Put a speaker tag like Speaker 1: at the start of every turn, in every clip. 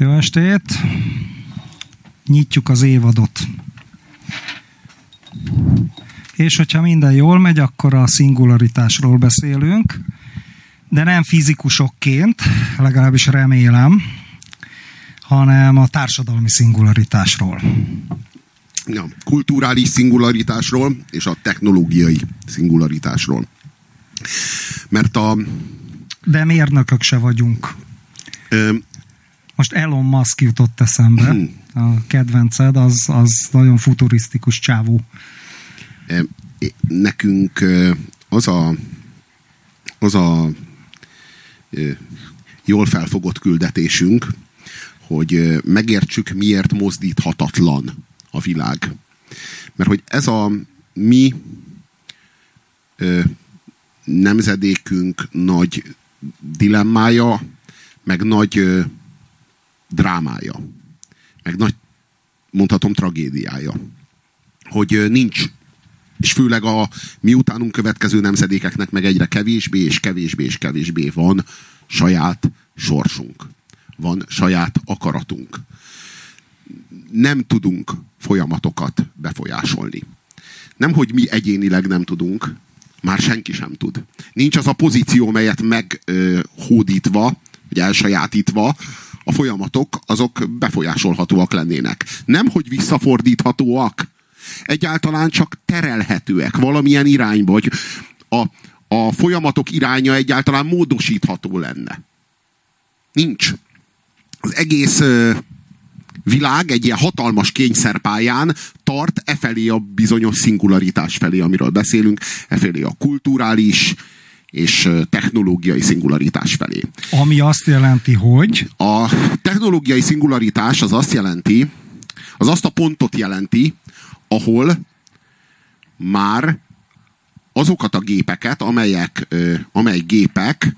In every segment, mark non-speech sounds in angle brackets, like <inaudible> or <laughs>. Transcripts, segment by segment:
Speaker 1: Jó estét! Nyitjuk az évadot. És hogyha minden jól megy, akkor a szingularitásról beszélünk, de nem fizikusokként, legalábbis remélem, hanem a társadalmi szingularitásról.
Speaker 2: Ja, kulturális szingularitásról és a technológiai szingularitásról. Mert a...
Speaker 1: De mérnökök se vagyunk. Ö, Most Elon Musk jutott eszembe. Hmm. A kedvenced, az, az nagyon futurisztikus csávó.
Speaker 2: Nekünk az a az a jól felfogott küldetésünk, hogy megértsük, miért mozdíthatatlan a világ. Mert hogy ez a mi nemzedékünk nagy dilemmája, meg nagy drámája, meg nagy, mondhatom, tragédiája. Hogy nincs, és főleg a miutánunk következő nemzedékeknek meg egyre kevésbé és kevésbé és kevésbé van saját sorsunk. Van saját akaratunk. Nem tudunk folyamatokat befolyásolni. Nem, hogy mi egyénileg nem tudunk, már senki sem tud. Nincs az a pozíció, melyet meghódítva, vagy elsajátítva, a folyamatok azok befolyásolhatóak lennének. Nem, hogy visszafordíthatóak, egyáltalán csak terelhetőek valamilyen irányba, hogy a, a folyamatok iránya egyáltalán módosítható lenne. Nincs. Az egész világ egy ilyen hatalmas kényszerpályán tart e felé a bizonyos szingularitás felé, amiről beszélünk, e felé a kulturális és technológiai szingularitás felé.
Speaker 1: Ami azt jelenti, hogy?
Speaker 2: A technológiai szingularitás az azt jelenti, az azt a pontot jelenti, ahol már azokat a gépeket, amelyek, amely gépek,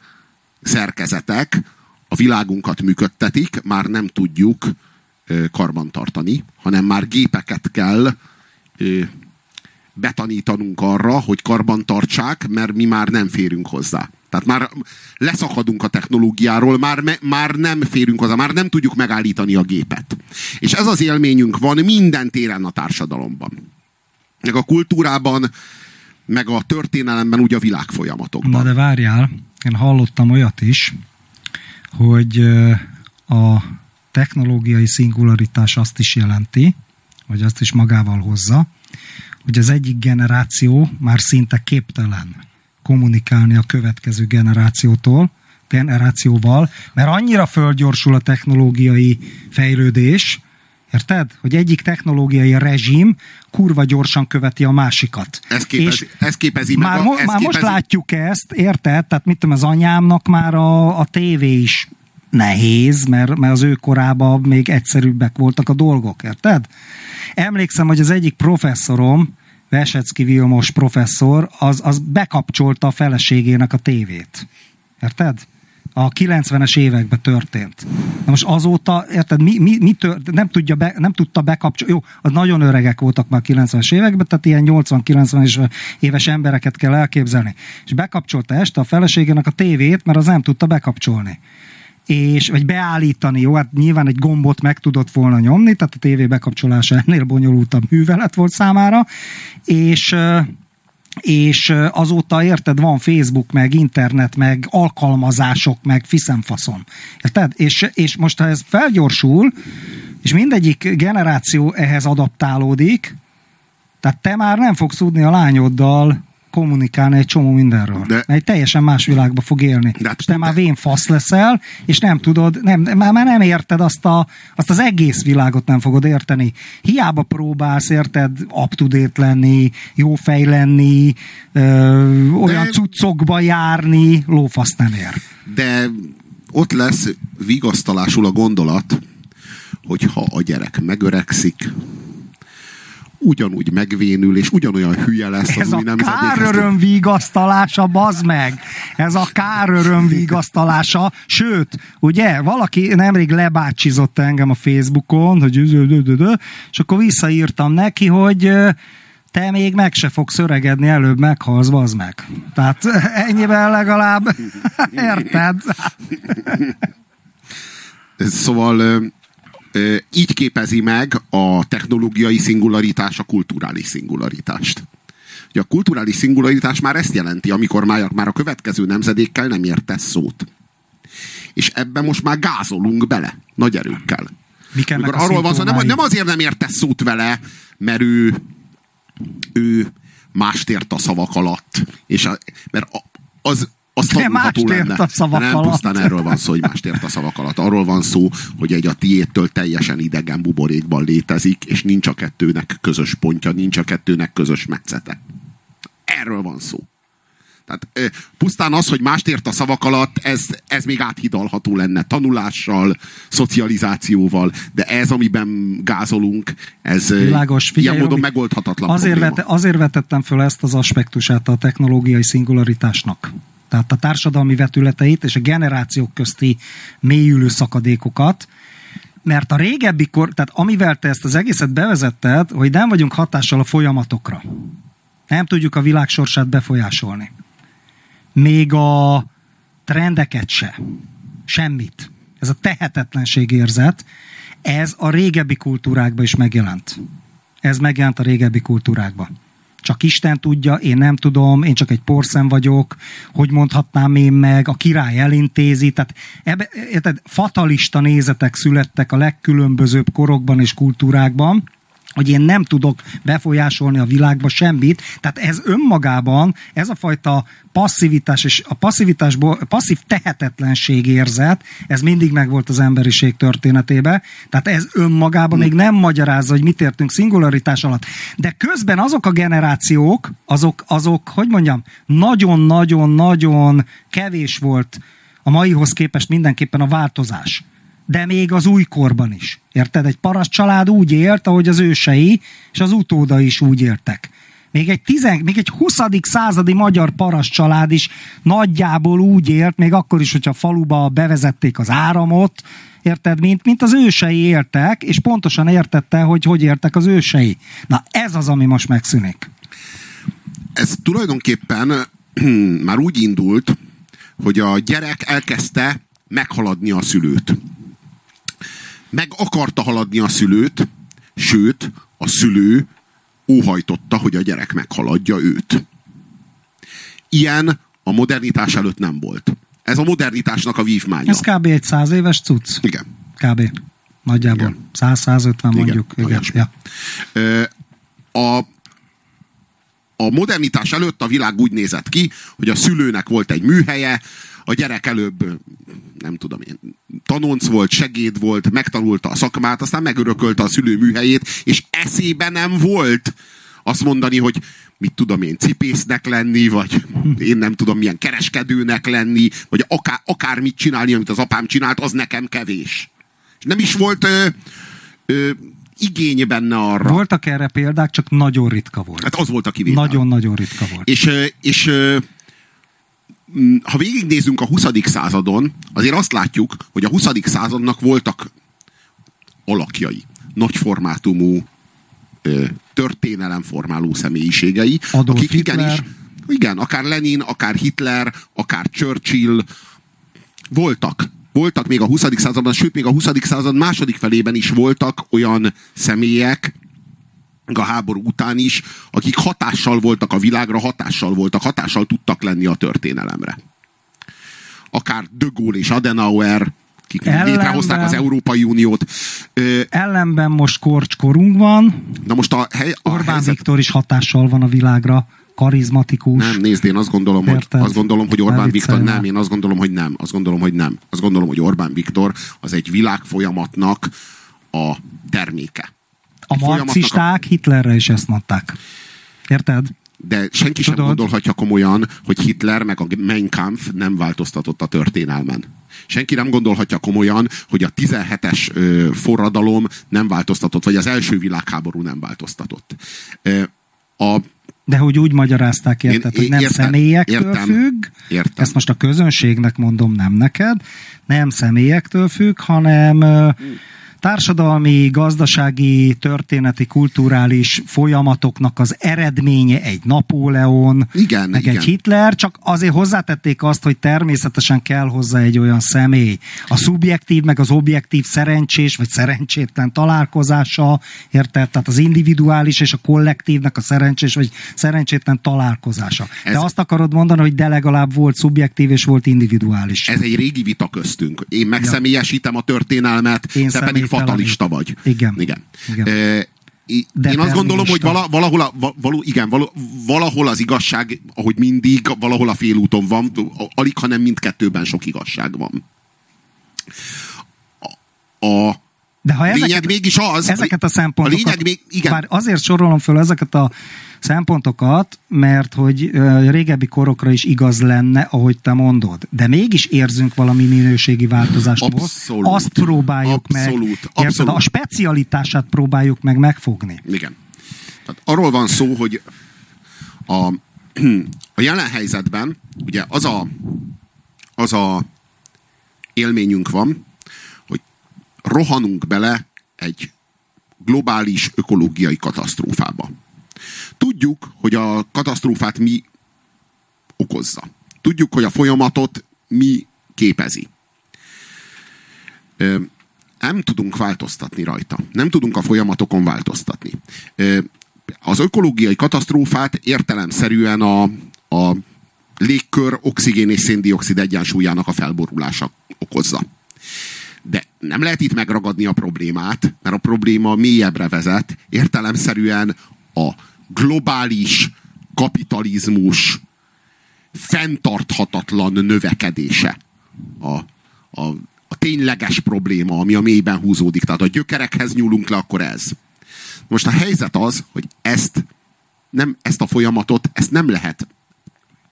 Speaker 2: szerkezetek a világunkat működtetik, már nem tudjuk karbantartani, hanem már gépeket kell betanítanunk arra, hogy karbantartsák, mert mi már nem férünk hozzá. Tehát már leszakadunk a technológiáról, már, me, már nem férünk hozzá, már nem tudjuk megállítani a gépet. És ez az élményünk van minden téren a társadalomban. Meg a kultúrában, meg a történelemben, úgy a világfolyamatokban.
Speaker 1: Na de várjál, én hallottam olyat is, hogy a technológiai szingularitás azt is jelenti, vagy azt is magával hozza, hogy az egyik generáció már szinte képtelen kommunikálni a következő generációtól, generációval, mert annyira földgyorsul a technológiai fejlődés, Érted? Hogy egyik technológiai rezsim kurva gyorsan követi a másikat.
Speaker 2: Ez, képez, és ez képezi
Speaker 1: már,
Speaker 2: meg a,
Speaker 1: ez
Speaker 2: már
Speaker 1: képezi... most látjuk ezt, érted? Tehát mit tudom, az anyámnak már a, a tévé is nehéz, mert, mert az ő korában még egyszerűbbek voltak a dolgok, érted? Emlékszem, hogy az egyik professzorom, Vesecki Vilmos professzor, az, az bekapcsolta a feleségének a tévét. Érted? A 90-es években történt. Na most azóta, érted, mi, mi, mi tört, nem, tudja be, nem tudta bekapcsolni, jó, az nagyon öregek voltak már 90-es években, tehát ilyen 80-90 éves embereket kell elképzelni. És bekapcsolta este a feleségének a tévét, mert az nem tudta bekapcsolni és, vagy beállítani, jó, hát nyilván egy gombot meg tudott volna nyomni, tehát a tévé bekapcsolása ennél bonyolultabb művelet volt számára, és és azóta érted, van Facebook, meg internet, meg alkalmazások, meg fiszemfaszom. Érted? És, és most ha ez felgyorsul, és mindegyik generáció ehhez adaptálódik, tehát te már nem fogsz tudni a lányoddal kommunikálni egy csomó mindenről. De, egy teljesen más világba fog élni. De, és te már vén fasz leszel, és nem tudod, nem, már, már nem érted azt, a, azt az egész világot nem fogod érteni. Hiába próbálsz, érted, up to date lenni, jó fej lenni, ö, olyan de, cuccokba járni, lófasz nem ér.
Speaker 2: De ott lesz vigasztalásul a gondolat, hogyha a gyerek megöregszik, ugyanúgy megvénül, és ugyanolyan hülye lesz
Speaker 1: Ez
Speaker 2: az új
Speaker 1: nemzedék. Ez a káröröm vigasztalása, bazd meg! Ez a káröröm vigasztalása, sőt, ugye, valaki nemrég lebácsizott engem a Facebookon, hogy és akkor visszaírtam neki, hogy te még meg se fogsz öregedni, előbb meghalsz, bazd meg. Tehát <laughs> ennyivel legalább <laughs> érted?
Speaker 2: Szóval így képezi meg a technológiai szingularitás a kulturális szingularitást. Ugye a kulturális szingularitás már ezt jelenti, amikor már, már a következő nemzedékkel nem értesz szót. És ebben most már gázolunk bele, nagy erőkkel. Mikor arról van szó, nem, nem azért nem értesz szót vele, mert ő, ő mást ért a szavak alatt. És a, mert az, az tanulható lenne. A szavak nem alatt. pusztán erről van szó, hogy mást ért a szavak alatt. Arról van szó, hogy egy a tiédtől teljesen idegen buborékban létezik, és nincs a kettőnek közös pontja, nincs a kettőnek közös metszete. Erről van szó. Tehát pusztán az, hogy mást ért a szavak alatt, ez, ez még áthidalható lenne tanulással, szocializációval, de ez, amiben gázolunk, ez Világos, figyelj, ilyen módon Robi, megoldhatatlan
Speaker 1: azért, vete, azért vetettem föl ezt az aspektusát a technológiai szingularitásnak. Tehát a társadalmi vetületeit és a generációk közti mélyülő szakadékokat, mert a régebbi kor, tehát amivel te ezt az egészet bevezetted, hogy nem vagyunk hatással a folyamatokra. Nem tudjuk a világ sorsát befolyásolni még a trendeket se. Semmit. Ez a tehetetlenség érzet, ez a régebbi kultúrákban is megjelent. Ez megjelent a régebbi kultúrákban. Csak Isten tudja, én nem tudom, én csak egy porszem vagyok, hogy mondhatnám én meg, a király elintézi. Tehát ebbe, érted, fatalista nézetek születtek a legkülönbözőbb korokban és kultúrákban, hogy én nem tudok befolyásolni a világba semmit. Tehát ez önmagában, ez a fajta passzivitás és a passzivitásból, passzív tehetetlenség érzet, ez mindig megvolt az emberiség történetében. Tehát ez önmagában még nem magyarázza, hogy mit értünk szingularitás alatt. De közben azok a generációk, azok, azok hogy mondjam, nagyon-nagyon-nagyon kevés volt a maihoz képest mindenképpen a változás de még az újkorban is. Érted? Egy paraszt család úgy élt, ahogy az ősei, és az utóda is úgy éltek. Még egy, tizen, még egy 20. századi magyar paraszt család is nagyjából úgy élt, még akkor is, hogyha faluba bevezették az áramot, érted, mint, mint az ősei éltek, és pontosan értette, hogy hogy értek az ősei. Na ez az, ami most megszűnik.
Speaker 2: Ez tulajdonképpen <clears throat> már úgy indult, hogy a gyerek elkezdte meghaladni a szülőt meg akarta haladni a szülőt, sőt, a szülő óhajtotta, hogy a gyerek meghaladja őt. Ilyen a modernitás előtt nem volt. Ez a modernitásnak a vívmánya.
Speaker 1: Ez kb. egy száz éves cucc?
Speaker 2: Igen.
Speaker 1: Kb. Nagyjából. 100-150 mondjuk. Igen. Igen.
Speaker 2: Ja. A, a modernitás előtt a világ úgy nézett ki, hogy a szülőnek volt egy műhelye, a gyerek előbb, nem tudom én, tanonc volt, segéd volt, megtanulta a szakmát, aztán megörökölte a szülő műhelyét, és eszébe nem volt azt mondani, hogy mit tudom én, cipésznek lenni, vagy én nem tudom milyen kereskedőnek lenni, vagy akár, akármit csinálni, amit az apám csinált, az nekem kevés. És nem is volt ö, ö, igény benne arra.
Speaker 1: Voltak erre példák, csak nagyon ritka volt.
Speaker 2: Hát az volt a kivétel.
Speaker 1: Nagyon-nagyon ritka volt.
Speaker 2: És, és ha végignézünk a 20. századon, azért azt látjuk, hogy a 20. századnak voltak alakjai, nagyformátumú, történelemformáló személyiségei,
Speaker 1: Adolf akik Hitler. igenis,
Speaker 2: igen, akár Lenin, akár Hitler, akár Churchill voltak. Voltak még a 20. században, sőt, még a 20. század második felében is voltak olyan személyek, a háború után is, akik hatással voltak a világra, hatással voltak, hatással tudtak lenni a történelemre. Akár De Gaulle és Adenauer, akik ellenben, létrehozták az Európai Uniót.
Speaker 1: Ellenben most korcskorunk van.
Speaker 2: Na most a, hely, a
Speaker 1: Orbán helyzet... Viktor is hatással van a világra karizmatikus.
Speaker 2: Nem, nézd, én azt gondolom, hogy, azt gondolom, hogy Orbán Viktor nem, én azt gondolom, hogy nem. Azt gondolom, hogy nem. Azt gondolom, hogy Orbán Viktor az egy világfolyamatnak a terméke.
Speaker 1: A marxisták Hitlerre is ezt mondták. Érted?
Speaker 2: De senki Tudod? sem gondolhatja komolyan, hogy Hitler meg a Mein Kampf nem változtatott a történelmen. Senki nem gondolhatja komolyan, hogy a 17-es ö, forradalom nem változtatott, vagy az első világháború nem változtatott. Ö,
Speaker 1: a de hogy úgy magyarázták, érted, én, hogy nem értem, személyektől értem, függ, értem. ezt most a közönségnek mondom, nem neked, nem személyektől függ, hanem hmm társadalmi, gazdasági, történeti, kulturális folyamatoknak az eredménye egy Napóleon,
Speaker 2: Igen,
Speaker 1: meg
Speaker 2: igen.
Speaker 1: egy Hitler, csak azért hozzátették azt, hogy természetesen kell hozzá egy olyan személy. A szubjektív, meg az objektív szerencsés, vagy szerencsétlen találkozása, érted? Tehát az individuális és a kollektívnek a szerencsés, vagy szerencsétlen találkozása.
Speaker 2: Ez-
Speaker 1: De azt akarod mondani, hogy de legalább volt szubjektív és volt individuális.
Speaker 2: Ez egy régi vita köztünk. Én megszemélyesítem a történelmet,
Speaker 1: Én
Speaker 2: te pedig. Fatalista vagy.
Speaker 1: Igen.
Speaker 2: Igen.
Speaker 1: Igen.
Speaker 2: E,
Speaker 1: De
Speaker 2: én azt gondolom, hogy vala, valahol, a, va- való, igen, való, valahol az igazság, ahogy mindig, valahol a félúton van, alig, hanem mindkettőben sok igazság van. A, a
Speaker 1: De ha ezeket,
Speaker 2: lényeg mégis az,
Speaker 1: ezeket a
Speaker 2: a
Speaker 1: szempontokat,
Speaker 2: lényeg még, igen,
Speaker 1: bár azért sorolom föl ezeket a szempontokat, mert hogy régebbi korokra is igaz lenne, ahogy te mondod. De mégis érzünk valami minőségi változást. most.
Speaker 2: Abszolút.
Speaker 1: Azt próbáljuk meg.
Speaker 2: Abszolút.
Speaker 1: Érted?
Speaker 2: Abszolút.
Speaker 1: A specialitását próbáljuk meg megfogni.
Speaker 2: Igen. Tehát arról van szó, hogy a, a jelen helyzetben ugye az a, az a élményünk van, hogy rohanunk bele egy globális ökológiai katasztrófába. Tudjuk, hogy a katasztrófát mi okozza. Tudjuk, hogy a folyamatot mi képezi. Nem tudunk változtatni rajta. Nem tudunk a folyamatokon változtatni. Az ökológiai katasztrófát értelemszerűen a, a légkör oxigén és széndiokszid egyensúlyának a felborulása okozza. De nem lehet itt megragadni a problémát, mert a probléma mélyebbre vezet, értelemszerűen a globális kapitalizmus fenntarthatatlan növekedése a, a, a tényleges probléma, ami a mélyben húzódik. Tehát a gyökerekhez nyúlunk le, akkor ez. Most a helyzet az, hogy ezt, nem, ezt a folyamatot, ezt nem lehet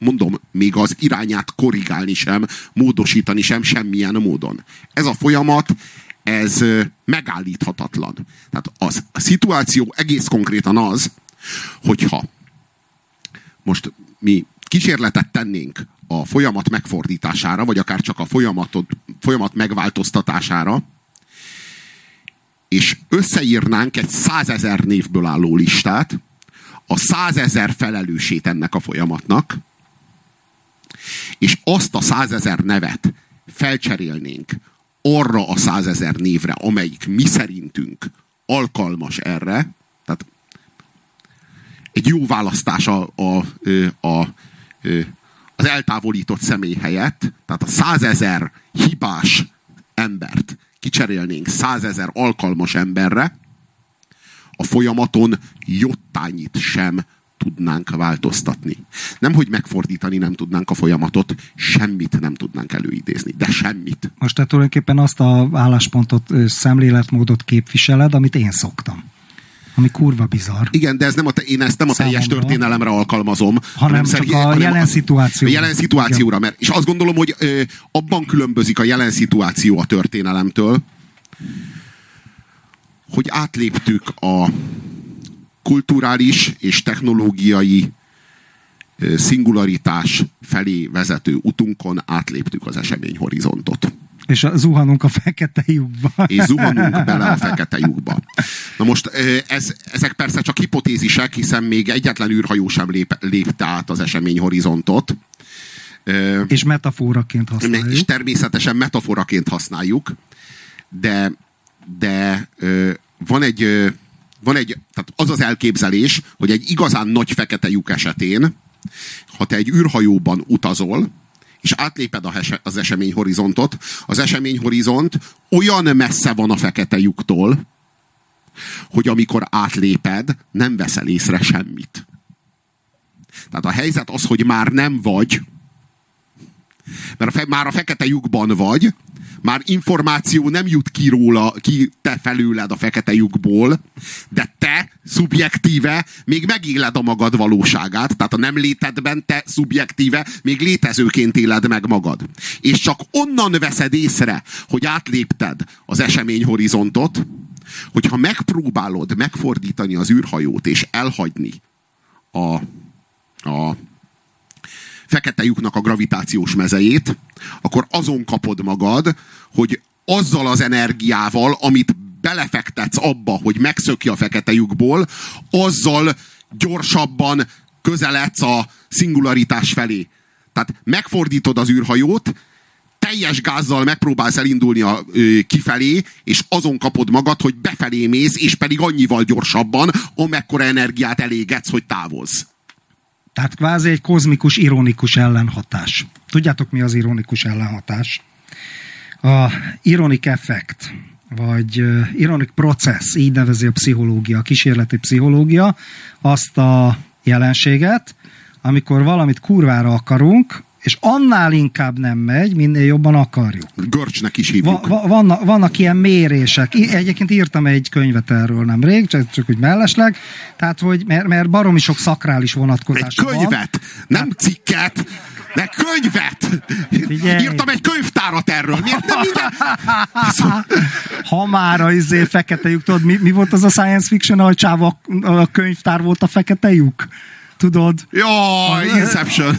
Speaker 2: mondom, még az irányát korrigálni sem, módosítani sem, semmilyen módon. Ez a folyamat, ez megállíthatatlan. Tehát az, a szituáció egész konkrétan az, hogyha most mi kísérletet tennénk a folyamat megfordítására, vagy akár csak a folyamatot, folyamat megváltoztatására, és összeírnánk egy százezer névből álló listát, a százezer felelősét ennek a folyamatnak, és azt a százezer nevet felcserélnénk arra a százezer névre, amelyik mi szerintünk alkalmas erre, tehát egy jó választás a, a, a, a, az eltávolított személy helyett, tehát a százezer hibás embert kicserélnénk százezer alkalmas emberre, a folyamaton jottányit sem tudnánk változtatni. Nem, hogy megfordítani nem tudnánk a folyamatot, semmit nem tudnánk előidézni, de semmit.
Speaker 1: Most te tulajdonképpen azt a álláspontot, szemléletmódot képviseled, amit én szoktam. Ami kurva bizarr.
Speaker 2: Igen, de ez nem a te, én ezt nem a teljes
Speaker 1: Számomra.
Speaker 2: történelemre alkalmazom.
Speaker 1: Hanem csak
Speaker 2: szerint-
Speaker 1: a
Speaker 2: hanem
Speaker 1: jelen szituációra.
Speaker 2: A jelen szituációra, mert, és azt gondolom, hogy ö, abban különbözik a jelen szituáció a történelemtől, hogy átléptük a kulturális és technológiai szingularitás felé vezető utunkon átléptük az eseményhorizontot.
Speaker 1: És zuhanunk a fekete lyukba.
Speaker 2: és zuhanunk <laughs> bele a fekete lyukba. Na most ez, ezek persze csak hipotézisek, hiszen még egyetlen űrhajó sem lép, lépte át az eseményhorizontot. Ö,
Speaker 1: És metaforaként használjuk.
Speaker 2: és természetesen metaforaként használjuk, de, de van egy, van egy, tehát az az elképzelés, hogy egy igazán nagy fekete lyuk esetén, ha te egy űrhajóban utazol, és átléped az eseményhorizontot, az eseményhorizont olyan messze van a fekete lyuktól, hogy amikor átléped, nem veszel észre semmit. Tehát a helyzet az, hogy már nem vagy, mert a fe, már a fekete lyukban vagy, már információ nem jut ki róla, ki te felőled a fekete lyukból, de te szubjektíve még megéled a magad valóságát, tehát a nem létedben te szubjektíve még létezőként éled meg magad. És csak onnan veszed észre, hogy átlépted az eseményhorizontot, hogyha megpróbálod megfordítani az űrhajót és elhagyni a, a fekete lyuknak a gravitációs mezejét, akkor azon kapod magad, hogy azzal az energiával, amit belefektetsz abba, hogy megszöki a fekete lyukból, azzal gyorsabban közeledsz a szingularitás felé. Tehát megfordítod az űrhajót, teljes gázzal megpróbálsz elindulni a, ö, kifelé, és azon kapod magad, hogy befelé mész, és pedig annyival gyorsabban, amekkora energiát elégetsz, hogy távozz.
Speaker 1: Tehát kvázi egy kozmikus, ironikus ellenhatás. Tudjátok, mi az ironikus ellenhatás? A ironic effect, vagy ironic process, így nevezi a pszichológia, a kísérleti pszichológia, azt a jelenséget, amikor valamit kurvára akarunk, és annál inkább nem megy, minél jobban akarjuk.
Speaker 2: Görcsnek is hívjuk.
Speaker 1: Va, va, vannak, vannak ilyen mérések. Egyébként írtam egy könyvet erről nemrég, csak, csak úgy mellesleg, tehát, hogy mert, mert baromi sok szakrális vonatkozás
Speaker 2: Egy könyvet, van. nem cikket, de könyvet! Figyelj. Írtam egy könyvtárat erről. Miért nem minden? <laughs>
Speaker 1: Ha már a izé, fekete lyuk, tudod, mi, mi volt az a science fiction, ahol csáva, a könyvtár volt a fekete lyuk? Tudod?
Speaker 2: Jó, Inception.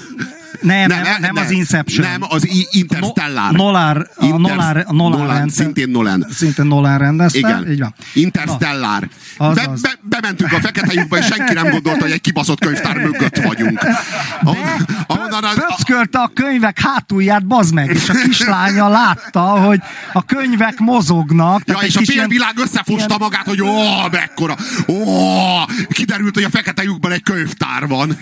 Speaker 1: Nem, nem, nem, nem, az Inception.
Speaker 2: Nem, az Interstellar.
Speaker 1: Nolar, a Nolan, Nolan,
Speaker 2: Nolan szintén Nolan.
Speaker 1: Szintén Nolan rendezte.
Speaker 2: Igen.
Speaker 1: Így van.
Speaker 2: Interstellar. Na, be, be, bementünk a <laughs> lyukba, és senki nem gondolta, hogy egy kibaszott könyvtár mögött vagyunk.
Speaker 1: Ahonnan az, Pöckölte a könyvek hátulját, bazd meg, és a kislánya látta, hogy a könyvek mozognak.
Speaker 2: Ja, és a félvilág összefosta ilyen... magát, hogy ó, mekkora, ó, kiderült, hogy a fekete lyukban egy könyvtár van.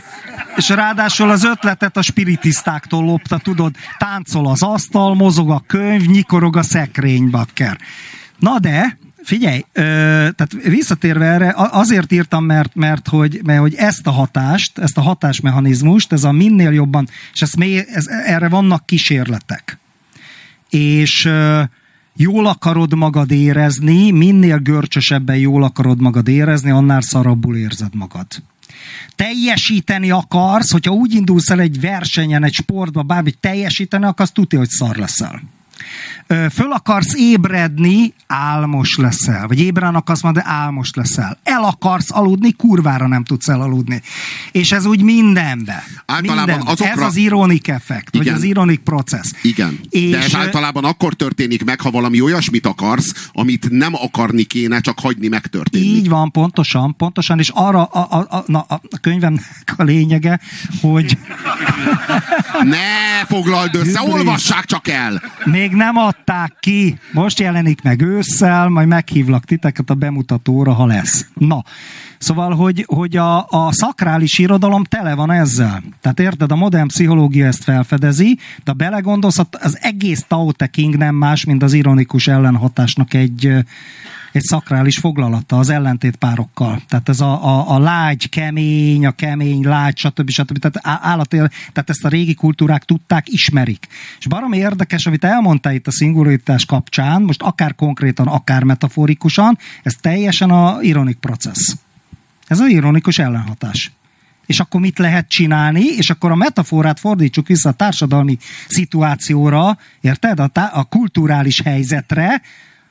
Speaker 1: És ráadásul az ötletet a spiritisztáktól lopta, tudod, táncol az asztal, mozog a könyv, nyikorog a szekrény, bakker. Na de, Figyelj, ö, tehát visszatérve erre, azért írtam, mert, mert, hogy, mert hogy ezt a hatást, ezt a hatásmechanizmust, ez a minél jobban, és mély, ez, erre vannak kísérletek. És ö, jól akarod magad érezni, minél görcsösebben jól akarod magad érezni, annál szarabbul érzed magad teljesíteni akarsz, hogyha úgy indulsz el egy versenyen, egy sportba, bármit teljesíteni akarsz, tudja, hogy szar leszel föl akarsz ébredni, álmos leszel. Vagy ébren akarsz de álmos leszel. El akarsz aludni, kurvára nem tudsz elaludni. És ez úgy mindenbe. Általában mindenbe. Azokra... Ez az ironic effekt, Igen. vagy az ironic process.
Speaker 2: Igen. És... De ez általában akkor történik meg, ha valami olyasmit akarsz, amit nem akarni kéne, csak hagyni megtörténni.
Speaker 1: Így van, pontosan, pontosan, és arra a, a, a, na, a könyvemnek a lényege, hogy...
Speaker 2: ne foglald össze, olvassák csak el!
Speaker 1: Még nem adták ki, most jelenik meg ősszel, majd meghívlak titeket a bemutatóra, ha lesz. Na, Szóval, hogy, hogy a, a szakrális irodalom tele van ezzel. Tehát érted, a modern pszichológia ezt felfedezi, de belegondolsz, az egész Tao Te King nem más, mint az ironikus ellenhatásnak egy, egy szakrális foglalata az ellentét párokkal. Tehát ez a, a, a lágy, kemény, a kemény, lágy, stb. stb. Tehát, állat, tehát ezt a régi kultúrák tudták, ismerik. És baromi érdekes, amit elmondta itt a szingularitás kapcsán, most akár konkrétan, akár metaforikusan, ez teljesen a ironik processz. Ez a ironikus ellenhatás. És akkor mit lehet csinálni? És akkor a metaforát fordítsuk vissza a társadalmi szituációra, érted? A, tá- a kulturális helyzetre,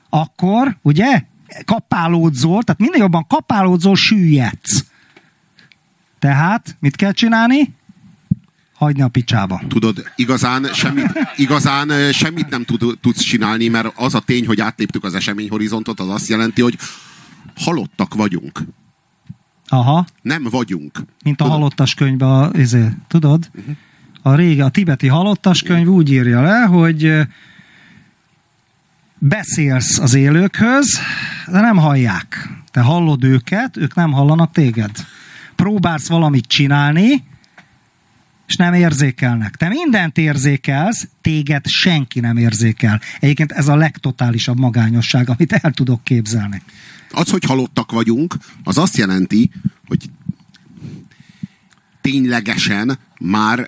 Speaker 1: akkor, ugye, kapálódzol, tehát minél jobban kapálódzol, süllyedsz. Tehát mit kell csinálni? Hagyni a picsába.
Speaker 2: Tudod, igazán semmit, igazán semmit nem tud, tudsz csinálni, mert az a tény, hogy átléptük az eseményhorizontot, az azt jelenti, hogy halottak vagyunk.
Speaker 1: Aha.
Speaker 2: Nem vagyunk.
Speaker 1: Mint a tudod? halottas könyvben, ezért, tudod? Uh-huh. A régi, a tibeti halottas könyv úgy írja le, hogy beszélsz az élőkhöz, de nem hallják. Te hallod őket, ők nem hallanak téged. Próbálsz valamit csinálni, és nem érzékelnek. Te mindent érzékelsz, téged senki nem érzékel. Egyébként ez a legtotálisabb magányosság, amit el tudok képzelni.
Speaker 2: Az, hogy halottak vagyunk, az azt jelenti, hogy ténylegesen már,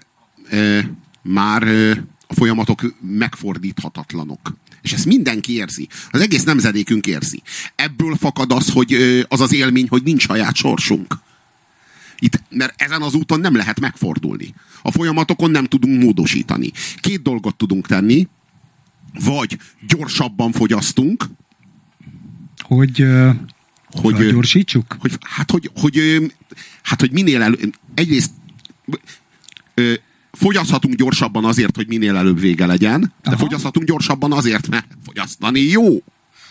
Speaker 2: e, már e, a folyamatok megfordíthatatlanok. És ezt mindenki érzi. Az egész nemzedékünk érzi. Ebből fakad az, hogy az az élmény, hogy nincs saját sorsunk. Itt, mert ezen az úton nem lehet megfordulni. A folyamatokon nem tudunk módosítani. Két dolgot tudunk tenni, vagy gyorsabban fogyasztunk,
Speaker 1: hogy, hogy gyorsítsuk?
Speaker 2: Hogy, hát, hogy, hogy, hát, hogy minél elő, egyrészt fogyaszthatunk gyorsabban azért, hogy minél előbb vége legyen, de Aha. fogyaszthatunk gyorsabban azért, mert fogyasztani jó.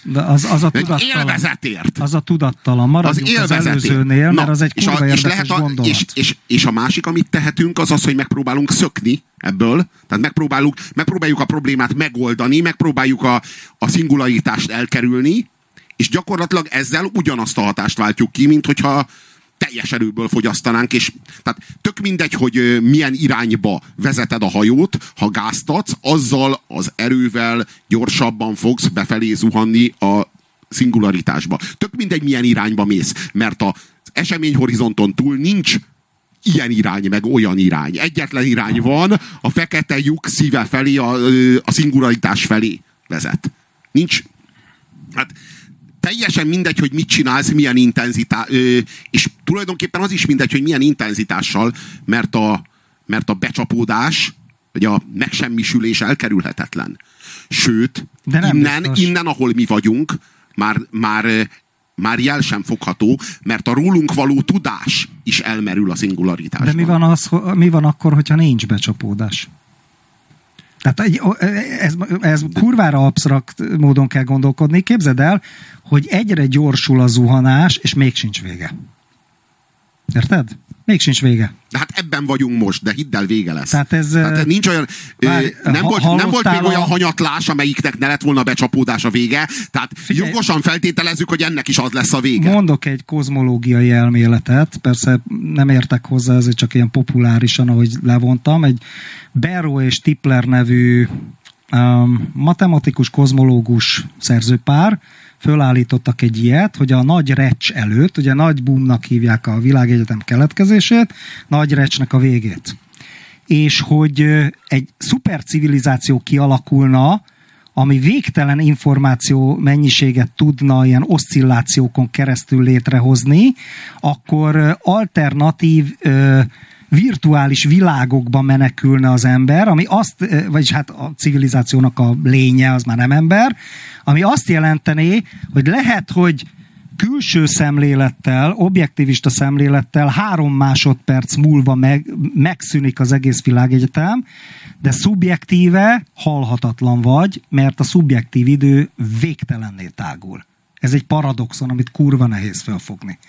Speaker 1: De az, az a tudattalan.
Speaker 2: élvezetért.
Speaker 1: Az a tudattalan. Maradjunk az, az
Speaker 2: élvezetért.
Speaker 1: előzőnél, mert
Speaker 2: Na,
Speaker 1: az egy
Speaker 2: és a- és lehet a-
Speaker 1: gondolat.
Speaker 2: És, és, és a másik, amit tehetünk, az az, hogy megpróbálunk szökni ebből. Tehát megpróbáljuk, megpróbáljuk a problémát megoldani, megpróbáljuk a, a szingularitást elkerülni, és gyakorlatilag ezzel ugyanazt a hatást váltjuk ki, mint hogyha teljes erőből fogyasztanánk, és tehát tök mindegy, hogy milyen irányba vezeted a hajót, ha gáztatsz, azzal az erővel gyorsabban fogsz befelé zuhanni a szingularitásba. Tök mindegy, milyen irányba mész, mert az eseményhorizonton túl nincs ilyen irány, meg olyan irány. Egyetlen irány van, a fekete lyuk szíve felé, a, a szingularitás felé vezet. Nincs, hát teljesen mindegy, hogy mit csinálsz, milyen intenzitás, és tulajdonképpen az is mindegy, hogy milyen intenzitással, mert a, mert a becsapódás, vagy a megsemmisülés elkerülhetetlen. Sőt,
Speaker 1: De nem
Speaker 2: innen,
Speaker 1: biztos.
Speaker 2: innen, ahol mi vagyunk, már, már, már jel sem fogható, mert a rólunk való tudás is elmerül a szingularitásban.
Speaker 1: De mi van, az, mi van akkor, hogyha nincs becsapódás? Tehát egy, ez, ez kurvára absztrakt módon kell gondolkodni. Képzeld el, hogy egyre gyorsul a zuhanás, és még sincs vége. Érted? Még sincs vége.
Speaker 2: De hát ebben vagyunk most, de hidd el, vége lesz.
Speaker 1: Tehát ez,
Speaker 2: Tehát nincs olyan,
Speaker 1: várj,
Speaker 2: nem,
Speaker 1: ha-
Speaker 2: volt, nem volt még olyan hanyatlás, amelyiknek ne lett volna becsapódás a vége. Tehát
Speaker 1: Figyelj.
Speaker 2: jogosan feltételezzük, hogy ennek is az lesz a vége.
Speaker 1: Mondok egy kozmológiai elméletet, persze nem értek hozzá, ezért csak ilyen populárisan, ahogy levontam. Egy Barrow és Tipler nevű um, matematikus, kozmológus szerzőpár fölállítottak egy ilyet, hogy a nagy recs előtt, ugye nagy boomnak hívják a világegyetem keletkezését, nagy recsnek a végét. És hogy egy szupercivilizáció kialakulna, ami végtelen információ mennyiséget tudna ilyen oszcillációkon keresztül létrehozni, akkor alternatív ö, virtuális világokba menekülne az ember, ami azt, ö, vagyis hát a civilizációnak a lénye az már nem ember, ami azt jelentené, hogy lehet, hogy külső szemlélettel, objektivista szemlélettel három másodperc múlva meg, megszűnik az egész világegyetem, de szubjektíve halhatatlan vagy, mert a szubjektív idő végtelenné tágul. Ez egy paradoxon, amit kurva nehéz felfogni.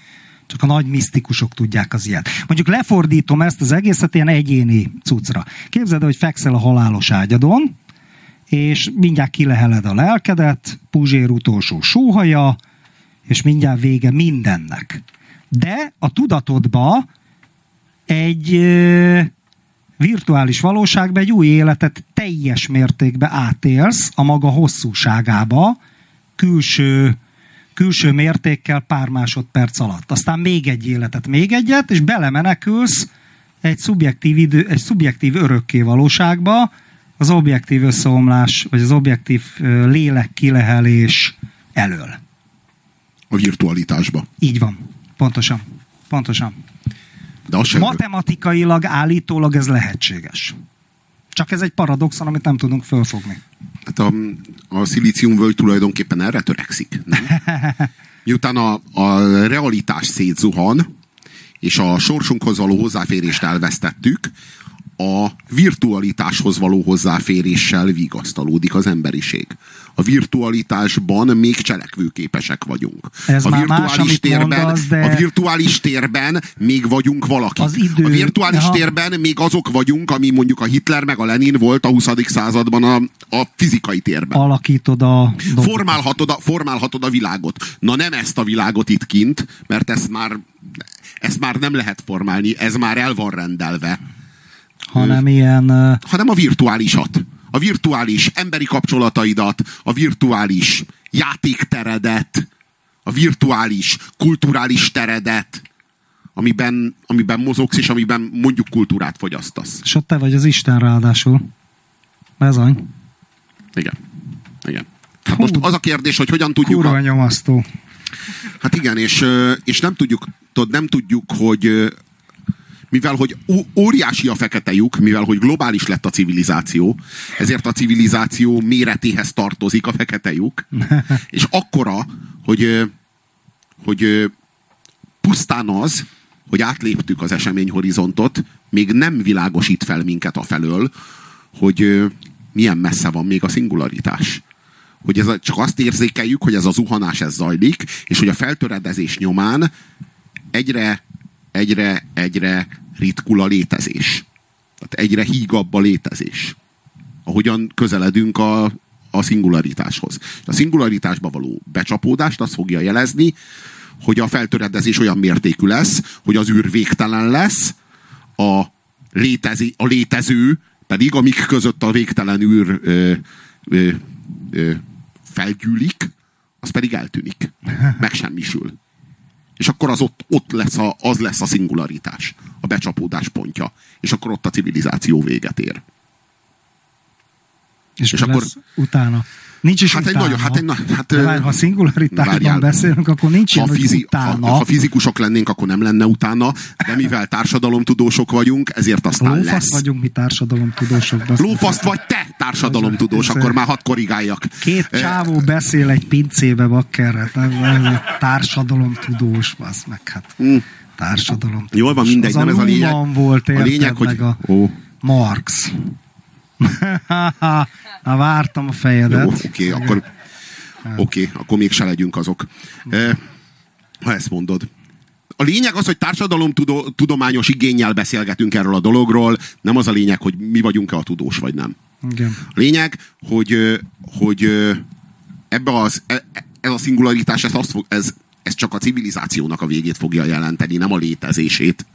Speaker 1: Csak a nagy misztikusok tudják az ilyet. Mondjuk lefordítom ezt az egészet ilyen egyéni cuccra. Képzeld, el, hogy fekszel a halálos ágyadon, és mindjárt kileheled a lelkedet, Puzsér utolsó sóhaja, és mindjárt vége mindennek. De a tudatodba egy virtuális valóságban egy új életet teljes mértékben átélsz a maga hosszúságába, külső, külső mértékkel pár másodperc alatt. Aztán még egy életet, még egyet, és belemenekülsz egy szubjektív, idő, egy szubjektív örökké valóságba, az objektív összeomlás, vagy az objektív lélek kilehelés elől.
Speaker 2: A virtualitásba.
Speaker 1: Így van. Pontosan. Pontosan.
Speaker 2: De az.
Speaker 1: Matematikailag állítólag ez lehetséges. Csak ez egy paradoxon, amit nem tudunk fölfogni.
Speaker 2: Hát a, a szilíciumvölgy tulajdonképpen erre törekszik. Nem? <laughs> Miután a, a realitás szétzuhan, és a sorsunkhoz való hozzáférést elvesztettük, a virtualitáshoz való hozzáféréssel vigasztalódik az emberiség. A virtualitásban még cselekvőképesek vagyunk.
Speaker 1: Ez
Speaker 2: a
Speaker 1: már más,
Speaker 2: térben,
Speaker 1: mondasz, de-
Speaker 2: a virtuális térben még vagyunk valaki.
Speaker 1: Az idő-
Speaker 2: A virtuális
Speaker 1: Aha.
Speaker 2: térben még azok vagyunk, ami mondjuk a Hitler meg a Lenin volt a 20. században a, a fizikai térben.
Speaker 1: Alakítod a.
Speaker 2: Formálhatod a, formálhatod a világot. Na nem ezt a világot itt kint, mert ezt már, ezt már nem lehet formálni, ez már el van rendelve,
Speaker 1: hanem ilyen
Speaker 2: hanem a virtuálisat. A virtuális emberi kapcsolataidat, a virtuális játékteredet, a virtuális kulturális teredet, amiben, amiben mozogsz, és amiben mondjuk kultúrát fogyasztasz.
Speaker 1: és ott te vagy az Isten ráadásul. Bezony.
Speaker 2: Igen. Igen. Hát most az a kérdés, hogy hogyan tudjuk...
Speaker 1: Kurva
Speaker 2: A,
Speaker 1: nyomasztó.
Speaker 2: hát igen, és, és nem tudjuk, tudod, nem tudjuk, hogy mivel hogy óriási a fekete lyuk, mivel hogy globális lett a civilizáció, ezért a civilizáció méretéhez tartozik a fekete lyuk, <laughs> és akkora, hogy, hogy pusztán az, hogy átléptük az eseményhorizontot, még nem világosít fel minket a felől, hogy milyen messze van még a szingularitás. hogy ez a, csak azt érzékeljük, hogy ez a zuhanás ez zajlik, és hogy a feltöredezés nyomán egyre, egyre, egyre ritkul a létezés. Tehát egyre hígabb a létezés. Ahogyan közeledünk a, a szingularitáshoz. A szingularitásba való becsapódást azt fogja jelezni, hogy a feltöredezés olyan mértékű lesz, hogy az űr végtelen lesz, a, létezi, a létező pedig, amik között a végtelen űr ö, ö, ö, felgyűlik, az pedig eltűnik. Megsemmisül. És akkor az ott, ott lesz a, az lesz a szingularitás, a becsapódás pontja. És akkor ott a civilizáció véget ér.
Speaker 1: És, és akkor utána. Nincs is
Speaker 2: hát
Speaker 1: utána.
Speaker 2: Egy nagyon, hát egy, hát,
Speaker 1: De vár, ha szingularitásban várjál, beszélünk, akkor nincs
Speaker 2: ha,
Speaker 1: ilyen,
Speaker 2: fizi,
Speaker 1: utána.
Speaker 2: Ha, ha fizikusok lennénk, akkor nem lenne utána, de mivel társadalomtudósok vagyunk, ezért aztán
Speaker 1: Lófaszt
Speaker 2: lesz.
Speaker 1: vagyunk mi társadalomtudósok.
Speaker 2: Lófaszt vagy te társadalomtudós, akkor már hadd korrigáljak.
Speaker 1: Két csávó beszél egy pincébe bakkerre. Társadalomtudós, az meg hát. Társadalom.
Speaker 2: Jól van, mindegy,
Speaker 1: az
Speaker 2: nem ez a lényeg.
Speaker 1: Volt,
Speaker 2: a lényeg, hogy...
Speaker 1: a
Speaker 2: Ó,
Speaker 1: Marx. <laughs> Na, vártam a
Speaker 2: jó,
Speaker 1: fejedet.
Speaker 2: oké, akkor, oké, akkor még se legyünk azok. Eh, Ha ezt mondod. A lényeg az, hogy társadalomtudományos igényel beszélgetünk erről a dologról, nem az a lényeg, hogy mi vagyunk-e a tudós, vagy nem.
Speaker 1: Igen.
Speaker 2: A lényeg, hogy, ö, hogy ö, ebbe az, e- e- ez a szingularitás, ez, azt fog, ez, ez csak a civilizációnak a végét fogja jelenteni, nem a létezését.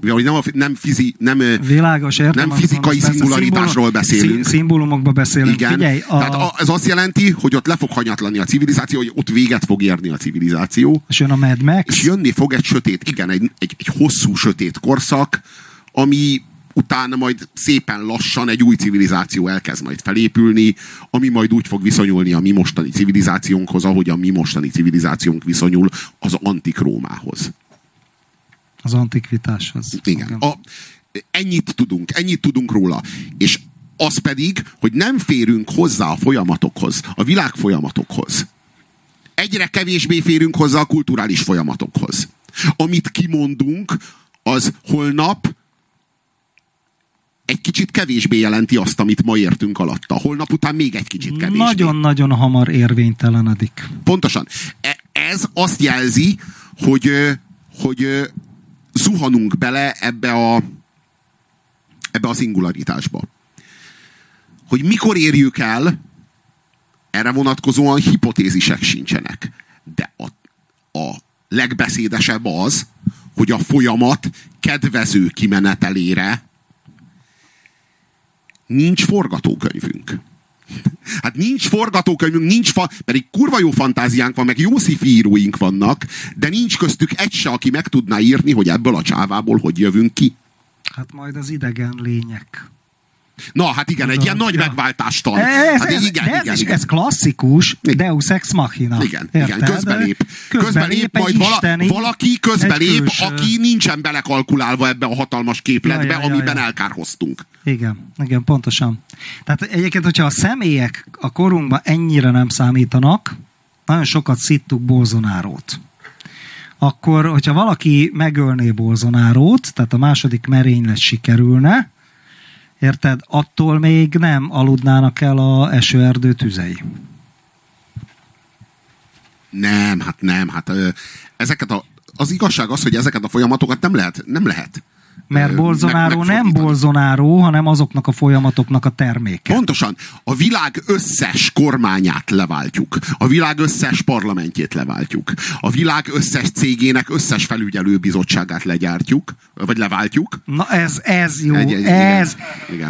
Speaker 2: Tehát, hogy nem, a, nem, fizi, nem,
Speaker 1: Világos, értem.
Speaker 2: nem fizikai szingularitásról beszélünk.
Speaker 1: Szimbólumokba beszélünk.
Speaker 2: igen.
Speaker 1: Figyelj, a,
Speaker 2: Tehát a, ez azt jelenti, hogy ott le fog hanyatlani a civilizáció, hogy ott véget fog érni a civilizáció,
Speaker 1: és jön a Mad Max.
Speaker 2: és jönni fog egy sötét, igen, egy, egy, egy hosszú sötét korszak, ami utána majd szépen lassan egy új civilizáció elkezd majd felépülni, ami majd úgy fog viszonyulni a mi mostani civilizációnkhoz, ahogy a mi mostani civilizációnk viszonyul az antik Rómához.
Speaker 1: Az antikvitáshoz.
Speaker 2: Igen. A, ennyit tudunk, ennyit tudunk róla. És az pedig, hogy nem férünk hozzá a folyamatokhoz, a világ folyamatokhoz. Egyre kevésbé férünk hozzá a kulturális folyamatokhoz. Amit kimondunk, az holnap egy kicsit kevésbé jelenti azt, amit ma értünk alatta. Holnap után még egy kicsit kevésbé.
Speaker 1: Nagyon-nagyon hamar érvénytelenedik.
Speaker 2: Pontosan. E- Ez azt jelzi, hogy, hogy zuhanunk bele ebbe a, ebbe a szingularitásba. Hogy mikor érjük el, erre vonatkozóan hipotézisek sincsenek. De a, a legbeszédesebb az, hogy a folyamat kedvező kimenetelére nincs forgatókönyvünk. <laughs> Hát nincs forgatókönyvünk, nincs fa, pedig kurva jó fantáziánk van, meg jó íróink vannak, de nincs köztük egy se, aki meg tudná írni, hogy ebből a csávából hogy jövünk ki.
Speaker 1: Hát majd az idegen lények.
Speaker 2: Na, hát igen, egy
Speaker 1: Tudom,
Speaker 2: ilyen nagy
Speaker 1: ja.
Speaker 2: megváltástal.
Speaker 1: Ez,
Speaker 2: hát
Speaker 1: ez,
Speaker 2: igen,
Speaker 1: ez,
Speaker 2: igen,
Speaker 1: is,
Speaker 2: igen.
Speaker 1: ez klasszikus. Deus ex machina.
Speaker 2: Igen,
Speaker 1: Érted?
Speaker 2: igen, közbelép. Közbelép, majd
Speaker 1: isteni,
Speaker 2: valaki közbelép, aki nincsen belekalkulálva ebbe a hatalmas képletbe,
Speaker 1: Ja, ja, ja,
Speaker 2: amiben
Speaker 1: ja.
Speaker 2: elkárhoztunk.
Speaker 1: Igen, igen, pontosan. Tehát egyébként, hogyha a személyek a korunkban ennyire nem számítanak, nagyon sokat szittuk Bolzonárót. Akkor, hogyha valaki megölné Bolzonárót, tehát a második merénylet sikerülne, érted, attól még nem aludnának el a esőerdő tüzei.
Speaker 2: Nem, hát nem, hát ö, ezeket a, az igazság az, hogy ezeket a folyamatokat nem lehet, nem lehet.
Speaker 1: Mert
Speaker 2: meg-
Speaker 1: nem. Bolsonaro, hanem azoknak a folyamatoknak a terméke.
Speaker 2: Pontosan. A világ összes kormányát leváltjuk. A világ összes parlamentjét leváltjuk. A világ összes cégének összes felügyelőbizottságát legyártjuk, vagy leváltjuk.
Speaker 1: Na ez, ez jó,
Speaker 2: Egy- egy-
Speaker 1: ez.
Speaker 2: igen, igen.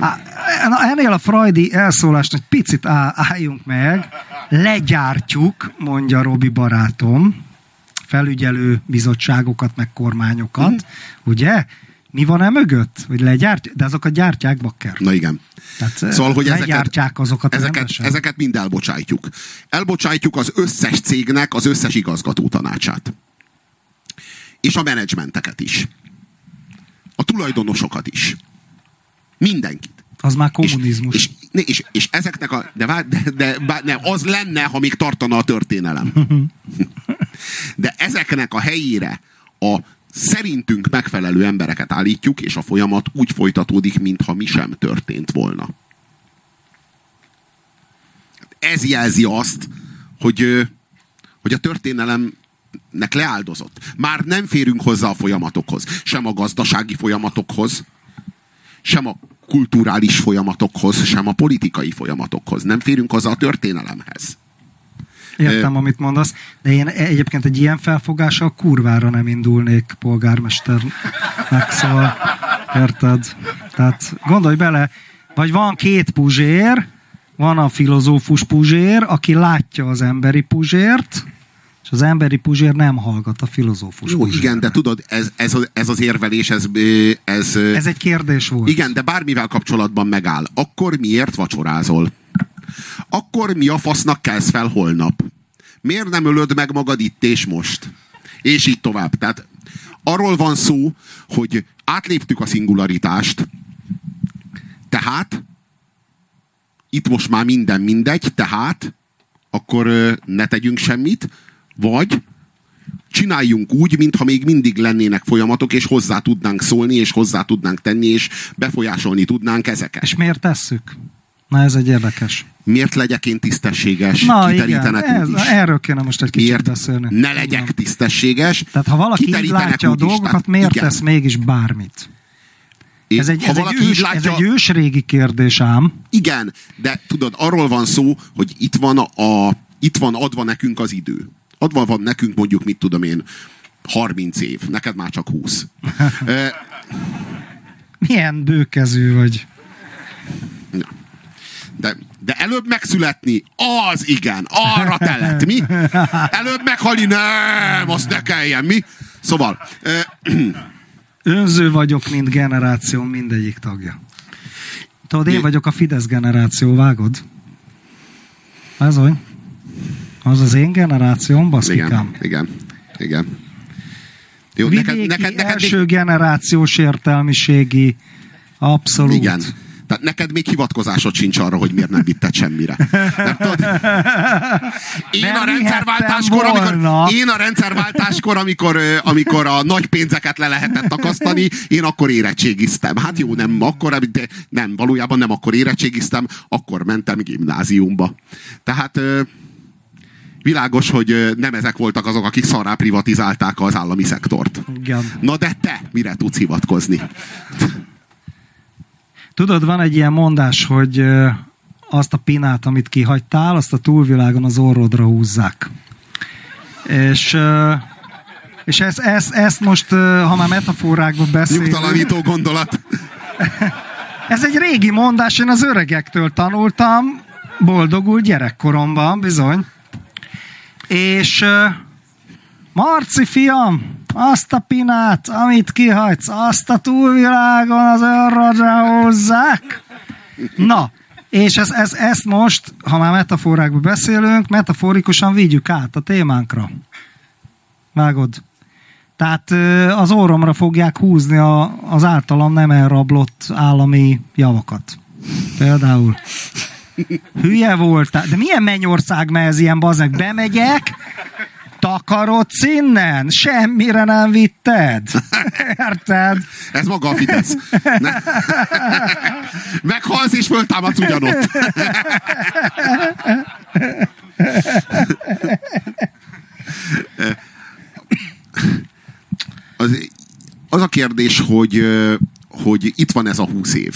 Speaker 1: Na, ennél a freudi elszólást egy picit á, álljunk meg, legyártjuk, mondja Robi barátom, felügyelő bizottságokat, meg kormányokat,
Speaker 2: Mhm.
Speaker 1: ugye? Mi van e mögött? Hogy legyártjuk? De azokat gyártják, bakker.
Speaker 2: Na igen.
Speaker 1: Tehát
Speaker 2: Szóval, hogy ezeket,
Speaker 1: azokat
Speaker 2: ezeket, ezeket mind elbocsájtjuk. Elbocsájtjuk az összes cégnek az összes igazgató tanácsát. És a menedzsmenteket is. A tulajdonosokat is. Mindenkit.
Speaker 1: Az már kommunizmus.
Speaker 2: És, és, és, és ezeknek a... De, vár, de, de bár, nem, az lenne, ha még tartana a történelem. <laughs> De ezeknek a helyére a szerintünk megfelelő embereket állítjuk, és a folyamat úgy folytatódik, mintha mi sem történt volna. ez jelzi azt, hogy, hogy a történelemnek leáldozott. Már nem férünk hozzá a folyamatokhoz. Sem a gazdasági folyamatokhoz, sem a kulturális folyamatokhoz, sem a politikai folyamatokhoz. Nem férünk hozzá a történelemhez.
Speaker 1: Értem, amit mondasz, de én egyébként egy ilyen felfogással kurvára nem indulnék polgármesternek, szóval érted? Tehát gondolj bele, vagy van két puzsér, van a filozófus puzsér, aki látja az emberi puzsért, és az emberi puzsér nem hallgat a filozófus
Speaker 2: Jó, puzsér. igen, de tudod, ez, ez, ez az érvelés, ez, ez...
Speaker 1: Ez egy kérdés volt.
Speaker 2: Igen, de bármivel kapcsolatban megáll. Akkor miért vacsorázol? Akkor mi a fasznak kelsz fel holnap? Miért nem ölöd meg magad itt és most? És így tovább. Tehát arról van szó, hogy átléptük a szingularitást, tehát itt most már minden mindegy, tehát akkor ne tegyünk semmit, vagy csináljunk úgy, mintha még mindig lennének folyamatok, és hozzá tudnánk szólni, és hozzá tudnánk tenni, és befolyásolni tudnánk ezeket.
Speaker 1: És miért tesszük? Na ez egy érdekes.
Speaker 2: Miért legyek én tisztességes? Na igen, ez,
Speaker 1: is. erről kéne most egy kicsit
Speaker 2: miért
Speaker 1: beszélni.
Speaker 2: ne legyek igen. tisztességes?
Speaker 1: Tehát ha valaki így látja a dolgokat, is, miért igen. tesz mégis bármit? Ez egy, ez, egy ős, látja, ez egy ősrégi kérdés ám.
Speaker 2: Igen, de tudod, arról van szó, hogy itt van, a, itt van adva nekünk az idő. Adva van nekünk mondjuk, mit tudom én, 30 év. Neked már csak 20. <laughs>
Speaker 1: Milyen bőkezű vagy.
Speaker 2: De, de előbb megszületni, az igen, arra telet, mi? Előbb meghalni, nem, azt ne kelljen, mi? Szóval... <clears throat>
Speaker 1: Önző vagyok, mint generáció mindegyik tagja. Tudod, én vagyok a Fidesz generáció, vágod? Ez olyan? Az az én generációm, baszkikám.
Speaker 2: Igen, igen, igen.
Speaker 1: Jó, Vidéki neked, neked, neked első generációs értelmiségi abszolút.
Speaker 2: Igen. Tehát neked még hivatkozásod sincs arra, hogy miért nem vitted semmire. Nem tudod? Én nem a rendszerváltáskor, amikor, én a rendszerváltáskor, amikor, amikor a nagy pénzeket le lehetett akasztani, én akkor érettségiztem. Hát jó, nem akkor, de nem, valójában nem akkor érettségiztem, akkor mentem gimnáziumba. Tehát világos, hogy nem ezek voltak azok, akik szarrá privatizálták az állami szektort.
Speaker 1: Igen.
Speaker 2: Na de te mire tudsz hivatkozni?
Speaker 1: Tudod, van egy ilyen mondás, hogy azt a pinát, amit kihagytál, azt a túlvilágon az orrodra húzzák. És, és ezt, ezt, ezt most, ha már metaforákban beszélünk...
Speaker 2: Nyugtalanító gondolat. <laughs>
Speaker 1: Ez egy régi mondás, én az öregektől tanultam, boldogul gyerekkoromban, bizony. És Marci fiam, azt a pinát, amit kihagysz, azt a túlvilágon az örrodra hozzák. Na, és ez, ez, ezt most, ha már metaforákban beszélünk, metaforikusan vigyük át a témánkra. Vágod? Tehát az orromra fogják húzni a, az általam nem elrablott állami javakat. Például. Hülye voltál. De milyen mennyország ez ilyen bazeg? Bemegyek, Takarodsz innen? Semmire nem vitted? <laughs> Érted?
Speaker 2: Ez maga a Fidesz. Ne. <laughs> Meghalsz és föltámadsz ugyanott. Az, az a kérdés, hogy, hogy itt van ez a húsz év.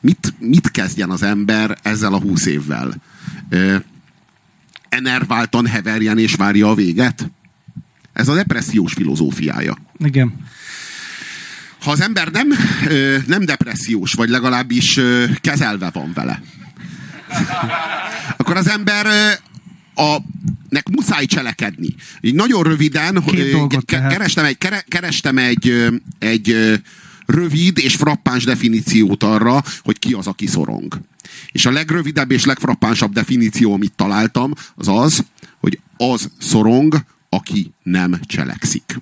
Speaker 2: Mit, mit kezdjen az ember ezzel a húsz évvel? Enerváltan heverjen és várja a véget? Ez a depressziós filozófiája.
Speaker 1: Igen.
Speaker 2: Ha az ember nem, nem depressziós, vagy legalábbis kezelve van vele, akkor az ember a, nek muszáj cselekedni. Így nagyon röviden kerestem egy, kerestem egy, egy rövid és frappáns definíciót arra, hogy ki az, aki szorong. És a legrövidebb és legfrappánsabb definíció, amit találtam, az az, hogy az szorong, aki nem cselekszik.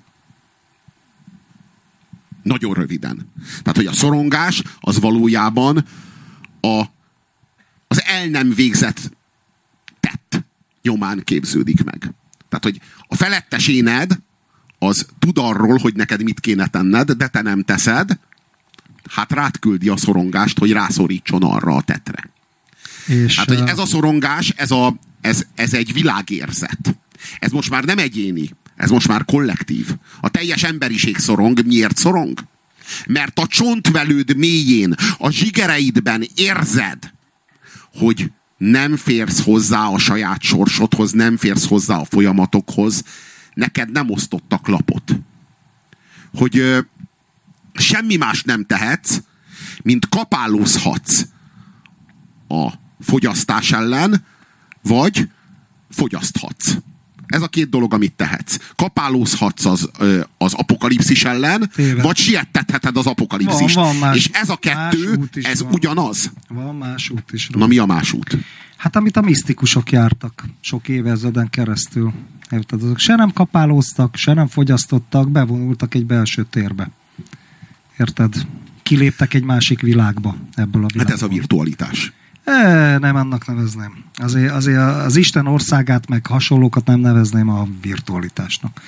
Speaker 2: Nagyon röviden. Tehát, hogy a szorongás az valójában a, az el nem végzett tett nyomán képződik meg. Tehát, hogy a felettes éned az tud arról, hogy neked mit kéne tenned, de te nem teszed, hát rád küldi a szorongást, hogy rászorítson arra a tetre. És, hát, hogy ez a szorongás, ez a, ez, ez egy világérzet. Ez most már nem egyéni, ez most már kollektív. A teljes emberiség szorong. Miért szorong? Mert a csontvelőd mélyén, a zsigereidben érzed, hogy nem férsz hozzá a saját sorsodhoz, nem férsz hozzá a folyamatokhoz, neked nem osztottak lapot. Hogy ö, semmi más nem tehetsz, mint kapálózhatsz a fogyasztás ellen, vagy fogyaszthatsz. Ez a két dolog, amit tehetsz. Kapálózhatsz az, az apokalipszis ellen, Téve. vagy siettetheted az apokalipszist. Van, van más, És ez a kettő, ez van. ugyanaz.
Speaker 1: Van más út is.
Speaker 2: Na mi a más út?
Speaker 1: Hát amit a misztikusok jártak sok évezreden keresztül. Érted? Azok se nem kapálóztak, se nem fogyasztottak, bevonultak egy belső térbe. Érted? Kiléptek egy másik világba ebből a világból.
Speaker 2: Hát ez a virtualitás.
Speaker 1: E, nem annak nevezném. Azért, azért az Isten országát meg hasonlókat nem nevezném a virtualitásnak.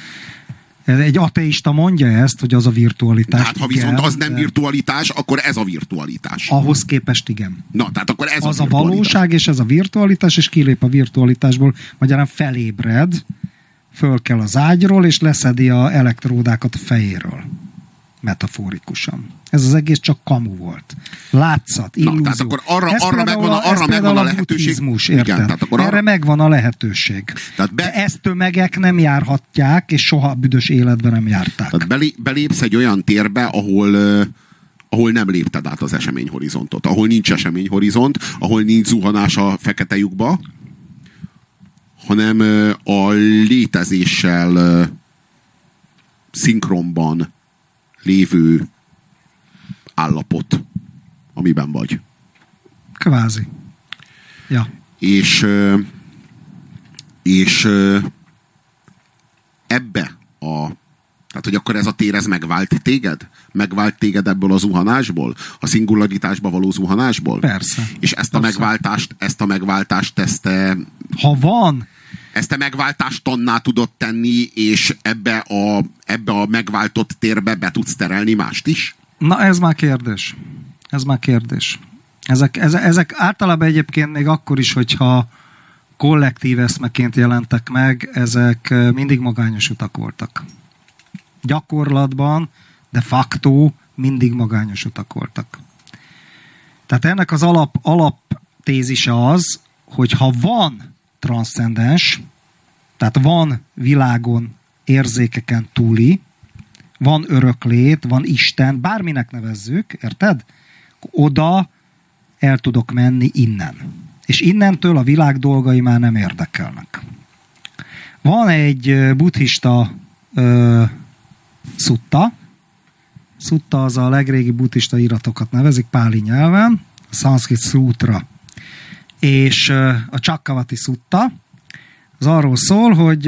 Speaker 1: Egy ateista mondja ezt, hogy az a virtualitás.
Speaker 2: Tehát ha viszont igen, az nem virtualitás, akkor ez a virtualitás.
Speaker 1: Ahhoz képest igen.
Speaker 2: Na, tehát akkor ez
Speaker 1: az a, a valóság, és ez a virtualitás, és kilép a virtualitásból, magyarán felébred, föl kell az ágyról, és leszedi a elektródákat a fejéről metaforikusan. Ez az egész csak kamu volt. Látszat, illúzió. Na, tehát
Speaker 2: akkor arra, arra megvan, a, arra megvan a, a lehetőség.
Speaker 1: Érted? Igen, tehát akkor Erre arra... megvan a lehetőség. Tehát be... De ezt tömegek nem járhatják, és soha büdös életben nem járták.
Speaker 2: Tehát belé, belépsz egy olyan térbe, ahol ahol nem lépted át az eseményhorizontot, ahol nincs eseményhorizont, ahol nincs zuhanás a fekete lyukba, hanem a létezéssel szinkronban lévő állapot, amiben vagy.
Speaker 1: Kvázi. Ja.
Speaker 2: És, és ebbe a tehát, hogy akkor ez a tér, ez megvált téged? Megvált téged ebből a zuhanásból? A szingularitásba való zuhanásból?
Speaker 1: Persze.
Speaker 2: És ezt a Persze. megváltást, ezt a megváltást, ezt te...
Speaker 1: Ha van,
Speaker 2: ezt a megváltást tanná tudod tenni, és ebbe a, ebbe a megváltott térbe be tudsz terelni mást is?
Speaker 1: Na ez már kérdés. Ez már kérdés. Ezek, ezek, ezek általában egyébként még akkor is, hogyha kollektív eszmeként jelentek meg, ezek mindig magányos utak voltak. Gyakorlatban, de facto mindig magányos utak voltak. Tehát ennek az alap, alaptézise az, hogy ha van transzcendens, tehát van világon érzékeken túli, van öröklét, van Isten, bárminek nevezzük, érted? Oda el tudok menni innen. És innentől a világ dolgai már nem érdekelnek. Van egy buddhista ö, szutta, szutta az a legrégi buddhista iratokat nevezik páli nyelven, a szanszkrit szútra és a Csakavati szutta, az arról szól, hogy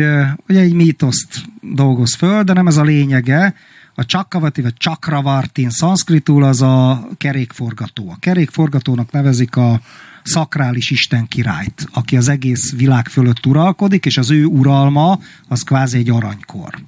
Speaker 1: ugye egy mítoszt dolgoz föl, de nem ez a lényege. A Csakavati vagy Chakravartin szanszkritul az a kerékforgató. A kerékforgatónak nevezik a szakrális Isten királyt, aki az egész világ fölött uralkodik, és az ő uralma az kvázi egy aranykor.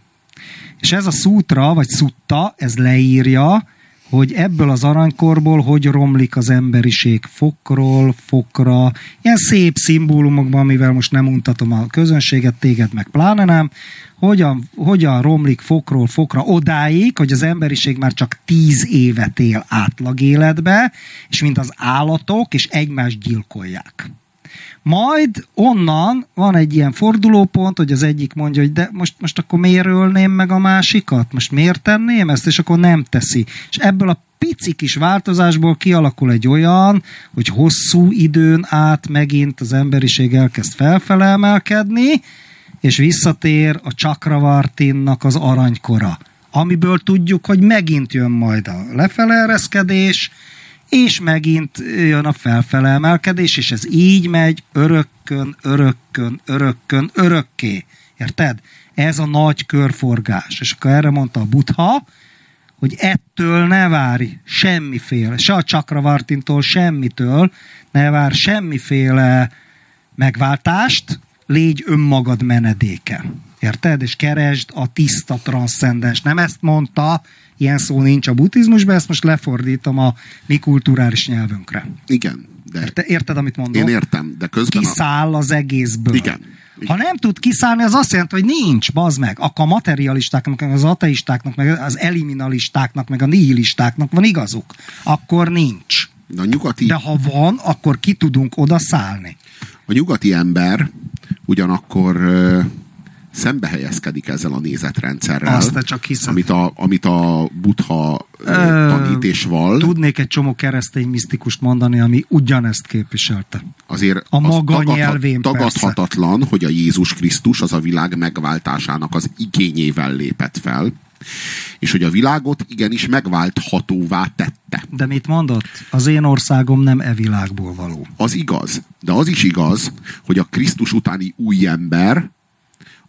Speaker 1: És ez a szútra, vagy szutta, ez leírja, hogy ebből az aranykorból hogy romlik az emberiség fokról, fokra, ilyen szép szimbólumokban, amivel most nem untatom a közönséget, téged meg pláne nem, hogyan, hogyan romlik fokról fokra odáig, hogy az emberiség már csak tíz évet él átlag életbe, és mint az állatok, és egymást gyilkolják. Majd onnan van egy ilyen fordulópont, hogy az egyik mondja, hogy de most, most akkor miért ölném meg a másikat? Most miért tenném ezt? És akkor nem teszi. És ebből a pici kis változásból kialakul egy olyan, hogy hosszú időn át megint az emberiség elkezd felfele emelkedni, és visszatér a Chakravartinnak az aranykora, amiből tudjuk, hogy megint jön majd a lefele ereszkedés, és megint jön a felfele emelkedés, és ez így megy örökkön, örökkön, örökkön, örökké. Érted? Ez a nagy körforgás. És akkor erre mondta a Buddha, hogy ettől ne várj semmiféle, se a Chakravartintól, semmitől, ne vár semmiféle megváltást, légy önmagad menedéke. Érted? És keresd a tiszta transzcendens. Nem ezt mondta, ilyen szó nincs a buddhizmusban, ezt most lefordítom a mi kulturális nyelvünkre.
Speaker 2: Igen, De
Speaker 1: Te érted, amit mondok?
Speaker 2: én értem, de közben... A...
Speaker 1: Kiszáll az egészből.
Speaker 2: Igen.
Speaker 1: Ha nem tud kiszállni, az azt jelenti, hogy nincs, bazd meg. Akkor a materialistáknak, meg az ateistáknak, meg az eliminalistáknak, meg a nihilistáknak van igazuk. Akkor nincs.
Speaker 2: De a nyugati,
Speaker 1: De ha van, akkor ki tudunk oda szállni.
Speaker 2: a nyugati ember ugyanakkor szembe helyezkedik ezzel a nézetrendszerrel.
Speaker 1: Azt te csak hiszed.
Speaker 2: Amit a, amit a buddha ö,
Speaker 1: Ö,
Speaker 2: tanít és val.
Speaker 1: Tudnék egy csomó keresztény misztikust mondani, ami ugyanezt képviselte.
Speaker 2: azért
Speaker 1: A
Speaker 2: az
Speaker 1: maga
Speaker 2: tagadha-
Speaker 1: nyelvén
Speaker 2: tagadhatatlan, hogy a Jézus Krisztus az a világ megváltásának az igényével lépett fel, és hogy a világot igenis megválthatóvá tette.
Speaker 1: De mit mondott? Az én országom nem e világból való.
Speaker 2: Az igaz, de az is igaz, hogy a Krisztus utáni új ember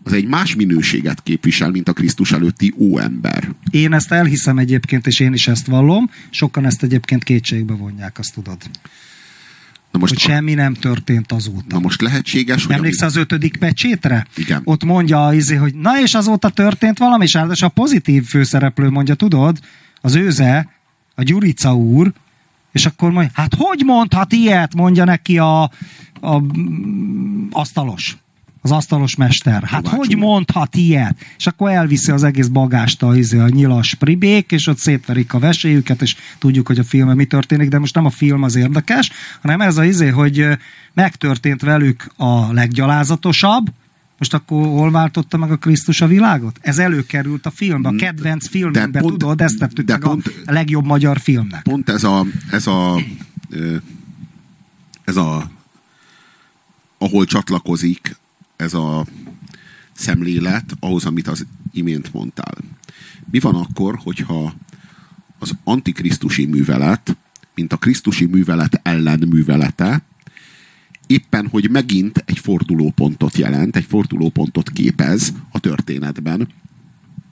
Speaker 2: az egy más minőséget képvisel, mint a Krisztus előtti óember.
Speaker 1: Én ezt elhiszem egyébként, és én is ezt vallom. Sokan ezt egyébként kétségbe vonják, azt tudod.
Speaker 2: Na most,
Speaker 1: Hogy semmi nem történt azóta.
Speaker 2: na most lehetséges, hogy...
Speaker 1: Emlékszel az ötödik pecsétre?
Speaker 2: Igen.
Speaker 1: Ott mondja izé, hogy na és azóta történt valami, és a pozitív főszereplő mondja, tudod, az őze, a Gyurica úr, és akkor mondja, hát hogy mondhat ilyet, mondja neki a, a mm, asztalos. Az asztalos mester. Hát
Speaker 2: Kovács
Speaker 1: hogy
Speaker 2: úr.
Speaker 1: mondhat ilyet? És akkor elviszi az egész bagást a, izé, a nyilas pribék, és ott szétverik a veséjüket, és tudjuk, hogy a filmben mi történik, de most nem a film az érdekes, hanem ez az izé, hogy megtörtént velük a leggyalázatosabb, most akkor hol váltotta meg a Krisztus a világot? Ez előkerült a filmbe, a kedvenc filmünkbe,
Speaker 2: pont-
Speaker 1: tudod, ezt tettük
Speaker 2: de
Speaker 1: meg
Speaker 2: pont-
Speaker 1: a legjobb magyar filmnek.
Speaker 2: pont ez a, ez a, ez a, ahol csatlakozik ez a szemlélet ahhoz, amit az imént mondtál. Mi van akkor, hogyha az antikrisztusi művelet, mint a krisztusi művelet ellen művelete, éppen, hogy megint egy fordulópontot jelent, egy fordulópontot képez a történetben,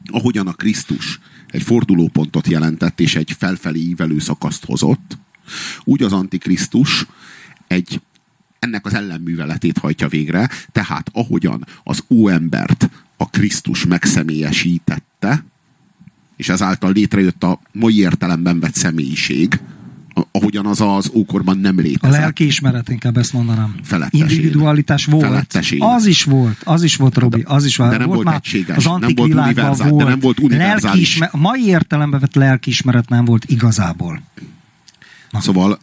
Speaker 2: ahogyan a Krisztus egy fordulópontot jelentett, és egy felfelé ívelő szakaszt hozott, úgy az Antikrisztus egy ennek az ellenműveletét hajtja végre, tehát ahogyan az óembert a Krisztus megszemélyesítette, és ezáltal létrejött a mai értelemben vett személyiség, a- ahogyan az az ókorban nem
Speaker 1: A
Speaker 2: létezett.
Speaker 1: lelkiismeret, inkább ezt mondanám.
Speaker 2: Felettes én.
Speaker 1: Individualitás volt.
Speaker 2: Felettes én.
Speaker 1: Az is volt, az is volt, Robi, az is volt.
Speaker 2: de nem volt
Speaker 1: már
Speaker 2: egységes,
Speaker 1: Az
Speaker 2: nem
Speaker 1: antik
Speaker 2: volt
Speaker 1: világban
Speaker 2: univerzál- de nem volt univerzális.
Speaker 1: Lelkiismer- a mai értelemben vett lelkiismeret nem volt igazából.
Speaker 2: Szóval ö,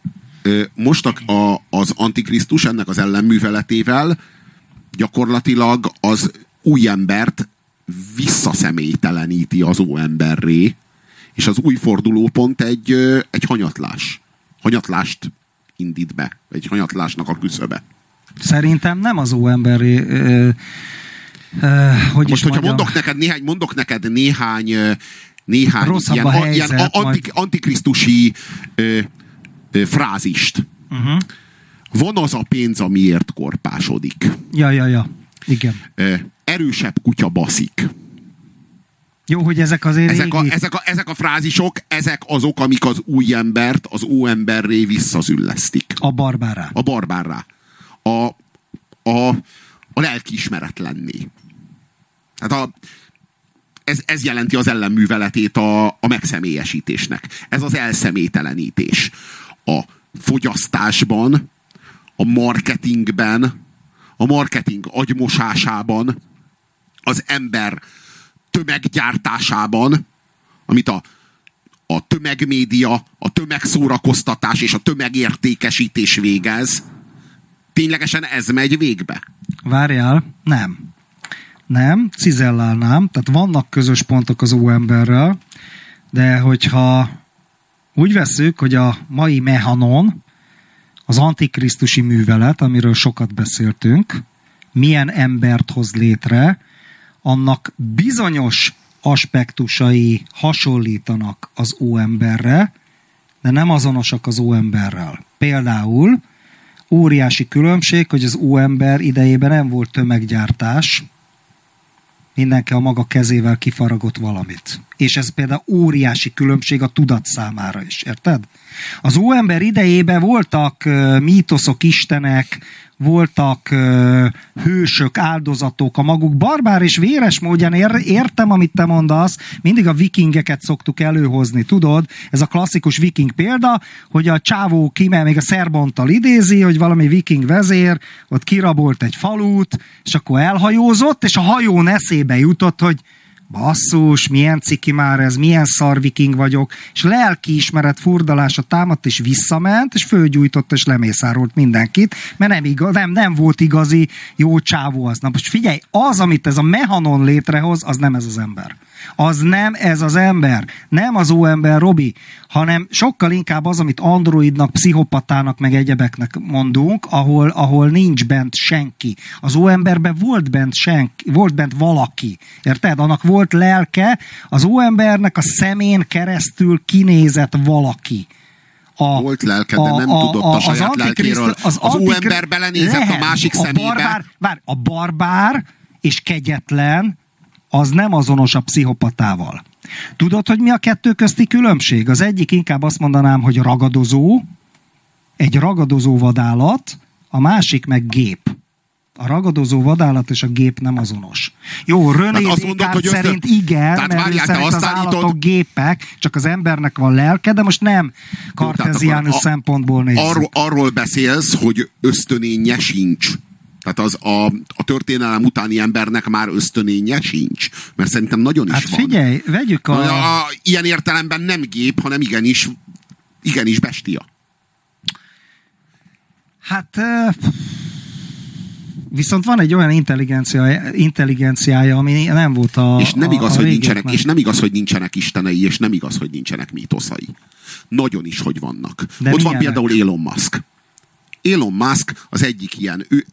Speaker 2: most a, az Antikrisztus ennek az ellenműveletével gyakorlatilag az új embert visszaszemélyteleníti az óemberré, és az új fordulópont egy, egy hanyatlás. Hanyatlást indít be, egy hanyatlásnak a küszöbe.
Speaker 1: Szerintem nem az. Ö, ö, hogy
Speaker 2: Most, hogyha
Speaker 1: mondjam,
Speaker 2: mondok neked néhány, mondok neked néhány, néhány
Speaker 1: Rosszabb
Speaker 2: ilyen,
Speaker 1: a helyzet,
Speaker 2: ilyen antik,
Speaker 1: majd-
Speaker 2: antikrisztusi ö, frázist.
Speaker 1: Uh-huh.
Speaker 2: Van az a pénz, amiért korpásodik.
Speaker 1: Ja, ja, ja. Igen.
Speaker 2: Erősebb kutya baszik.
Speaker 1: Jó, hogy ezek azért
Speaker 2: Ezek a,
Speaker 1: régi...
Speaker 2: ezek, a, ezek a frázisok, ezek azok, amik az új embert az óemberré visszazüllesztik.
Speaker 1: A barbárá.
Speaker 2: A barbárrá. A, a, a lelkiismeretlenné. Tehát a, ez, ez jelenti az ellenműveletét a, a megszemélyesítésnek. Ez az elszemélytelenítés. A fogyasztásban, a marketingben, a marketing agymosásában, az ember tömeggyártásában, amit a, a tömegmédia, a tömegszórakoztatás és a tömegértékesítés végez, ténylegesen ez megy végbe?
Speaker 1: Várjál, nem. Nem, cizellálnám, tehát vannak közös pontok az óemberrel, de hogyha úgy veszük, hogy a mai mehanon, az antikrisztusi művelet, amiről sokat beszéltünk, milyen embert hoz létre, annak bizonyos aspektusai hasonlítanak az óemberre, de nem azonosak az óemberrel. Például óriási különbség, hogy az óember idejében nem volt tömeggyártás, mindenki a maga kezével kifaragott valamit. És ez például óriási különbség a tudat számára is, érted? Az óember idejében voltak mítoszok, istenek, voltak uh, hősök, áldozatok, a maguk barbár és véres módján ér, értem, amit te mondasz, mindig a vikingeket szoktuk előhozni, tudod? Ez a klasszikus viking példa, hogy a csávó kime, még a szerbontal idézi, hogy valami viking vezér ott kirabolt egy falut, és akkor elhajózott, és a hajón eszébe jutott, hogy basszus, milyen ciki már ez, milyen szar viking vagyok, és lelkiismeret furdalása támadt, és visszament, és fölgyújtott, és lemészárolt mindenkit, mert nem, igaz, nem, nem volt igazi jó csávó az. Na most figyelj, az, amit ez a mehanon létrehoz, az nem ez az ember az nem ez az ember. Nem az óember, Robi, hanem sokkal inkább az, amit androidnak, pszichopatának, meg egyebeknek mondunk, ahol, ahol nincs bent senki. Az óemberben volt bent senki, volt bent valaki. Érted? Annak volt lelke, az óembernek a szemén keresztül kinézett valaki.
Speaker 2: A, volt lelke, de nem a, tudott a, a saját lelkéről. Az, az óember belenézett lehet, a másik a szemébe.
Speaker 1: Barbár, vár, a barbár és kegyetlen az nem azonos a pszichopatával. Tudod, hogy mi a kettő közti különbség? Az egyik inkább azt mondanám, hogy ragadozó, egy ragadozó vadállat, a másik meg gép. A ragadozó vadállat és a gép nem azonos. Jó, René Descartes szerint igen, tehát mert várjál, szerint az állítod... állatok gépek, csak az embernek van lelke, de most nem karteziánus szempontból nézzük.
Speaker 2: Arról, arról beszélsz, hogy ösztönénye sincs. Tehát az a, a történelem utáni embernek már ösztönénye sincs. Mert szerintem nagyon is
Speaker 1: hát
Speaker 2: van.
Speaker 1: figyelj, vegyük a...
Speaker 2: a... a... Ilyen értelemben nem gép, hanem igenis, igenis bestia.
Speaker 1: Hát... Viszont van egy olyan intelligencia, intelligenciája, ami nem volt a
Speaker 2: És nem igaz,
Speaker 1: a, a
Speaker 2: hogy nincsenek, és nem igaz, hogy nincsenek istenei, és nem igaz, hogy nincsenek mítoszai. Nagyon is, hogy vannak. De Ott milyenek? van például Elon Musk. Elon Musk az egyik ilyen, ő,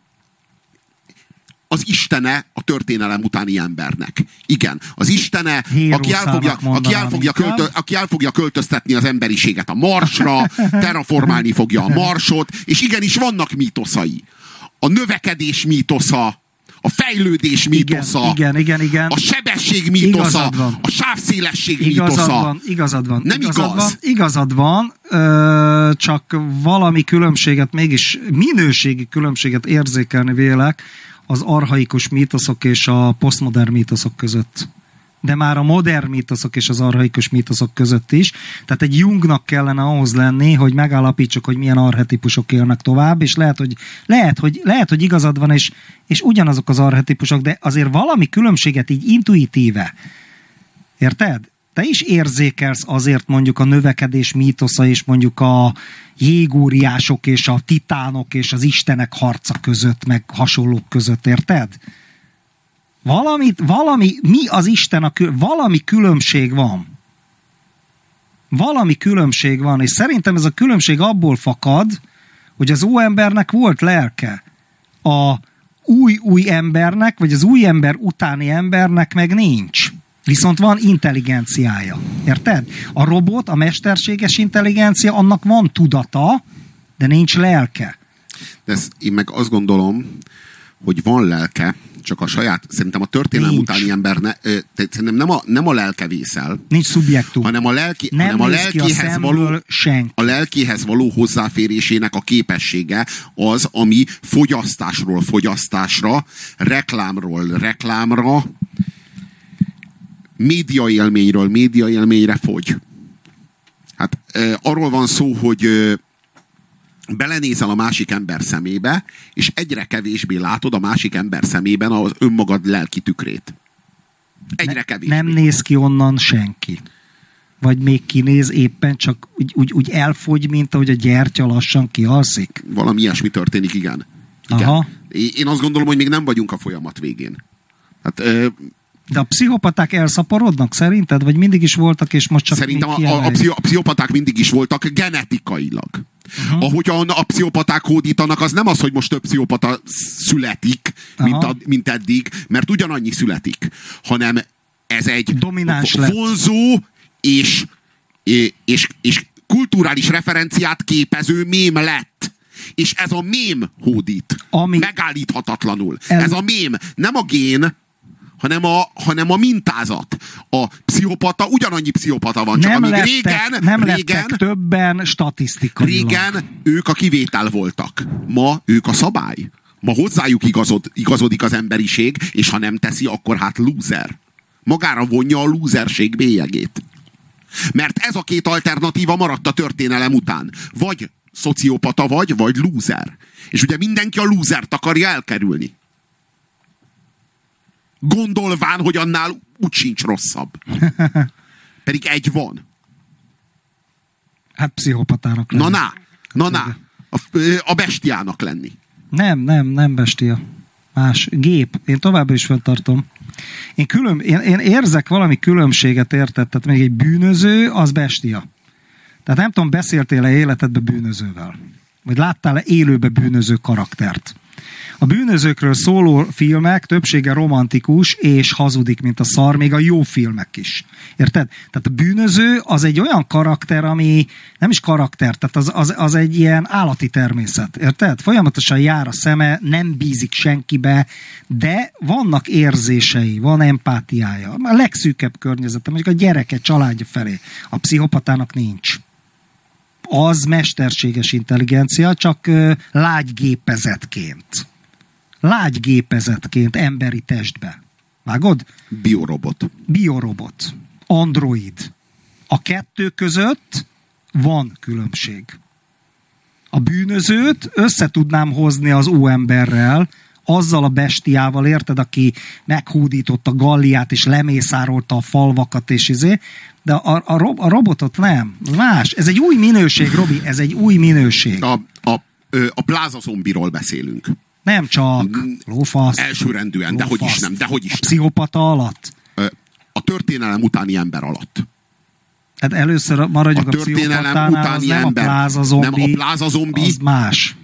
Speaker 2: az istene a történelem utáni embernek. Igen, az istene, aki el, fogja, aki, el fogja költö, aki el fogja költöztetni az emberiséget a marsra, <laughs> terraformálni fogja a marsot, és igenis vannak mítoszai. A növekedés mítosza, a fejlődés mítosza,
Speaker 1: igen, igen, igen, igen.
Speaker 2: a sebesség mítosza, a sávszélesség igazad mítosza.
Speaker 1: Van, igazad van.
Speaker 2: Nem
Speaker 1: igazad
Speaker 2: igaz?
Speaker 1: Van, igazad van, ö, csak valami különbséget, mégis minőségi különbséget érzékelni vélek, az arhaikus mítoszok és a posztmodern mítoszok között de már a modern mítoszok és az arhaikus mítoszok között is. Tehát egy Jungnak kellene ahhoz lenni, hogy megállapítsuk, hogy milyen arhetipusok élnek tovább, és lehet, hogy, lehet, hogy, lehet, hogy igazad van, és, és ugyanazok az arhetipusok, de azért valami különbséget így intuitíve. Érted? Te is érzékelsz azért mondjuk a növekedés mítosza és mondjuk a jégóriások és a titánok és az istenek harca között, meg hasonlók között, érted? Valamit, valami, mi az Isten, a, valami különbség van. Valami különbség van, és szerintem ez a különbség abból fakad, hogy az óembernek volt lelke. A új-új embernek, vagy az új ember utáni embernek meg nincs. Viszont van intelligenciája. Érted? A robot, a mesterséges intelligencia, annak van tudata, de nincs lelke.
Speaker 2: De ezt, én meg azt gondolom, hogy van lelke, csak a saját, szerintem a történelem Nincs. utáni ember ne, szerintem nem a, nem a lelke vészel.
Speaker 1: Nincs szubjektum.
Speaker 2: Hanem a, lelki, nem hanem a lelkéhez,
Speaker 1: a
Speaker 2: való,
Speaker 1: senki.
Speaker 2: a lelkéhez való hozzáférésének a képessége az, ami fogyasztásról fogyasztásra, reklámról reklámra, média élményről média élményre fogy. Hát e, arról van szó, hogy e, belenézel a másik ember szemébe, és egyre kevésbé látod a másik ember szemében az önmagad lelki tükrét. Egyre ne, kevésbé.
Speaker 1: Nem néz ki onnan senki. Vagy még kinéz éppen, csak úgy, úgy, úgy elfogy, mint ahogy a gyertya lassan kialszik.
Speaker 2: Valami ilyesmi történik, igen. igen. Aha. Én azt gondolom, hogy még nem vagyunk a folyamat végén. Hát,
Speaker 1: de a pszichopaták elszaporodnak szerinted? Vagy mindig is voltak, és most csak
Speaker 2: Szerintem a, a, a, pszichopaták mindig is voltak genetikailag. Uh-huh. Ahogyan a pszichopaták hódítanak, az nem az, hogy most több pszichopata születik, mint, a, mint eddig, mert ugyanannyi születik, hanem ez egy
Speaker 1: Domináns
Speaker 2: vonzó és, és, és kulturális referenciát képező mém lett. És ez a mém hódít. Ami... Megállíthatatlanul. Ez... ez a mém. Nem a gén, hanem a, hanem a mintázat. A pszichopata, ugyanannyi pszichopata van, csak
Speaker 1: Nem
Speaker 2: amíg
Speaker 1: lettek,
Speaker 2: régen,
Speaker 1: nem
Speaker 2: régen,
Speaker 1: többen statisztikailag.
Speaker 2: régen ők a kivétel voltak. Ma ők a szabály. Ma hozzájuk igazod, igazodik az emberiség, és ha nem teszi, akkor hát loser. Magára vonja a loserség bélyegét. Mert ez a két alternatíva maradt a történelem után. Vagy szociopata vagy, vagy loser. És ugye mindenki a losert akarja elkerülni. Gondolván, hogy annál úgy sincs rosszabb. <laughs> Pedig egy van.
Speaker 1: Hát pszichopatának
Speaker 2: Na
Speaker 1: lenni.
Speaker 2: na, na na. A, ö, a bestiának lenni.
Speaker 1: Nem, nem, nem bestia. Más. Gép. Én továbbra is fenntartom. Én, külön, én, én érzek valami különbséget, érted? Tehát még egy bűnöző, az bestia. Tehát nem tudom, beszéltél-e életedbe bűnözővel? Vagy láttál-e élőbe bűnöző karaktert? A bűnözőkről szóló filmek többsége romantikus és hazudik, mint a szar, még a jó filmek is. Érted? Tehát a bűnöző az egy olyan karakter, ami nem is karakter, tehát az, az, az egy ilyen állati természet. Érted? Folyamatosan jár a szeme, nem bízik senkibe, de vannak érzései, van empátiája. A legszűkebb környezete, mondjuk a gyereke, családja felé. A pszichopatának nincs az mesterséges intelligencia, csak lágy gépezetként. Lágy gépezetként emberi testbe. Vágod?
Speaker 2: Biorobot.
Speaker 1: Biorobot. Android. A kettő között van különbség. A bűnözőt össze tudnám hozni az óemberrel, azzal a bestiával, érted, aki meghúdította a galliát, és lemészárolta a falvakat, és izé, de a, a, rob, a robotot nem. Más. Ez egy új minőség, Robi, ez egy új minőség.
Speaker 2: A, a, a pláza zombiról beszélünk.
Speaker 1: Nem csak lófasz.
Speaker 2: Elsőrendűen, de hogy is nem, de hogy is
Speaker 1: A
Speaker 2: nem.
Speaker 1: pszichopata alatt.
Speaker 2: A történelem utáni ember alatt.
Speaker 1: Hát először maradjunk
Speaker 2: A
Speaker 1: a,
Speaker 2: történelem
Speaker 1: pszichopatánál,
Speaker 2: utáni
Speaker 1: nem
Speaker 2: ember.
Speaker 1: a pláza zombi,
Speaker 2: Nem, a pláza zombi.
Speaker 1: az más.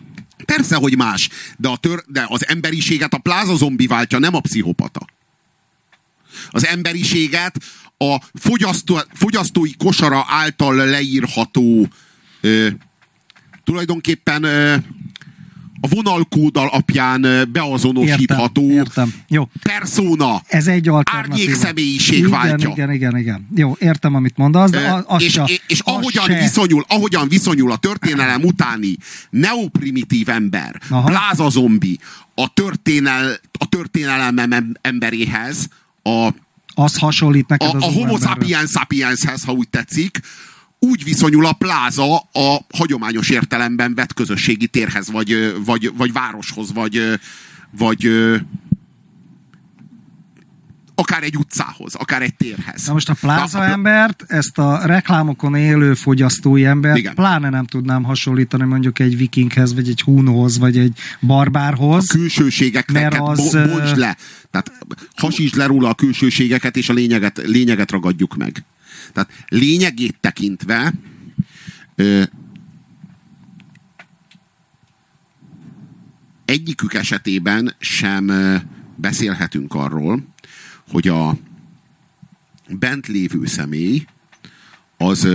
Speaker 2: Persze, hogy más, de, a tör, de az emberiséget a pláza zombi váltja, nem a pszichopata. Az emberiséget a fogyasztó, fogyasztói kosara által leírható ö, tulajdonképpen ö, a vonalkód alapján beazonosítható
Speaker 1: Értem, értem. Jó.
Speaker 2: persona
Speaker 1: Ez egy alternatíva.
Speaker 2: árnyék személyiség
Speaker 1: igen,
Speaker 2: váltja.
Speaker 1: Igen, igen, igen. Jó, értem, amit mondasz, de az, az
Speaker 2: és,
Speaker 1: se,
Speaker 2: és, és
Speaker 1: az
Speaker 2: ahogyan,
Speaker 1: se.
Speaker 2: viszonyul, ahogyan viszonyul a történelem utáni neoprimitív ember,
Speaker 1: Aha.
Speaker 2: pláza zombi a, történel, a történelem em- emberéhez, a,
Speaker 1: Az hasonlít neked
Speaker 2: a,
Speaker 1: az
Speaker 2: a homo sapiens sapienshez, ha úgy tetszik, úgy viszonyul a pláza a hagyományos értelemben vett közösségi térhez, vagy, vagy, vagy városhoz, vagy, vagy akár egy utcához, akár egy térhez.
Speaker 1: Na most a pláza
Speaker 2: a-
Speaker 1: embert, ezt a reklámokon élő fogyasztói embert
Speaker 2: Igen.
Speaker 1: pláne nem tudnám hasonlítani mondjuk egy vikinghez, vagy egy húnóhoz, vagy egy barbárhoz.
Speaker 2: külsőségeket
Speaker 1: Mert
Speaker 2: az,
Speaker 1: az,
Speaker 2: bo- bontsd le. Tehát hasítsd le róla a külsőségeket, és a lényeget, lényeget ragadjuk meg. Tehát lényegét tekintve ö, egyikük esetében sem beszélhetünk arról, hogy a bent lévő személy az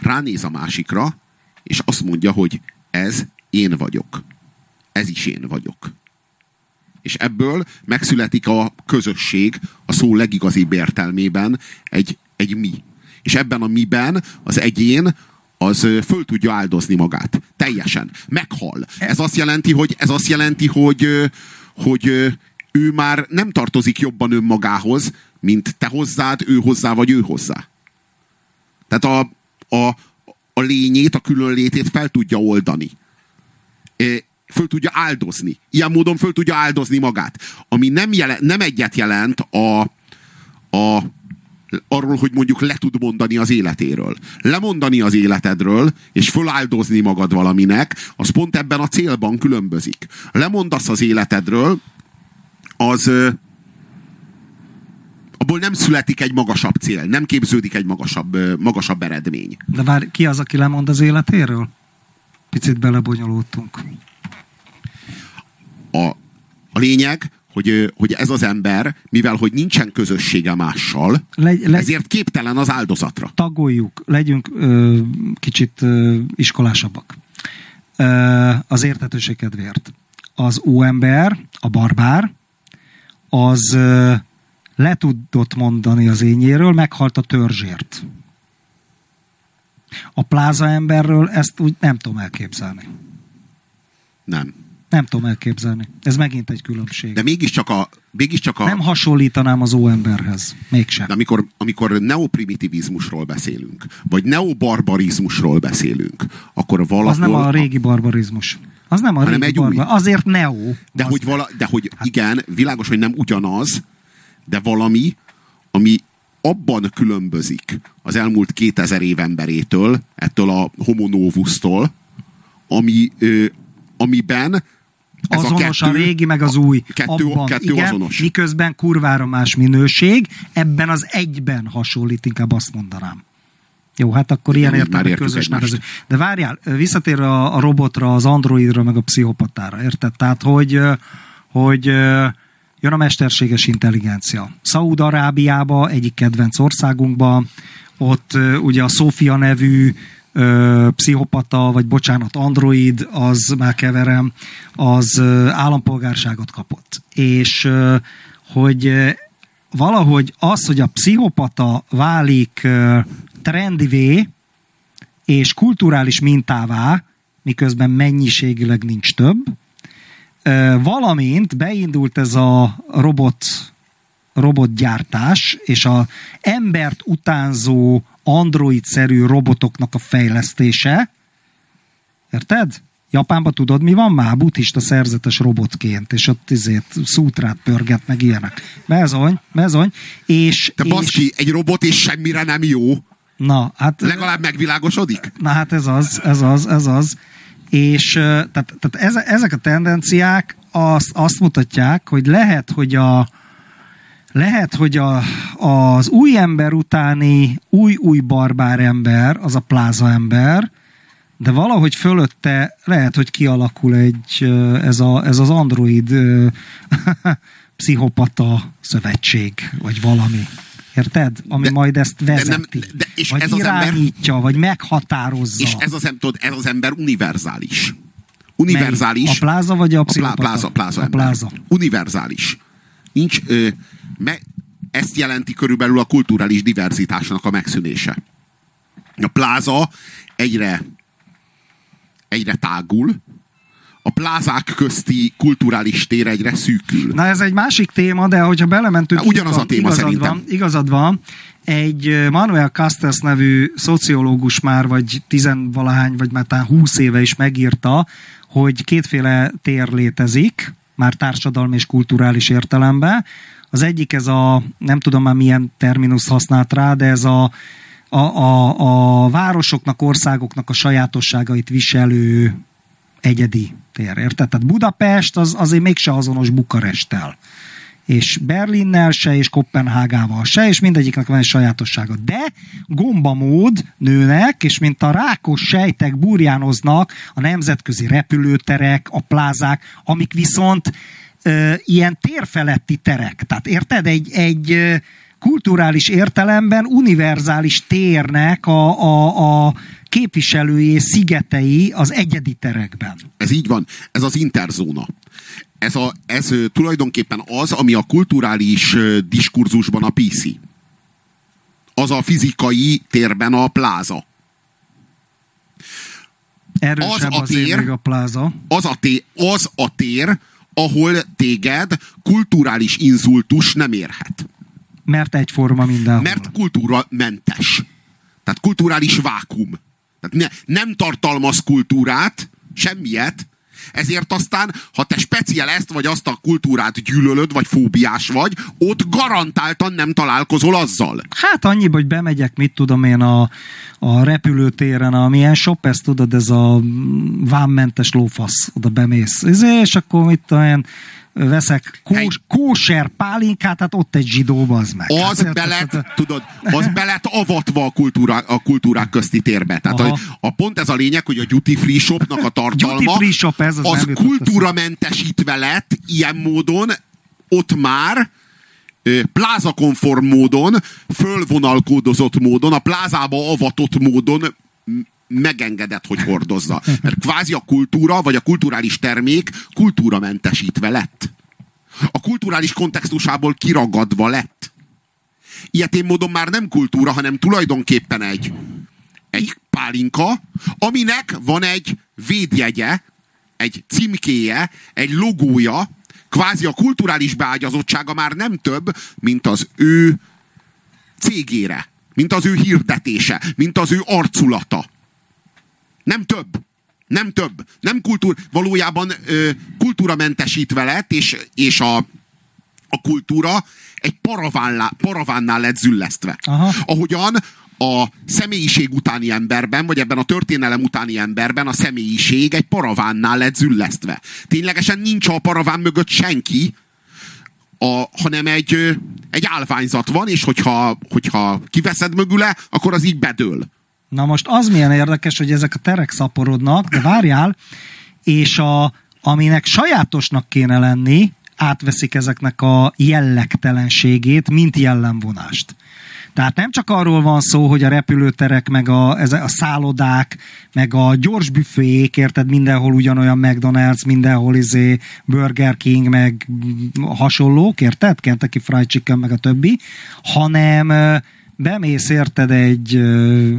Speaker 2: ránéz a másikra, és azt mondja, hogy ez én vagyok. Ez is én vagyok. És ebből megszületik a közösség a szó legigazibb értelmében egy, egy mi. És ebben a miben az egyén az föl tudja áldozni magát. Teljesen. Meghal. Ez azt jelenti, hogy, ez azt jelenti, hogy, hogy ő már nem tartozik jobban önmagához, mint te hozzád, ő hozzá, vagy ő hozzá. Tehát a, a, a lényét, a különlétét fel tudja oldani. Föl tudja áldozni. Ilyen módon föl tudja áldozni magát. Ami nem, jelen, nem egyet jelent a, a, arról, hogy mondjuk le tud mondani az életéről. Lemondani az életedről, és föláldozni magad valaminek, az pont ebben a célban különbözik. Lemondasz az életedről, az abból nem születik egy magasabb cél, nem képződik egy magasabb, magasabb eredmény.
Speaker 1: De vár, ki az, aki lemond az életéről? Picit belebonyolódtunk.
Speaker 2: a, a lényeg, hogy, hogy ez az ember, mivel hogy nincsen közössége mással,
Speaker 1: Legy, legy,
Speaker 2: ezért képtelen az áldozatra.
Speaker 1: tagoljuk, legyünk ö, kicsit ö, iskolásabbak. Ö, az értetőség kedvéért. Az óember, a barbár, az ö, le tudott mondani az ényéről, meghalt a törzsért. A pláza emberről ezt úgy nem tudom elképzelni.
Speaker 2: Nem.
Speaker 1: Nem tudom elképzelni. Ez megint egy különbség.
Speaker 2: De mégiscsak a... Mégiscsak a
Speaker 1: Nem hasonlítanám az óemberhez. Mégsem.
Speaker 2: de amikor, amikor neoprimitivizmusról beszélünk, vagy neobarbarizmusról beszélünk, akkor valahol...
Speaker 1: Az nem a régi barbarizmus. Az nem a régi
Speaker 2: egy új.
Speaker 1: barbar. Azért neo.
Speaker 2: De
Speaker 1: az
Speaker 2: hogy, vala, de hogy igen, világos, hogy nem ugyanaz, de valami, ami abban különbözik az elmúlt 2000 év emberétől, ettől a homo novustól, ami, ö, amiben ez
Speaker 1: azonos
Speaker 2: a,
Speaker 1: a,
Speaker 2: kettő,
Speaker 1: régi, meg az új.
Speaker 2: kettő-
Speaker 1: Abban,
Speaker 2: kettő
Speaker 1: igen,
Speaker 2: azonos.
Speaker 1: Miközben kurvára más minőség, ebben az egyben hasonlít, inkább azt mondanám. Jó, hát akkor ilyen értelemben közös nevező. De várjál, visszatér a, a robotra, az androidra, meg a pszichopatára, érted? Tehát, hogy, hogy jön a mesterséges intelligencia. Szaúd-Arábiába, egyik kedvenc országunkba, ott ugye a Szófia nevű ö, pszichopata, vagy bocsánat, android, az már keverem, az ö, állampolgárságot kapott. És ö, hogy valahogy az, hogy a pszichopata válik trendivé, és kulturális mintává, miközben mennyiségileg nincs több, valamint beindult ez a robot robotgyártás, és a embert utánzó android-szerű robotoknak a fejlesztése. Érted? Japánban tudod, mi van már? Buddhista szerzetes robotként, és ott izét, szútrát pörget, meg ilyenek. Bezony, bezony. És,
Speaker 2: Te
Speaker 1: és,
Speaker 2: baszki, egy robot és semmire nem jó.
Speaker 1: na, hát
Speaker 2: Legalább megvilágosodik?
Speaker 1: Na hát ez az, ez az, ez az. És tehát, tehát eze- ezek a tendenciák azt, azt mutatják, hogy lehet, hogy a lehet, hogy a, az új ember utáni új-új barbár ember, az a pláza ember, de valahogy fölötte lehet, hogy kialakul egy, ez, a, ez az android <laughs> pszichopata szövetség, vagy valami. Érted? Ami
Speaker 2: De-
Speaker 1: majd ezt
Speaker 2: de nem-
Speaker 1: vezeti.
Speaker 2: de- és
Speaker 1: vagy
Speaker 2: ez az ember-
Speaker 1: irányítja, vagy meghatározza.
Speaker 2: És ez az, tudod, ez az ember univerzális. Univerzális.
Speaker 1: Melyik? A pláza vagy a
Speaker 2: A plá,
Speaker 1: pszichopata?
Speaker 2: pláza, pláza
Speaker 1: A
Speaker 2: ember.
Speaker 1: pláza.
Speaker 2: Univerzális. Nincs, ö, me, ezt jelenti körülbelül a kulturális diverzitásnak a megszűnése. A pláza egyre, egyre tágul, a plázák közti kulturális tér egyre szűkül.
Speaker 1: Na ez egy másik téma, de hogyha belementünk...
Speaker 2: Hát ugyanaz a téma
Speaker 1: igazad
Speaker 2: szerintem.
Speaker 1: Van, igazad van. Egy Manuel Castells nevű szociológus már, vagy tizenvalahány, vagy már talán húsz éve is megírta, hogy kétféle tér létezik, már társadalmi és kulturális értelemben. Az egyik ez a, nem tudom már milyen terminus használt rá, de ez a, a, a, a városoknak, országoknak a sajátosságait viselő egyedi tér, érted? Tehát Budapest az azért mégse azonos Bukaresttel. És Berlinnel se, és Kopenhágával se, és mindegyiknek van egy sajátossága. De gombamód nőnek, és mint a rákos sejtek burjánoznak a nemzetközi repülőterek, a plázák, amik viszont ö, ilyen térfeletti terek. Tehát érted? Egy, egy kulturális értelemben univerzális térnek a, a, a képviselői szigetei az egyedi terekben.
Speaker 2: Ez így van. Ez az interzóna. Ez, a, ez tulajdonképpen az, ami a kulturális diskurzusban a PC. Az a fizikai térben a pláza.
Speaker 1: Erősebb
Speaker 2: Az a tér-
Speaker 1: még a pláza.
Speaker 2: Az a, té, az a tér, ahol téged kulturális inzultus nem érhet.
Speaker 1: Mert egyforma mindenhol.
Speaker 2: Mert kultúra mentes. Tehát kulturális vákum. Tehát ne, nem tartalmaz kultúrát, semmiet, ezért aztán, ha te speciál ezt vagy azt a kultúrát gyűlölöd, vagy fóbiás vagy, ott garantáltan nem találkozol azzal.
Speaker 1: Hát annyi, hogy bemegyek, mit tudom én, a, a repülőtéren, a milyen shop, ezt tudod, ez a mm, vámmentes lófasz, oda bemész, és akkor mit tudom én, veszek kós, kóser pálinkát, hát ott egy zsidó, az meg.
Speaker 2: Az
Speaker 1: hát,
Speaker 2: belet, tudod, az belet avatva a, kultúra, a kultúrák közti térbe. Tehát a, a, pont ez a lényeg, hogy a duty free shopnak a <laughs> tartalma
Speaker 1: free shop, ez az
Speaker 2: az kultúramentesítve lett ilyen módon, ott már plázakonform módon, fölvonalkódozott módon, a plázába avatott módon megengedett, hogy hordozza. Mert kvázi a kultúra, vagy a kulturális termék kultúramentesítve lett. A kulturális kontextusából kiragadva lett. ilyetén módon már nem kultúra, hanem tulajdonképpen egy, egy pálinka, aminek van egy védjegye, egy címkéje, egy logója, kvázi a kulturális beágyazottsága már nem több, mint az ő cégére, mint az ő hirdetése, mint az ő arculata. Nem több. Nem több. Nem kultúr, valójában ö, kultúramentesítve lett, és, és a, a kultúra egy paravánnál, paravánnál lett züllesztve. Aha. Ahogyan a személyiség utáni emberben, vagy ebben a történelem utáni emberben a személyiség egy paravánnál lett züllesztve. Ténylegesen nincs a paraván mögött senki, a, hanem egy, egy állványzat van, és hogyha, hogyha kiveszed mögüle, akkor az így bedől.
Speaker 1: Na most az milyen érdekes, hogy ezek a terek szaporodnak, de várjál, és a, aminek sajátosnak kéne lenni, átveszik ezeknek a jellegtelenségét, mint jellemvonást. Tehát nem csak arról van szó, hogy a repülőterek, meg a, ez a szállodák, meg a gyors büfék, érted, mindenhol ugyanolyan McDonald's, mindenhol izé Burger King, meg hasonlók, érted? Kentucky Fried Chicken, meg a többi, hanem bemész érted egy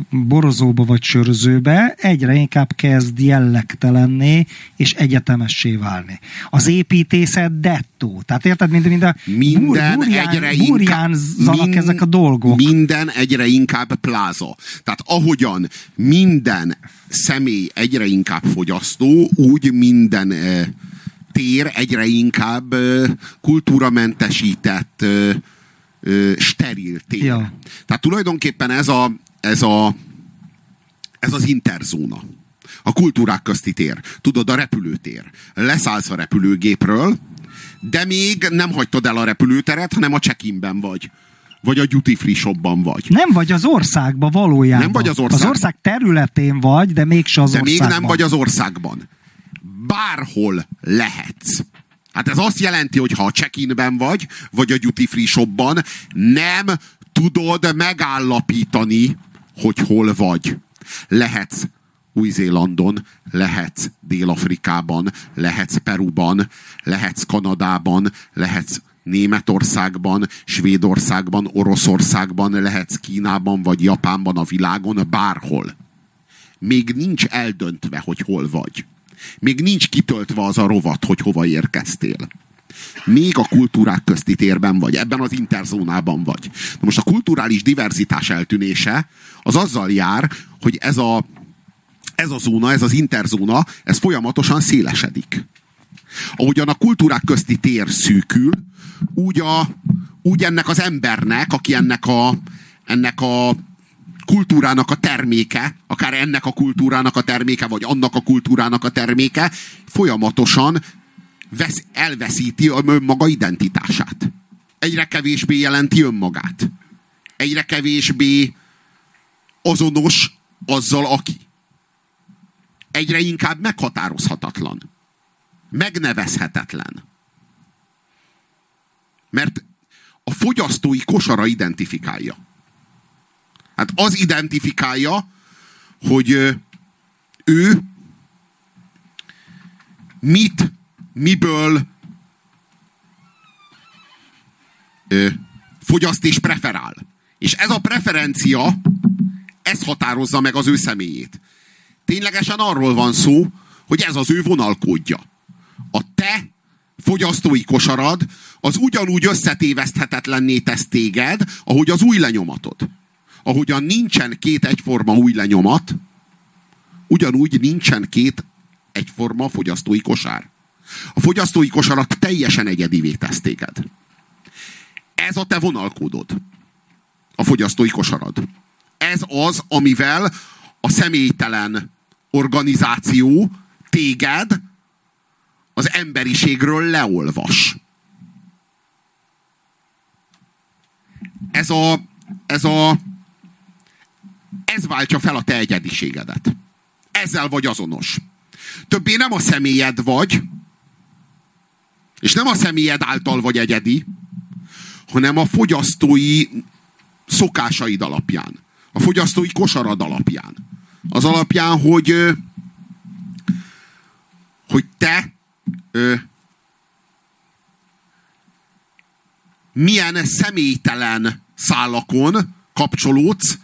Speaker 1: borozóba vagy sörözőbe, egyre inkább kezd jellegtelenné és egyetemessé válni. Az építészet dettó. Tehát érted, mint, mint a
Speaker 2: minden burján, egyre inkább,
Speaker 1: mind, ezek a dolgok.
Speaker 2: Minden egyre inkább pláza. Tehát ahogyan minden személy egyre inkább fogyasztó, úgy minden eh, tér egyre inkább eh, kultúramentesített eh, ö, steril tér. Ja. Tehát tulajdonképpen ez, a, ez, a, ez az interzóna. A kultúrák közti tér. Tudod, a repülőtér. Leszállsz a repülőgépről, de még nem hagytad el a repülőteret, hanem a check-inben vagy. Vagy a duty free shopban vagy.
Speaker 1: Nem vagy az országban valójában.
Speaker 2: Nem vagy az országban.
Speaker 1: Az ország területén vagy, de mégse az
Speaker 2: de
Speaker 1: országban.
Speaker 2: De még nem vagy az országban. Bárhol lehetsz. Hát ez azt jelenti, hogy ha a check-inben vagy, vagy a duty free shopban, nem tudod megállapítani, hogy hol vagy. Lehetsz új-Zélandon, lehetsz Dél-Afrikában, lehetsz Peruban, lehetsz Kanadában, lehetsz Németországban, Svédországban, Oroszországban, lehetsz Kínában vagy Japánban, a világon, bárhol. Még nincs eldöntve, hogy hol vagy. Még nincs kitöltve az a rovat, hogy hova érkeztél. Még a kultúrák közti térben vagy, ebben az interzónában vagy. Na most a kulturális diverzitás eltűnése az azzal jár, hogy ez a, ez a zóna, ez az interzóna, ez folyamatosan szélesedik. Ahogyan a kultúrák közti tér szűkül, úgy, a, úgy ennek az embernek, aki ennek a, ennek a kultúrának a terméke, akár ennek a kultúrának a terméke, vagy annak a kultúrának a terméke, folyamatosan vesz, elveszíti a önmaga identitását. Egyre kevésbé jelenti önmagát. Egyre kevésbé azonos azzal, aki. Egyre inkább meghatározhatatlan. Megnevezhetetlen. Mert a fogyasztói kosara identifikálja. Hát az identifikálja, hogy ő mit, miből fogyaszt és preferál. És ez a preferencia, ez határozza meg az ő személyét. Ténylegesen arról van szó, hogy ez az ő vonalkódja. A te fogyasztói kosarad az ugyanúgy összetéveszthetetlenné tesz téged, ahogy az új lenyomatod ahogyan nincsen két egyforma új lenyomat, ugyanúgy nincsen két egyforma fogyasztói kosár. A fogyasztói kosarat teljesen egyedivé tesz. Ez a te vonalkódod. A fogyasztói kosarad. Ez az, amivel a személytelen organizáció téged az emberiségről leolvas. Ez a, ez a ez váltja fel a te egyediségedet. Ezzel vagy azonos. Többé nem a személyed vagy, és nem a személyed által vagy egyedi, hanem a fogyasztói szokásaid alapján. A fogyasztói kosarad alapján. Az alapján, hogy hogy te milyen személytelen szálakon kapcsolódsz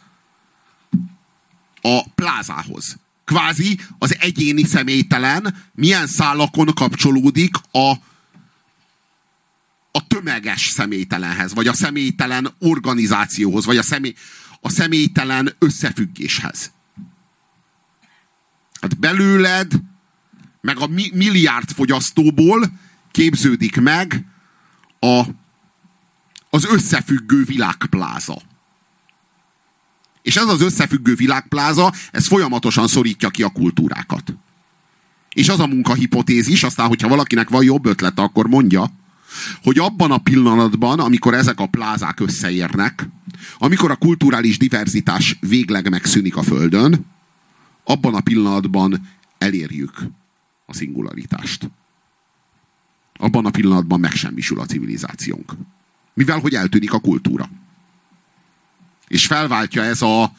Speaker 2: a plázához. Kvázi az egyéni személytelen milyen szálakon kapcsolódik a, a tömeges személytelenhez, vagy a személytelen organizációhoz, vagy a, személy, a személytelen összefüggéshez. Hát belőled, meg a mi, milliárd fogyasztóból képződik meg a, az összefüggő világpláza. És ez az összefüggő világpláza, ez folyamatosan szorítja ki a kultúrákat. És az a munkahipotézis, aztán, hogyha valakinek van jobb ötlete, akkor mondja, hogy abban a pillanatban, amikor ezek a plázák összeérnek, amikor a kulturális diverzitás végleg megszűnik a Földön, abban a pillanatban elérjük a szingularitást. Abban a pillanatban megsemmisül a civilizációnk. Mivel, hogy eltűnik a kultúra. És felváltja ez a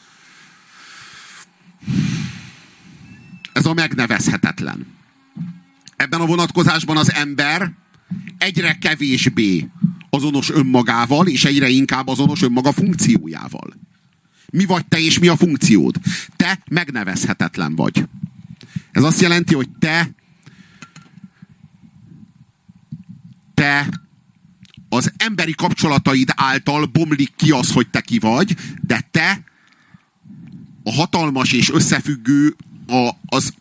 Speaker 2: ez a megnevezhetetlen. Ebben a vonatkozásban az ember egyre kevésbé azonos önmagával, és egyre inkább azonos önmaga funkciójával. Mi vagy te, és mi a funkciód? Te megnevezhetetlen vagy. Ez azt jelenti, hogy te te az emberi kapcsolataid által bomlik ki az, hogy te ki vagy, de te a hatalmas és összefüggő a, az,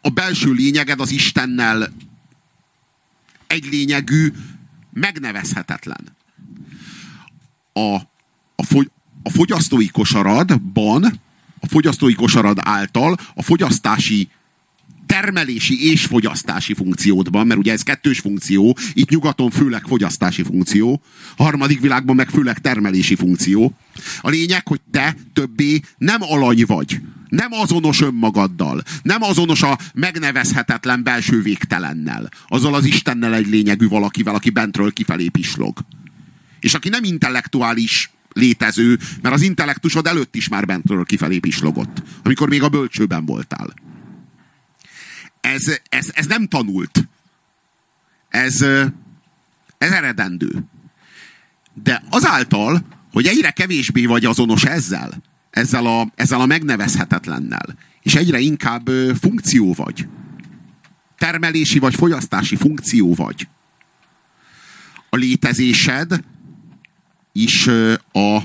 Speaker 2: a belső lényeged az Istennel egy lényegű, megnevezhetetlen. A, a, fogy, a fogyasztói kosaradban, a fogyasztói kosarad által a fogyasztási termelési és fogyasztási funkciódban, mert ugye ez kettős funkció, itt nyugaton főleg fogyasztási funkció, harmadik világban meg főleg termelési funkció. A lényeg, hogy te többé nem alany vagy, nem azonos önmagaddal, nem azonos a megnevezhetetlen belső végtelennel, azzal az Istennel egy lényegű valakivel, aki bentről kifelé pislog. És aki nem intellektuális létező, mert az intellektusod előtt is már bentről kifelé pislogott, amikor még a bölcsőben voltál ez, ez, ez nem tanult. Ez, ez eredendő. De azáltal, hogy egyre kevésbé vagy azonos ezzel, ezzel a, ezzel a megnevezhetetlennel, és egyre inkább funkció vagy, termelési vagy fogyasztási funkció vagy, a létezésed is a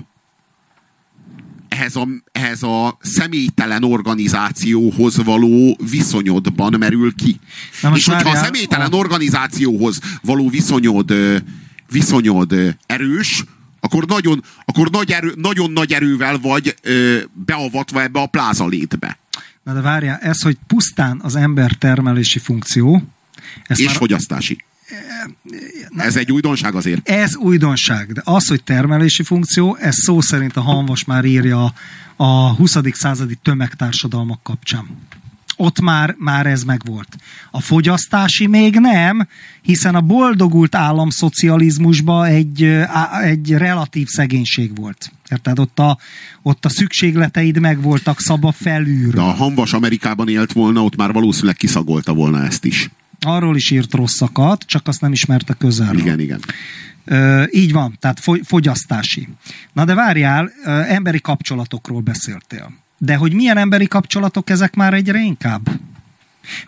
Speaker 2: ehhez a, ehhez a személytelen organizációhoz való viszonyodban merül ki. Na És hogyha várjál, a személytelen a... organizációhoz való viszonyod, viszonyod erős, akkor nagyon, akkor nagy erő, nagyon nagy erővel vagy ö, beavatva ebbe a plázalétbe.
Speaker 1: Na de várjál, ez, hogy pusztán az ember termelési funkció,
Speaker 2: ez és már... fogyasztási. Ez egy újdonság azért?
Speaker 1: Ez újdonság, de az, hogy termelési funkció, ez szó szerint a Hanvas már írja a 20. századi tömegtársadalmak kapcsán. Ott már, már ez megvolt. A fogyasztási még nem, hiszen a boldogult államszocializmusban egy, egy relatív szegénység volt. Érted? Ott a, ott a szükségleteid meg voltak szaba felülről.
Speaker 2: De a Hanvas Amerikában élt volna, ott már valószínűleg kiszagolta volna ezt is.
Speaker 1: Arról is írt rosszakat, csak azt nem ismerte közelről.
Speaker 2: Igen, igen.
Speaker 1: Ö, így van, tehát fogyasztási. Na de várjál, emberi kapcsolatokról beszéltél. De hogy milyen emberi kapcsolatok ezek már egyre inkább?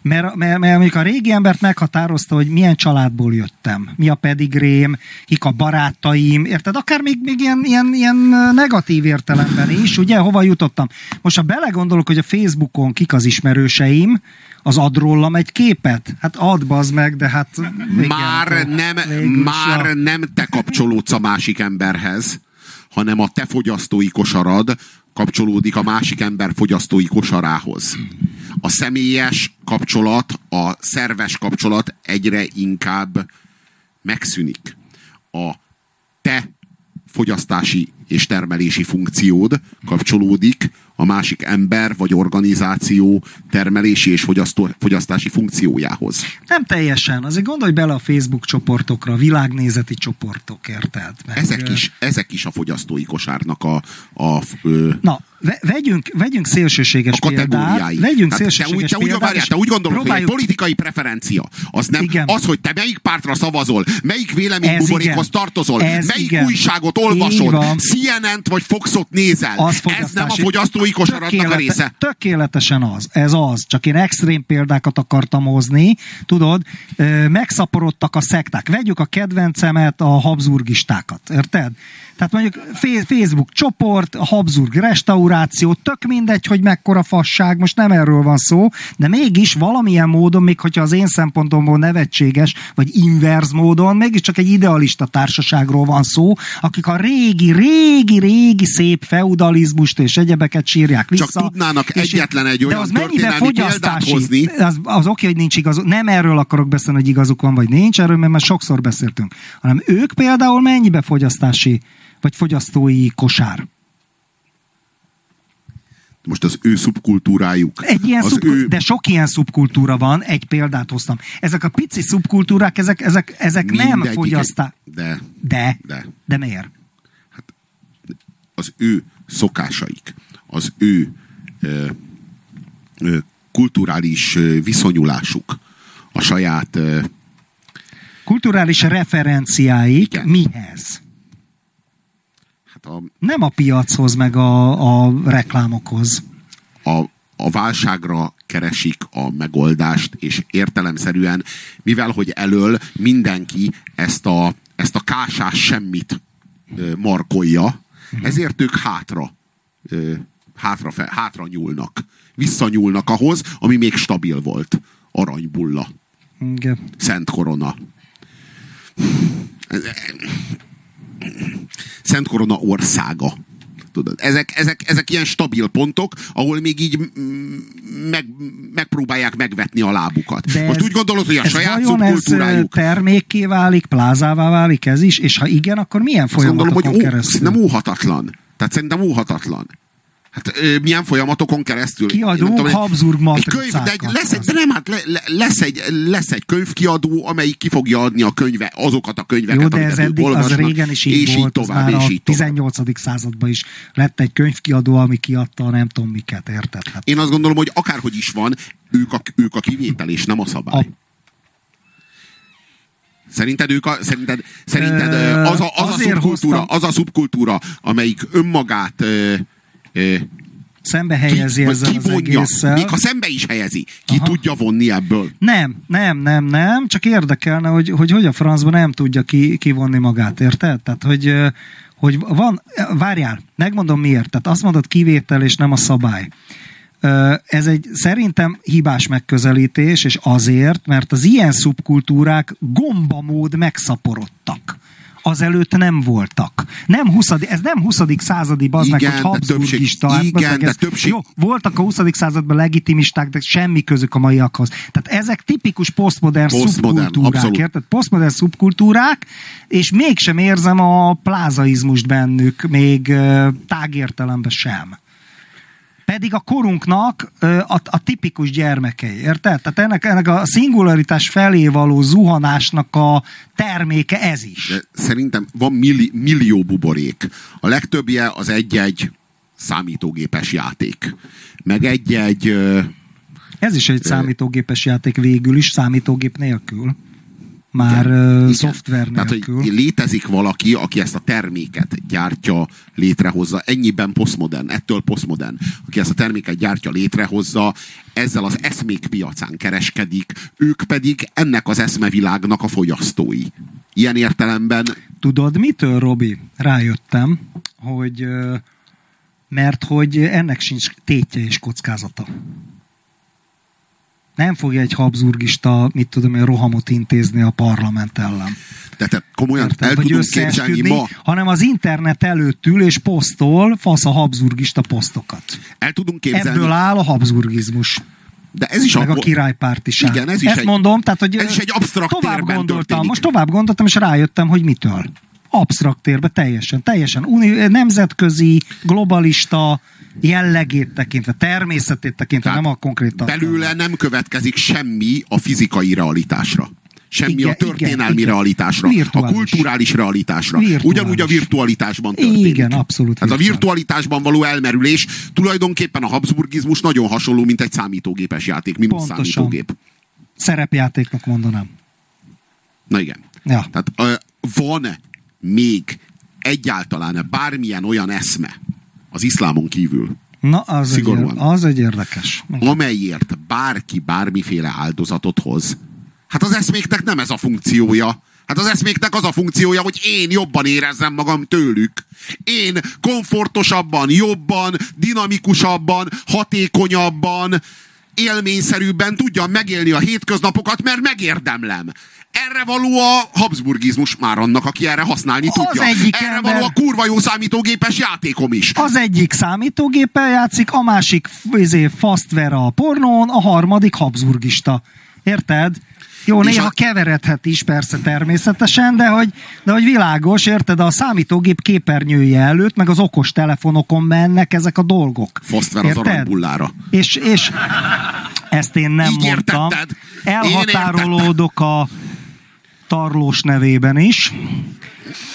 Speaker 1: Mert, mert, mert mondjuk a régi embert meghatározta, hogy milyen családból jöttem, mi a pedigrém, kik a barátaim, érted? Akár még, még ilyen, ilyen, ilyen negatív értelemben is, ugye, hova jutottam. Most ha belegondolok, hogy a Facebookon kik az ismerőseim, az ad rólam egy képet? Hát ad bazd meg, de hát...
Speaker 2: Igen, már nem, már ja. nem te kapcsolódsz a másik emberhez, hanem a te fogyasztói kosarad kapcsolódik a másik ember fogyasztói kosarához. A személyes kapcsolat, a szerves kapcsolat egyre inkább megszűnik. A te fogyasztási és termelési funkciód kapcsolódik a másik ember vagy organizáció termelési és fogyasztási funkciójához.
Speaker 1: Nem teljesen. Azért gondolj bele a Facebook csoportokra, a világnézeti csoportok, érted?
Speaker 2: Meg, ezek, is, ezek is a fogyasztói kosárnak a... a ö...
Speaker 1: Na, Ve- vegyünk, vegyünk szélsőséges
Speaker 2: a
Speaker 1: példát. Vegyünk
Speaker 2: Tehát te
Speaker 1: szélsőséges
Speaker 2: úgy, te úgy,
Speaker 1: példát,
Speaker 2: várjál,
Speaker 1: és
Speaker 2: te úgy gondolod, hogy egy politikai preferencia, az nem
Speaker 1: Igen.
Speaker 2: az, hogy te melyik pártra szavazol, melyik véleménybuborékhoz tartozol,
Speaker 1: Ez
Speaker 2: melyik
Speaker 1: igen.
Speaker 2: újságot olvasod. CNN-t vagy Foxot nézel.
Speaker 1: az
Speaker 2: Ez nem a fogyasztói kosaratnak a része.
Speaker 1: Tökéletesen az. Ez az. Csak én extrém példákat akartam hozni. Tudod, megszaporodtak a szekták. Vegyük a kedvencemet, a habsburgistákat. Érted? Tehát mondjuk Facebook csoport, Habsburg restauráció, tök mindegy, hogy mekkora fasság, most nem erről van szó, de mégis valamilyen módon, még hogyha az én szempontomból nevetséges, vagy inverz módon, mégiscsak egy idealista társaságról van szó, akik a régi, régi, régi szép feudalizmust és egyebeket sírják vissza.
Speaker 2: Csak tudnának
Speaker 1: és-
Speaker 2: egyetlen egy
Speaker 1: de
Speaker 2: olyan
Speaker 1: az mennyibe fogyasztási?
Speaker 2: hozni.
Speaker 1: Az, az oké, hogy nincs igaz. Nem erről akarok beszélni, hogy igazuk van, vagy nincs, erről mert már sokszor beszéltünk. Hanem ők például mennyibe fogyasztási, vagy fogyasztói kosár?
Speaker 2: Most az ő szubkultúrájuk.
Speaker 1: Egy ilyen
Speaker 2: az
Speaker 1: szub,
Speaker 2: ő...
Speaker 1: De sok ilyen szubkultúra van, egy példát hoztam. Ezek a pici szubkultúrák, ezek, ezek, ezek nem
Speaker 2: egy- De
Speaker 1: De,
Speaker 2: De.
Speaker 1: de miért?
Speaker 2: az ő szokásaik, az ő ö, ö, kulturális viszonyulásuk, a saját ö,
Speaker 1: Kulturális referenciáik
Speaker 2: Igen.
Speaker 1: mihez?
Speaker 2: A,
Speaker 1: Nem a piachoz, meg a, a reklámokhoz.
Speaker 2: a, a válságra keresik a megoldást, és értelemszerűen, mivel hogy elől mindenki ezt a, ezt a kásás semmit markolja, ezért ők hátra, hátra, fe, hátra nyúlnak. Visszanyúlnak ahhoz, ami még stabil volt. Aranybulla,
Speaker 1: Igen.
Speaker 2: Szent Korona. Szent Korona országa. Tudod, ezek, ezek, ezek ilyen stabil pontok, ahol még így meg, megpróbálják megvetni a lábukat.
Speaker 1: De
Speaker 2: Most
Speaker 1: ez-
Speaker 2: úgy gondolod, hogy a
Speaker 1: ez
Speaker 2: saját
Speaker 1: vajon ez
Speaker 2: szubkultúrájuk...
Speaker 1: termékké válik, plázává válik ez is, és ha igen, akkor milyen
Speaker 2: Azt gondolom,
Speaker 1: folyamatokon
Speaker 2: hogy ó,
Speaker 1: keresztül?
Speaker 2: nem óhatatlan. Tehát szerintem óhatatlan. Hát ö, milyen folyamatokon keresztül?
Speaker 1: Kiadók,
Speaker 2: tudom,
Speaker 1: Habsburg
Speaker 2: egy könyv, de egy,
Speaker 1: matricákat.
Speaker 2: lesz, egy, de nem, hát le, le, lesz, egy, lesz egy könyvkiadó, amelyik ki fogja adni a könyve, azokat a könyveket,
Speaker 1: Jó, de ez eddig, az régen is így
Speaker 2: és
Speaker 1: volt,
Speaker 2: így tovább, és így tovább.
Speaker 1: 18. században is lett egy könyvkiadó, ami kiadta a nem tudom miket, érted? Hát
Speaker 2: Én azt gondolom, hogy akárhogy is van, ők a, ők a kivétel, és nem a szabály.
Speaker 1: A-
Speaker 2: Szerinted ők a, szerinted, szerinted az, a, az, a szubkultúra, az a szubkultúra, amelyik önmagát
Speaker 1: szembe
Speaker 2: ki,
Speaker 1: helyezi
Speaker 2: vagy
Speaker 1: ezzel az
Speaker 2: kivonja,
Speaker 1: egésszel.
Speaker 2: még ha szembe is helyezi, ki
Speaker 1: Aha.
Speaker 2: tudja vonni ebből.
Speaker 1: Nem, nem, nem, nem, csak érdekelne, hogy hogy, hogy a francban nem tudja ki, kivonni magát, érted? Tehát, hogy, hogy van, várjál, megmondom miért. Tehát azt mondod kivétel és nem a szabály. Ez egy szerintem hibás megközelítés, és azért, mert az ilyen szubkultúrák gombamód megszaporodtak. Azelőtt nem voltak. Nem 20, ez nem 20. századi
Speaker 2: Igen,
Speaker 1: hogy habsburgista.
Speaker 2: többség- igen,
Speaker 1: meg,
Speaker 2: de
Speaker 1: ez-
Speaker 2: többség-
Speaker 1: Jó, voltak a 20. században legitimisták, de semmi közük a maiakhoz. Tehát ezek tipikus posztmodern szubkultúrák, érted? Posztmodern szubkultúrák, és mégsem érzem a plázaizmust bennük, még tágértelemben sem. Pedig a korunknak a, a tipikus gyermekei, érted? Tehát ennek, ennek a szingularitás felé való zuhanásnak a terméke ez is.
Speaker 2: De szerintem van milli, millió buborék. A legtöbbje az egy-egy számítógépes játék. Meg egy-egy...
Speaker 1: Ez is egy számítógépes játék végül is, számítógép nélkül. Már
Speaker 2: Igen.
Speaker 1: szoftver
Speaker 2: Tehát,
Speaker 1: nélkül.
Speaker 2: hogy létezik valaki, aki ezt a terméket gyártja, létrehozza, ennyiben posztmodern, ettől posztmodern, aki ezt a terméket gyártja, létrehozza, ezzel az eszmék piacán kereskedik, ők pedig ennek az eszmevilágnak a fogyasztói. Ilyen értelemben
Speaker 1: Tudod mitől, Robi? Rájöttem, hogy mert hogy ennek sincs tétje és kockázata. Nem fogja egy habzurgista, mit tudom én, rohamot intézni a parlament ellen.
Speaker 2: de te komolyan
Speaker 1: Érted?
Speaker 2: el tudunk képzelni ma,
Speaker 1: hanem az internet előtt ül és posztol fasz a habzurgista posztokat.
Speaker 2: el tudunk képzelni,
Speaker 1: Ebből áll a habzurgizmus.
Speaker 2: de ez is
Speaker 1: meg a
Speaker 2: abból-
Speaker 1: királypártiság.
Speaker 2: Igen, ez is
Speaker 1: Ezt
Speaker 2: egy-
Speaker 1: mondom, tehát, hogy
Speaker 2: ez is egy absztrakt
Speaker 1: tovább gondoltam,
Speaker 2: történik.
Speaker 1: most tovább gondoltam, és rájöttem, hogy mitől. Absztrakt térbe teljesen, teljesen uni- nemzetközi, globalista jellegét tekintve, természetét tekintve,
Speaker 2: Tehát
Speaker 1: nem a konkrét tartalmat.
Speaker 2: belőle nem következik semmi a fizikai realitásra. semmi
Speaker 1: Igen,
Speaker 2: a történelmi
Speaker 1: igen,
Speaker 2: realitásra,
Speaker 1: Virtuális.
Speaker 2: a kulturális realitásra.
Speaker 1: Virtuális.
Speaker 2: Ugyanúgy a virtualitásban történik.
Speaker 1: Igen, abszolút
Speaker 2: Ez a virtualitásban való elmerülés tulajdonképpen a Habsburgizmus nagyon hasonló, mint egy számítógépes játék, mínusz
Speaker 1: Pontosan.
Speaker 2: számítógép.
Speaker 1: Szerepjátéknak mondanám.
Speaker 2: Na igen.
Speaker 1: Ja.
Speaker 2: Tehát van még egyáltalán bármilyen olyan eszme az iszlámon kívül,
Speaker 1: Na, az, egy,
Speaker 2: Szigorúan.
Speaker 1: ér- az egy érdekes.
Speaker 2: amelyért bárki bármiféle áldozatot hoz. Hát az eszméknek nem ez a funkciója. Hát az eszméknek az a funkciója, hogy én jobban érezzem magam tőlük. Én komfortosabban, jobban, dinamikusabban, hatékonyabban, élményszerűbben tudjam megélni a hétköznapokat, mert megérdemlem. Erre való a Habsburgizmus már annak, aki erre használni
Speaker 1: Az
Speaker 2: tudja.
Speaker 1: egyik
Speaker 2: Erre
Speaker 1: ember-
Speaker 2: való a kurva jó számítógépes játékom is.
Speaker 1: Az egyik számítógéppel játszik, a másik izé, fasztvera a pornón, a harmadik habsburgista. Érted? Jó, néha keveredhet is persze természetesen, de hogy, de hogy világos, érted? A számítógép képernyője előtt, meg az okos telefonokon mennek ezek a dolgok.
Speaker 2: Fosztver az aranybullára.
Speaker 1: És, és ezt én nem
Speaker 2: Így
Speaker 1: mondtam.
Speaker 2: értetted? Én
Speaker 1: Elhatárolódok a tarlós nevében is.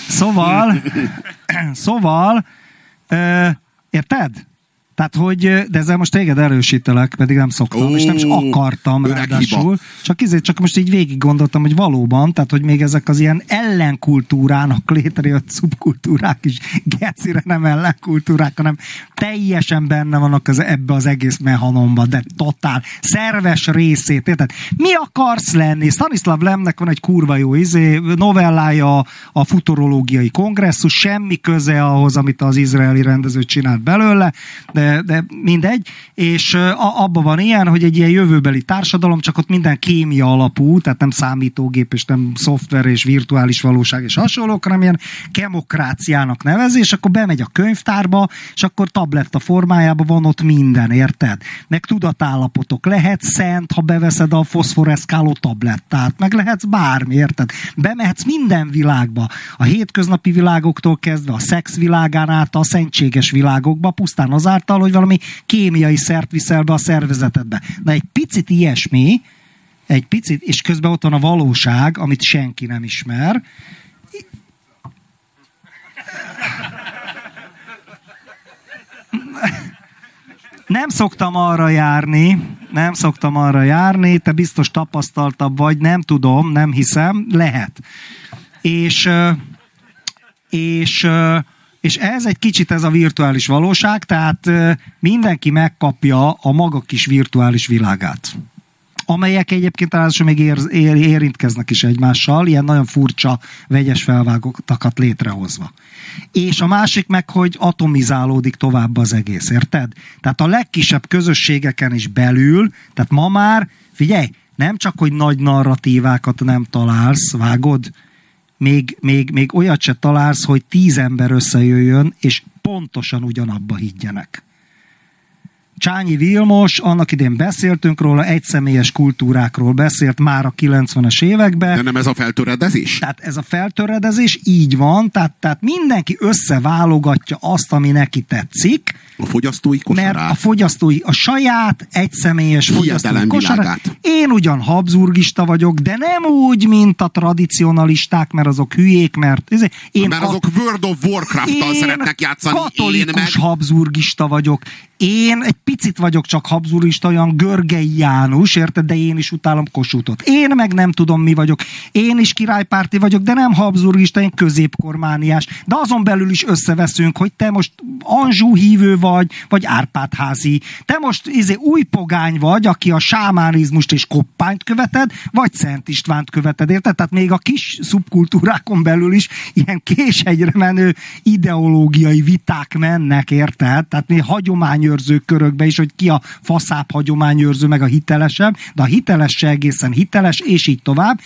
Speaker 1: Szóval, <laughs> szóval, ö, érted? Tehát, hogy, de ezzel most téged erősítelek, pedig nem szoktam,
Speaker 2: Ó,
Speaker 1: és nem is akartam ráadásul.
Speaker 2: hiba.
Speaker 1: Csak, izé, csak most így végig gondoltam, hogy valóban, tehát, hogy még ezek az ilyen ellenkultúrának létrejött szubkultúrák is gecire nem ellenkultúrák, hanem teljesen benne vannak az, ebbe az egész mehanomba, de totál, szerves részét, érted? Mi akarsz lenni? Stanislav Lemnek van egy kurva jó izé, novellája a futurológiai kongresszus, semmi köze ahhoz, amit az izraeli rendező csinált belőle, de, de mindegy, és abban van ilyen, hogy egy ilyen jövőbeli társadalom, csak ott minden kémia alapú, tehát nem számítógép, és nem szoftver, és virtuális valóság, és hasonlók, hanem ilyen kemokráciának nevezi, akkor bemegy a könyvtárba, és akkor tabletta formájában van ott minden, érted? Meg tudatállapotok. Lehet szent, ha beveszed a foszforeszkáló tablettát, meg lehetsz bármi, érted? Bemehetsz minden világba. A hétköznapi világoktól kezdve a szex világán át a szentséges világokba, pusztán azáltal, hogy valami kémiai szert viszel be a szervezetedbe. Na egy picit ilyesmi, egy picit, és közben ott van a valóság, amit senki nem ismer, nem szoktam arra járni, nem szoktam arra járni, te biztos tapasztaltabb vagy, nem tudom, nem hiszem, lehet. És, és, és ez egy kicsit ez a virtuális valóság, tehát mindenki megkapja a maga kis virtuális világát amelyek egyébként ráadásul még ér, ér, érintkeznek is egymással, ilyen nagyon furcsa, vegyes felvágottakat létrehozva. És a másik meg, hogy atomizálódik tovább az egész, érted? Tehát a legkisebb közösségeken is belül, tehát ma már, figyelj, nem csak, hogy nagy narratívákat nem találsz, vágod, még, még, még olyat se találsz, hogy tíz ember összejöjjön, és pontosan ugyanabba higgyenek. Csányi Vilmos, annak idén beszéltünk róla, egyszemélyes kultúrákról beszélt már a 90-es években.
Speaker 2: De nem ez a feltöredezés?
Speaker 1: Tehát ez a feltöredezés így van, tehát, tehát mindenki összeválogatja azt, ami neki tetszik,
Speaker 2: A fogyasztói
Speaker 1: mert
Speaker 2: kosarát.
Speaker 1: a fogyasztói, a saját egyszemélyes fogyasztói
Speaker 2: világát.
Speaker 1: Én ugyan habzurgista vagyok, de nem úgy, mint a tradicionalisták, mert azok hülyék, mert ezért én
Speaker 2: Mert azok World of Warcraft-tal szeretnek játszani. Én
Speaker 1: katolikus
Speaker 2: meg...
Speaker 1: habzurgista vagyok. Én egy picit vagyok csak habzurgista, olyan Görgei János, érted, de én is utálom Kossuthot. Én meg nem tudom mi vagyok. Én is királypárti vagyok, de nem habzurgista, én középkormániás. De azon belül is összeveszünk, hogy te most Anzsú hívő vagy, vagy Árpádházi. Te most izé, új pogány vagy, aki a sámánizmust és koppányt követed, vagy Szent Istvánt követed, érted? Tehát még a kis szubkultúrákon belül is ilyen késhegyre menő ideológiai viták mennek, érted? Tehát még hagyományőrző körökbe is, hogy ki a faszább hagyományőrző, meg a hitelesebb, de a hiteles se egészen hiteles, és így tovább.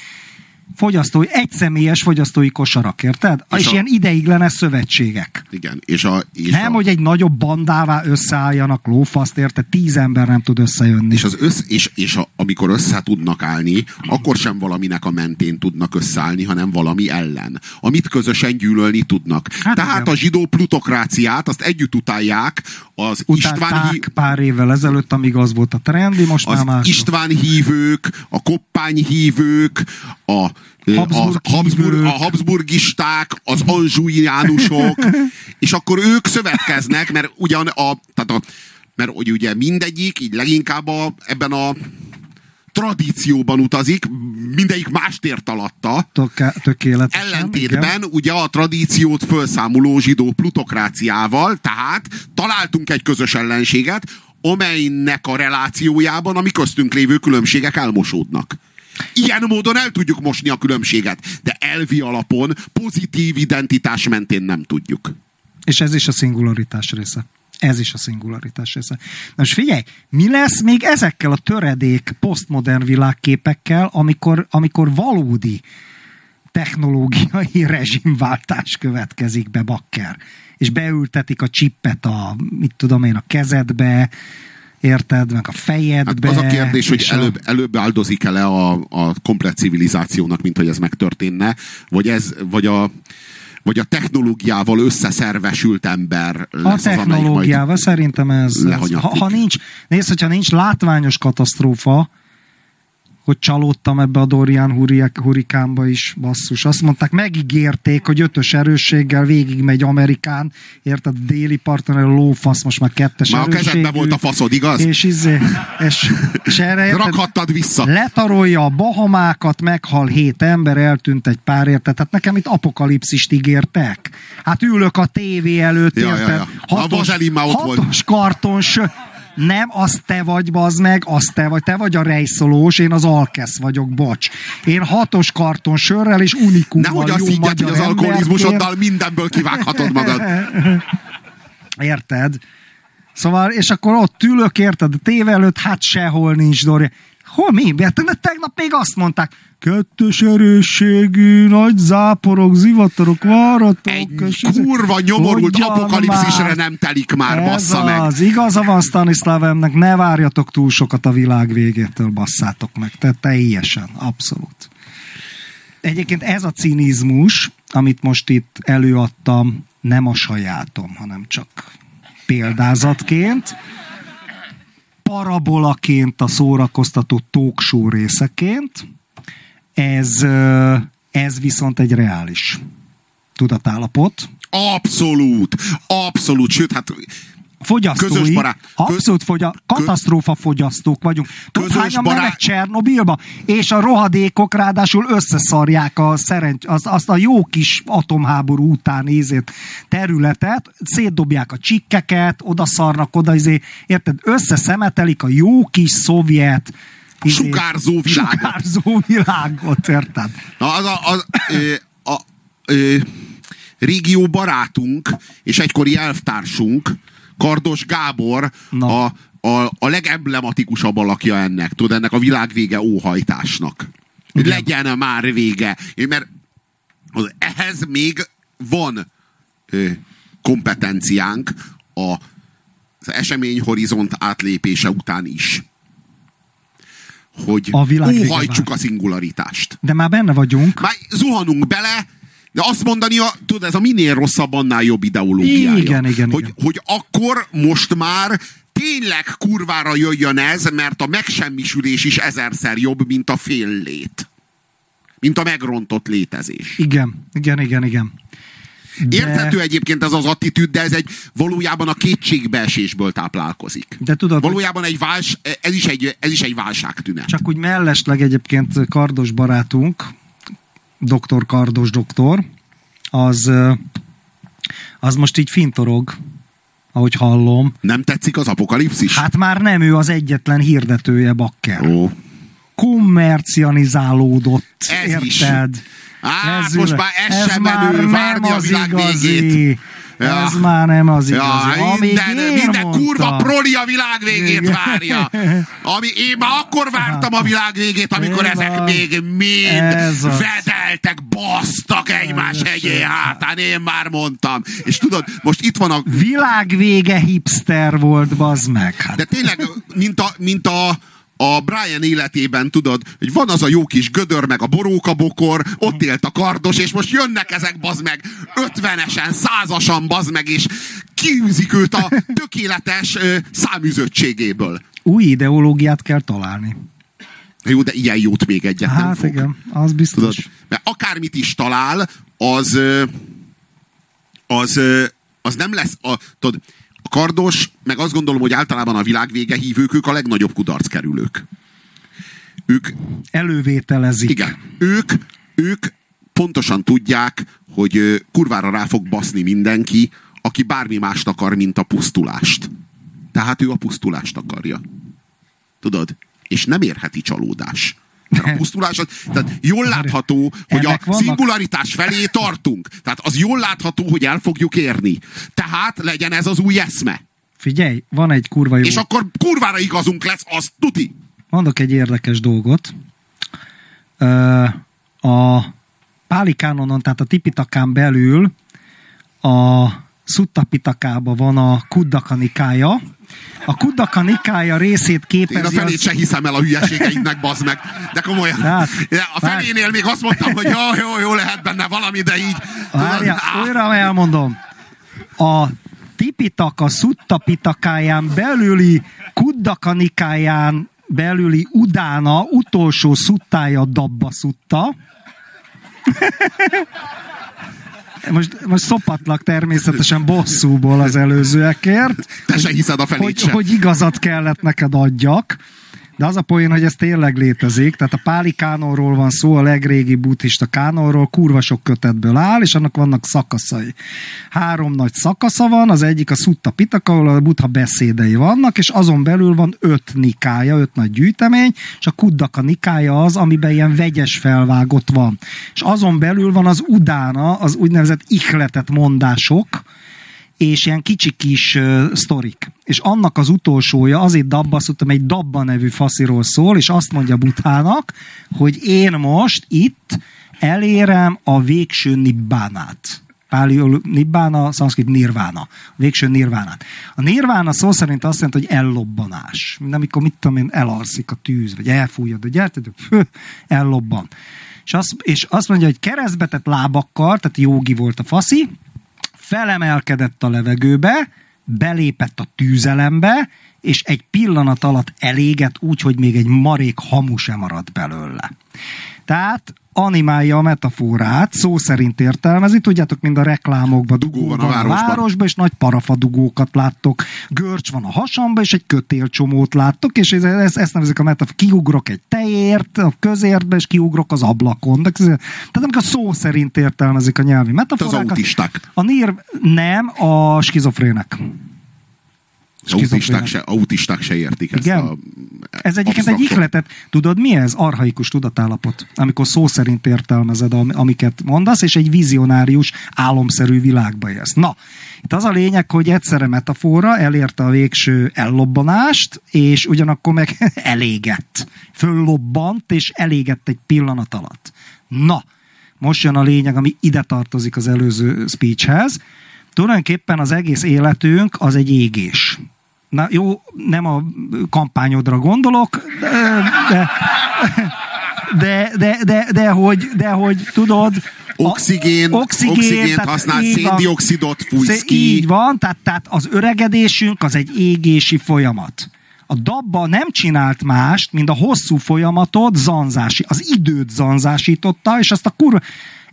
Speaker 1: Fogyasztói, egyszemélyes fogyasztói kosarak, érted? És,
Speaker 2: És a-
Speaker 1: ilyen ideiglenes szövetségek.
Speaker 2: Igen, és a... És
Speaker 1: Nem,
Speaker 2: a,
Speaker 1: hogy egy nagyobb bandává összeálljanak lófaszt, érted? Tíz ember nem tud összejönni.
Speaker 2: És, az össz, és, és a, amikor össze tudnak állni, akkor sem valaminek a mentén tudnak összeállni, hanem valami ellen. Amit közösen gyűlölni tudnak.
Speaker 1: Hát
Speaker 2: Tehát
Speaker 1: igen.
Speaker 2: a zsidó plutokráciát, azt együtt utálják az István,
Speaker 1: Utálták
Speaker 2: hí,
Speaker 1: pár évvel ezelőtt, amíg az volt a trendi, most már
Speaker 2: az
Speaker 1: más.
Speaker 2: István hívők, a koppány hívők, a
Speaker 1: Habsburg
Speaker 2: a, Habsburg, a Habsburgisták, az Anzsúi Jánusok, <laughs> és akkor ők szövetkeznek, mert ugyan a, tehát a, mert hogy ugye mindegyik, így leginkább a, ebben a tradícióban utazik, mindegyik mást ért alatta,
Speaker 1: tökéletesen.
Speaker 2: ellentétben
Speaker 1: igen.
Speaker 2: ugye a tradíciót felszámoló zsidó plutokráciával, tehát találtunk egy közös ellenséget, amelynek a relációjában a mi köztünk lévő különbségek elmosódnak. Ilyen módon el tudjuk mosni a különbséget, de elvi alapon pozitív identitás mentén nem tudjuk.
Speaker 1: És ez is a szingularitás része. Ez is a szingularitás része. Na most figyelj, mi lesz még ezekkel a töredék posztmodern világképekkel, amikor, amikor valódi technológiai <laughs> rezsimváltás következik be, bakker. És beültetik a csippet a, mit tudom én, a kezedbe, érted, meg a
Speaker 2: Hát
Speaker 1: fejedbe.
Speaker 2: az a kérdés, hogy
Speaker 1: a-
Speaker 2: előbb, előbb áldozik-e le a, a komplet civilizációnak, mint hogy ez megtörténne, vagy, ez, vagy, a, vagy a technológiával összeszervesült ember lesz
Speaker 1: A
Speaker 2: az,
Speaker 1: technológiával szerintem ez, ez ha, ha nincs, nézd, hogyha nincs látványos katasztrófa, hogy csalódtam ebbe a Dorian hurikánba is, basszus. Azt mondták, megígérték, hogy ötös erősséggel végigmegy Amerikán, érted, déli parton a lófasz, most már kettes
Speaker 2: Már a kezedben volt a faszod, igaz?
Speaker 1: És, izé, és, és erre érted,
Speaker 2: Rakhattad vissza.
Speaker 1: letarolja a Bahamákat, meghal hét ember, eltűnt egy pár érted. Tehát nekem itt apokalipszist ígértek. Hát ülök a tévé előtt,
Speaker 2: Ja, ja,
Speaker 1: érted?
Speaker 2: ja. A Vazelin már ott volt.
Speaker 1: hatos karton sö... Nem, az te vagy, bazd meg, az te vagy. Te vagy a rejszolós, én az alkesz vagyok, bocs. Én hatos karton sörrel és unikummal
Speaker 2: Nehogy azt higgyed, hogy az alkoholizmusoddal mindenből kivághatod magad. <laughs>
Speaker 1: Érted? Szóval, és akkor ott ülök, érted, a téve előtt, hát sehol nincs Dori. Hol mi? Mert tegnap még azt mondták, kettős erősségű, nagy záporok, zivatarok, váratok.
Speaker 2: Egy
Speaker 1: ez-
Speaker 2: kurva nyomorult
Speaker 1: Ugyan
Speaker 2: apokalipszisre
Speaker 1: már.
Speaker 2: nem telik már,
Speaker 1: Ez
Speaker 2: bassza meg.
Speaker 1: az, igaza van Stanislavemnek, ne várjatok túl sokat a világ végétől, basszátok meg. Te teljesen, abszolút. Egyébként ez a cinizmus, amit most itt előadtam, nem a sajátom, hanem csak példázatként, parabolaként a szórakoztató talkshow részeként, ez, ez viszont egy reális tudatállapot.
Speaker 2: Abszolút, abszolút, sőt, hát
Speaker 1: Fogyasztói,
Speaker 2: Közös barát- kö-
Speaker 1: abszolút fogya, katasztrófa fogyasztók vagyunk. Tudod, hányan
Speaker 2: barát-
Speaker 1: mennek Csernobilba? És a rohadékok ráadásul összeszarják a szerencs, azt, azt a jó kis atomháború után ízét területet, szétdobják a csikkeket, odaszarnak oda, izé, érted? Összeszemetelik a jó kis szovjet izé,
Speaker 2: Sugárzó világot.
Speaker 1: Sugárzó világot, érted?
Speaker 2: Na, az a, az, ö, a ö, régió barátunk és egykori elvtársunk, Kardos Gábor
Speaker 1: Na.
Speaker 2: a, a, a legemblematikusabb alakja ennek, tudod, ennek a világvége óhajtásnak. Hogy legyen már vége. Mert az, ehhez még van ö, kompetenciánk a, az eseményhorizont átlépése után is. Hogy
Speaker 1: A
Speaker 2: óhajtsuk a szingularitást.
Speaker 1: De már benne vagyunk.
Speaker 2: Már zuhanunk bele, de azt mondani, a, tudod, ez a minél rosszabb, annál jobb ideológiája.
Speaker 1: Igen, igen,
Speaker 2: hogy,
Speaker 1: igen.
Speaker 2: hogy akkor most már tényleg kurvára jöjjön ez, mert a megsemmisülés is ezerszer jobb, mint a fél lét. Mint a megrontott létezés.
Speaker 1: Igen, igen, igen, igen. De-
Speaker 2: Érthető egyébként ez az attitűd, de ez egy valójában a kétségbeesésből táplálkozik.
Speaker 1: De tudod,
Speaker 2: valójában egy váls, ez, is egy, ez is egy válságtünet.
Speaker 1: Csak úgy mellesleg egyébként Kardos barátunk, doktor Kardos doktor, az, az most így fintorog, ahogy hallom.
Speaker 2: Nem tetszik az apokalipszis?
Speaker 1: Hát már nem ő az egyetlen hirdetője, bakker.
Speaker 2: Ó.
Speaker 1: Kommercializálódott,
Speaker 2: Ez is.
Speaker 1: érted?
Speaker 2: Á,
Speaker 1: Lezül-
Speaker 2: most már ez sem
Speaker 1: már
Speaker 2: menő, várni a
Speaker 1: az
Speaker 2: világ
Speaker 1: igazi.
Speaker 2: végét. Ja.
Speaker 1: Ez már nem az
Speaker 2: Ja,
Speaker 1: igazi. Amíg
Speaker 2: minden,
Speaker 1: én
Speaker 2: minden
Speaker 1: mondtam.
Speaker 2: kurva proli a világ végét
Speaker 1: Igen.
Speaker 2: várja. Ami, én már akkor vártam a világ végét, amikor
Speaker 1: Mi
Speaker 2: ezek
Speaker 1: van?
Speaker 2: még mind
Speaker 1: Ez az.
Speaker 2: vedeltek, basztak egymás
Speaker 1: az.
Speaker 2: hátán, én már mondtam. És tudod, most itt van a
Speaker 1: Világvége hipster volt, bazd meg. Hát,
Speaker 2: De tényleg, mint a, mint a, a Brian életében, tudod, hogy van az a jó kis gödör, meg a borókabokor, ott élt a kardos, és most jönnek ezek, bazd meg, ötvenesen, százasan, bazd meg, és kiűzik őt a tökéletes ö, száműzöttségéből.
Speaker 1: új ideológiát kell találni.
Speaker 2: Jó, de ilyen jót még egyet nem
Speaker 1: Hát
Speaker 2: fog.
Speaker 1: igen, az biztos.
Speaker 2: Tudod, mert akármit is talál, az az, az nem lesz, a, tudod, a kardos, meg azt gondolom, hogy általában a világ vége hívők, ők a legnagyobb kudarc kerülők. Ők,
Speaker 1: Elővételezik.
Speaker 2: igen, ők, ők pontosan tudják, hogy kurvára rá fog baszni mindenki, aki bármi mást akar, mint a pusztulást. Tehát ő a pusztulást akarja. Tudod? És nem érheti csalódás. A pusztulás, az, tehát jól látható, hogy a
Speaker 1: Ennek
Speaker 2: szingularitás felé tartunk. Tehát az jól látható, hogy el fogjuk érni. Tehát legyen ez az új eszme.
Speaker 1: Figyelj, van egy kurva jó.
Speaker 2: És akkor kurvára igazunk lesz, az tuti.
Speaker 1: Mondok egy érdekes dolgot. A Páli kánonon, tehát a Tipitakán belül a Suttapitakába van a Kuddakanikája. A Kuddakanikája részét
Speaker 2: Én a
Speaker 1: képezi
Speaker 2: felét
Speaker 1: az,
Speaker 2: se hiszem el a hülyeségeidnek, bazd meg. De komolyan.
Speaker 1: Tehát,
Speaker 2: a felénél még azt mondtam, hogy jó, jó, jó lehet benne valami, de így.
Speaker 1: Várja,
Speaker 2: á,
Speaker 1: újra elmondom. A Tipitaka Suttapitakáján belüli Kuddakanikáján belüli Udána utolsó szuttája Dabba szutta. <laughs> Most, most szopatlak természetesen bosszúból az előzőekért.
Speaker 2: Te se hiszed a felét
Speaker 1: hogy, hogy igazat kellett neked adjak. De az a poén, hogy ez tényleg létezik. Tehát a Páli kánonról van szó, a legrégi buddhista kánonról, kurva sok kötetből áll, és annak vannak szakaszai. Három nagy szakasza van, az egyik a Sutta Pitaka, ahol a buddha beszédei vannak, és azon belül van öt nikája, öt nagy gyűjtemény, és a Kuddaka nikája az, amiben ilyen vegyes felvágott van. És azon belül van az udána, az úgynevezett ihletet mondások, és ilyen kicsi kis sztorik. És annak az utolsója, azért Dabba szóltam, egy Dabba nevű fasziról szól, és azt mondja Buthának, hogy én most itt elérem a végső nibbánát. Páli nibbána, szanszkrit nirvána. Végső nirvánát. A nirvána szó szerint azt jelenti, hogy ellobbanás. Mint amikor, mit tudom én, elalszik a tűz, vagy elfújod a gyertet, ellobban. És azt, és azt mondja, hogy keresztbetett lábakkal, tehát jogi volt a faszi, felemelkedett a levegőbe, belépett a tűzelembe, és egy pillanat alatt elégett úgy, hogy még egy marék hamu sem maradt belőle. Tehát animálja a metaforát, szó szerint értelmezi, tudjátok, mind a reklámokban dugó van a városban. városban, és nagy parafadugókat láttok, görcs van a hasamba, és egy kötélcsomót láttok, és ez, ez, ezt nevezik a metafor, kiugrok egy tejért a közértbe, és kiugrok az ablakon. De, tehát amikor szó szerint értelmezik a nyelvi metaforákat.
Speaker 2: Az autisták.
Speaker 1: A nír nem, a skizofrének.
Speaker 2: Autisták se, autisták se értik
Speaker 1: Igen.
Speaker 2: ezt a
Speaker 1: Ez egyébként egy ihletet, tudod mi ez? Arhaikus tudatállapot. Amikor szó szerint értelmezed, am- amiket mondasz, és egy vizionárius, álomszerű világba élsz. Na, itt az a lényeg, hogy egyszerre metafora elérte a végső ellobbanást, és ugyanakkor meg <laughs> elégett. Föllobbant, és elégett egy pillanat alatt. Na, most jön a lényeg, ami ide tartozik az előző speechhez. Tulajdonképpen az egész életünk az egy égés. Na jó, nem a kampányodra gondolok, de, de, de, de, de, hogy, de hogy tudod,
Speaker 2: Oxigén, oxigént
Speaker 1: tehát
Speaker 2: használ,
Speaker 1: így van.
Speaker 2: széndiokszidot fújsz
Speaker 1: Szé-
Speaker 2: ki.
Speaker 1: Így van, tehát, tehát az öregedésünk az egy égési folyamat. A dabba nem csinált mást, mint a hosszú folyamatot zanzási, az időt zanzásította, és azt a kurva...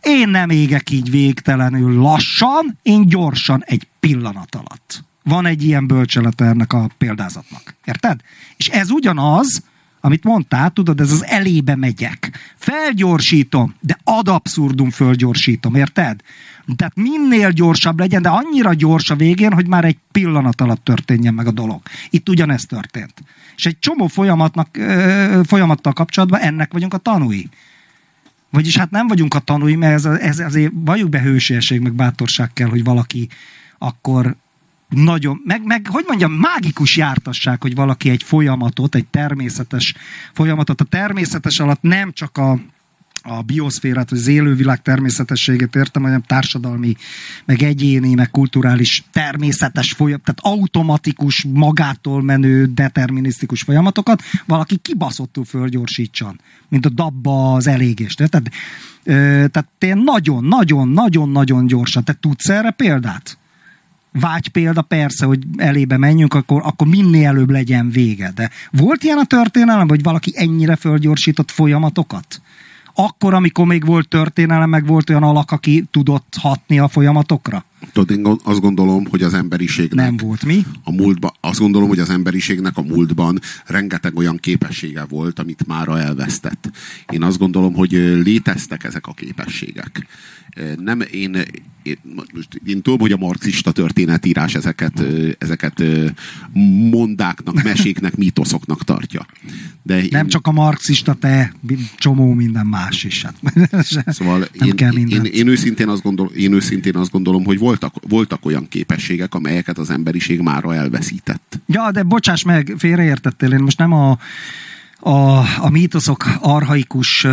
Speaker 1: Én nem égek így végtelenül lassan, én gyorsan egy pillanat alatt. Van egy ilyen bölcselete ennek a példázatnak. Érted? És ez ugyanaz, amit mondtál, tudod, ez az elébe megyek. Felgyorsítom, de ad abszurdum fölgyorsítom, érted? Tehát minél gyorsabb legyen, de annyira gyors a végén, hogy már egy pillanat alatt történjen meg a dolog. Itt ugyanezt történt. És egy csomó folyamatnak, ö, folyamattal kapcsolatban ennek vagyunk a tanúi. Vagyis hát nem vagyunk a tanúi, mert ez, ez azért valljuk be hősiesség, meg bátorság kell, hogy valaki akkor nagyon, meg, meg, hogy mondjam, mágikus jártasság, hogy valaki egy folyamatot, egy természetes folyamatot, a természetes alatt nem csak a a bioszférát, vagy az élővilág természetességét értem, hanem társadalmi, meg egyéni, meg kulturális természetes folyamat, tehát automatikus, magától menő, determinisztikus folyamatokat valaki kibaszottul fölgyorsítson, mint a dabba az elégést. Tehát, tehát te nagyon-nagyon-nagyon-nagyon gyorsan. Te tudsz erre példát? Vágy példa, persze, hogy elébe menjünk, akkor, akkor minél előbb legyen vége. De volt ilyen a történelem, hogy valaki ennyire fölgyorsított folyamatokat? akkor, amikor még volt történelem, meg volt olyan alak, aki tudott hatni a folyamatokra?
Speaker 2: Tudod, én azt gondolom, hogy az emberiségnek...
Speaker 1: Nem volt mi?
Speaker 2: A múltban, azt gondolom, hogy az emberiségnek a múltban rengeteg olyan képessége volt, amit mára elvesztett. Én azt gondolom, hogy léteztek ezek a képességek. Nem én, én, most én tudom, hogy a marxista történetírás ezeket, ezeket mondáknak, meséknek, mítoszoknak tartja.
Speaker 1: De én, nem csak a marxista, te csomó minden más is. Hát. <laughs>
Speaker 2: Szóval nem én, kell én, én, őszintén azt gondol, én őszintén azt gondolom, hogy voltak, voltak olyan képességek, amelyeket az emberiség mára elveszített.
Speaker 1: Ja, de bocsáss meg, félreértettél, én most nem a a, a mítoszok arhaikus,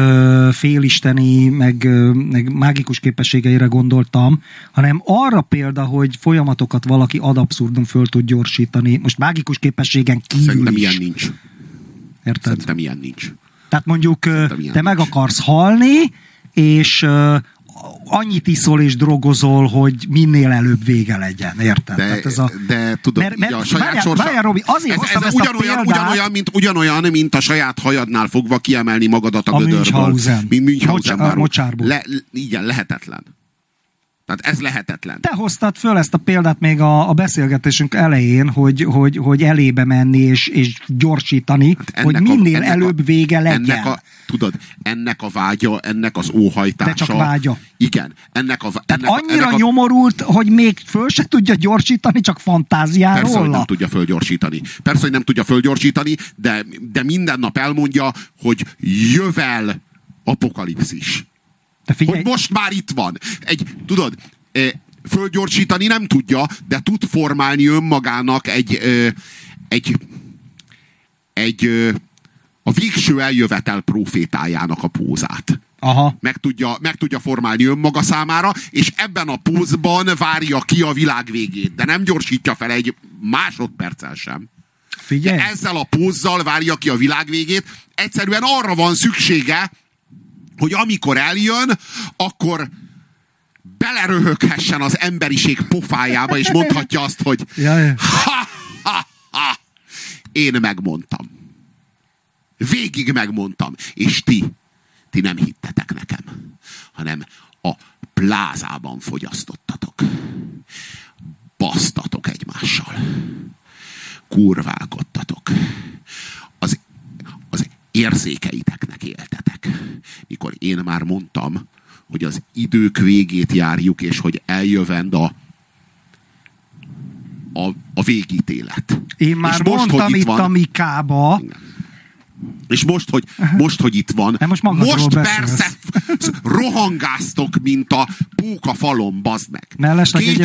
Speaker 1: félisteni, meg, meg mágikus képességeire gondoltam, hanem arra példa, hogy folyamatokat valaki ad abszurdum föl tud gyorsítani. Most mágikus képességen kívül
Speaker 2: Szerintem
Speaker 1: is.
Speaker 2: ilyen nincs.
Speaker 1: Érted?
Speaker 2: Szerintem ilyen nincs.
Speaker 1: Tehát mondjuk te meg akarsz halni, és annyit iszol és drogozol, hogy minél előbb vége legyen, érted?
Speaker 2: De,
Speaker 1: Tehát ez a,
Speaker 2: de tudod, mert, mert, a saját várjál, sorsa...
Speaker 1: Várjál, Robi, azért ez, ez
Speaker 2: ugyanolyan,
Speaker 1: a
Speaker 2: ugyanolyan, mint, ugyanolyan, mint a saját hajadnál fogva kiemelni magadat a, a gödörből.
Speaker 1: Münchhausen.
Speaker 2: Mint
Speaker 1: Münchhausen. Mocsár,
Speaker 2: Le, igen, lehetetlen. Tehát ez lehetetlen.
Speaker 1: Te hoztad föl ezt a példát még a, a beszélgetésünk elején, hogy, hogy, hogy elébe menni és, és gyorsítani, hát hogy minél a, előbb a, vége legyen.
Speaker 2: Ennek a, tudod, ennek a vágya, ennek az óhajtása.
Speaker 1: De csak vágya.
Speaker 2: Igen. Ennek a,
Speaker 1: Tehát
Speaker 2: ennek
Speaker 1: annyira
Speaker 2: ennek a,
Speaker 1: nyomorult, hogy még föl se tudja gyorsítani, csak fantáziáról.
Speaker 2: Persze, hogy nem tudja fölgyorsítani. Persze, hogy nem tudja fölgyorsítani, de, de minden nap elmondja, hogy jövel apokalipszis. De figyelj. Hogy most már itt van. Egy, tudod, fölgyorsítani nem tudja, de tud formálni önmagának egy, egy, egy a végső eljövetel profétájának a pózát.
Speaker 1: Aha.
Speaker 2: Meg, tudja, meg tudja formálni önmaga számára, és ebben a pózban várja ki a világ végét, de nem gyorsítja fel egy másodperccel sem.
Speaker 1: Figyelj.
Speaker 2: De ezzel a pózzal várja ki a világ végét. Egyszerűen arra van szüksége, hogy amikor eljön, akkor beleröhöghessen az emberiség pofájába, és mondhatja azt, hogy <laughs> ha, ha, ha, én megmondtam. Végig megmondtam. És ti, ti nem hittetek nekem, hanem a plázában fogyasztottatok. Basztatok egymással. Kurválkodtatok. Érzékeiteknek éltetek. Mikor én már mondtam, hogy az idők végét járjuk, és hogy eljövend a, a, a végítélet.
Speaker 1: Én már és most, mondtam itt, itt van, a Mikába, igen
Speaker 2: és most, hogy, most, hogy itt van,
Speaker 1: most,
Speaker 2: most persze <laughs> rohangáztok, mint a póka falon, bazd meg.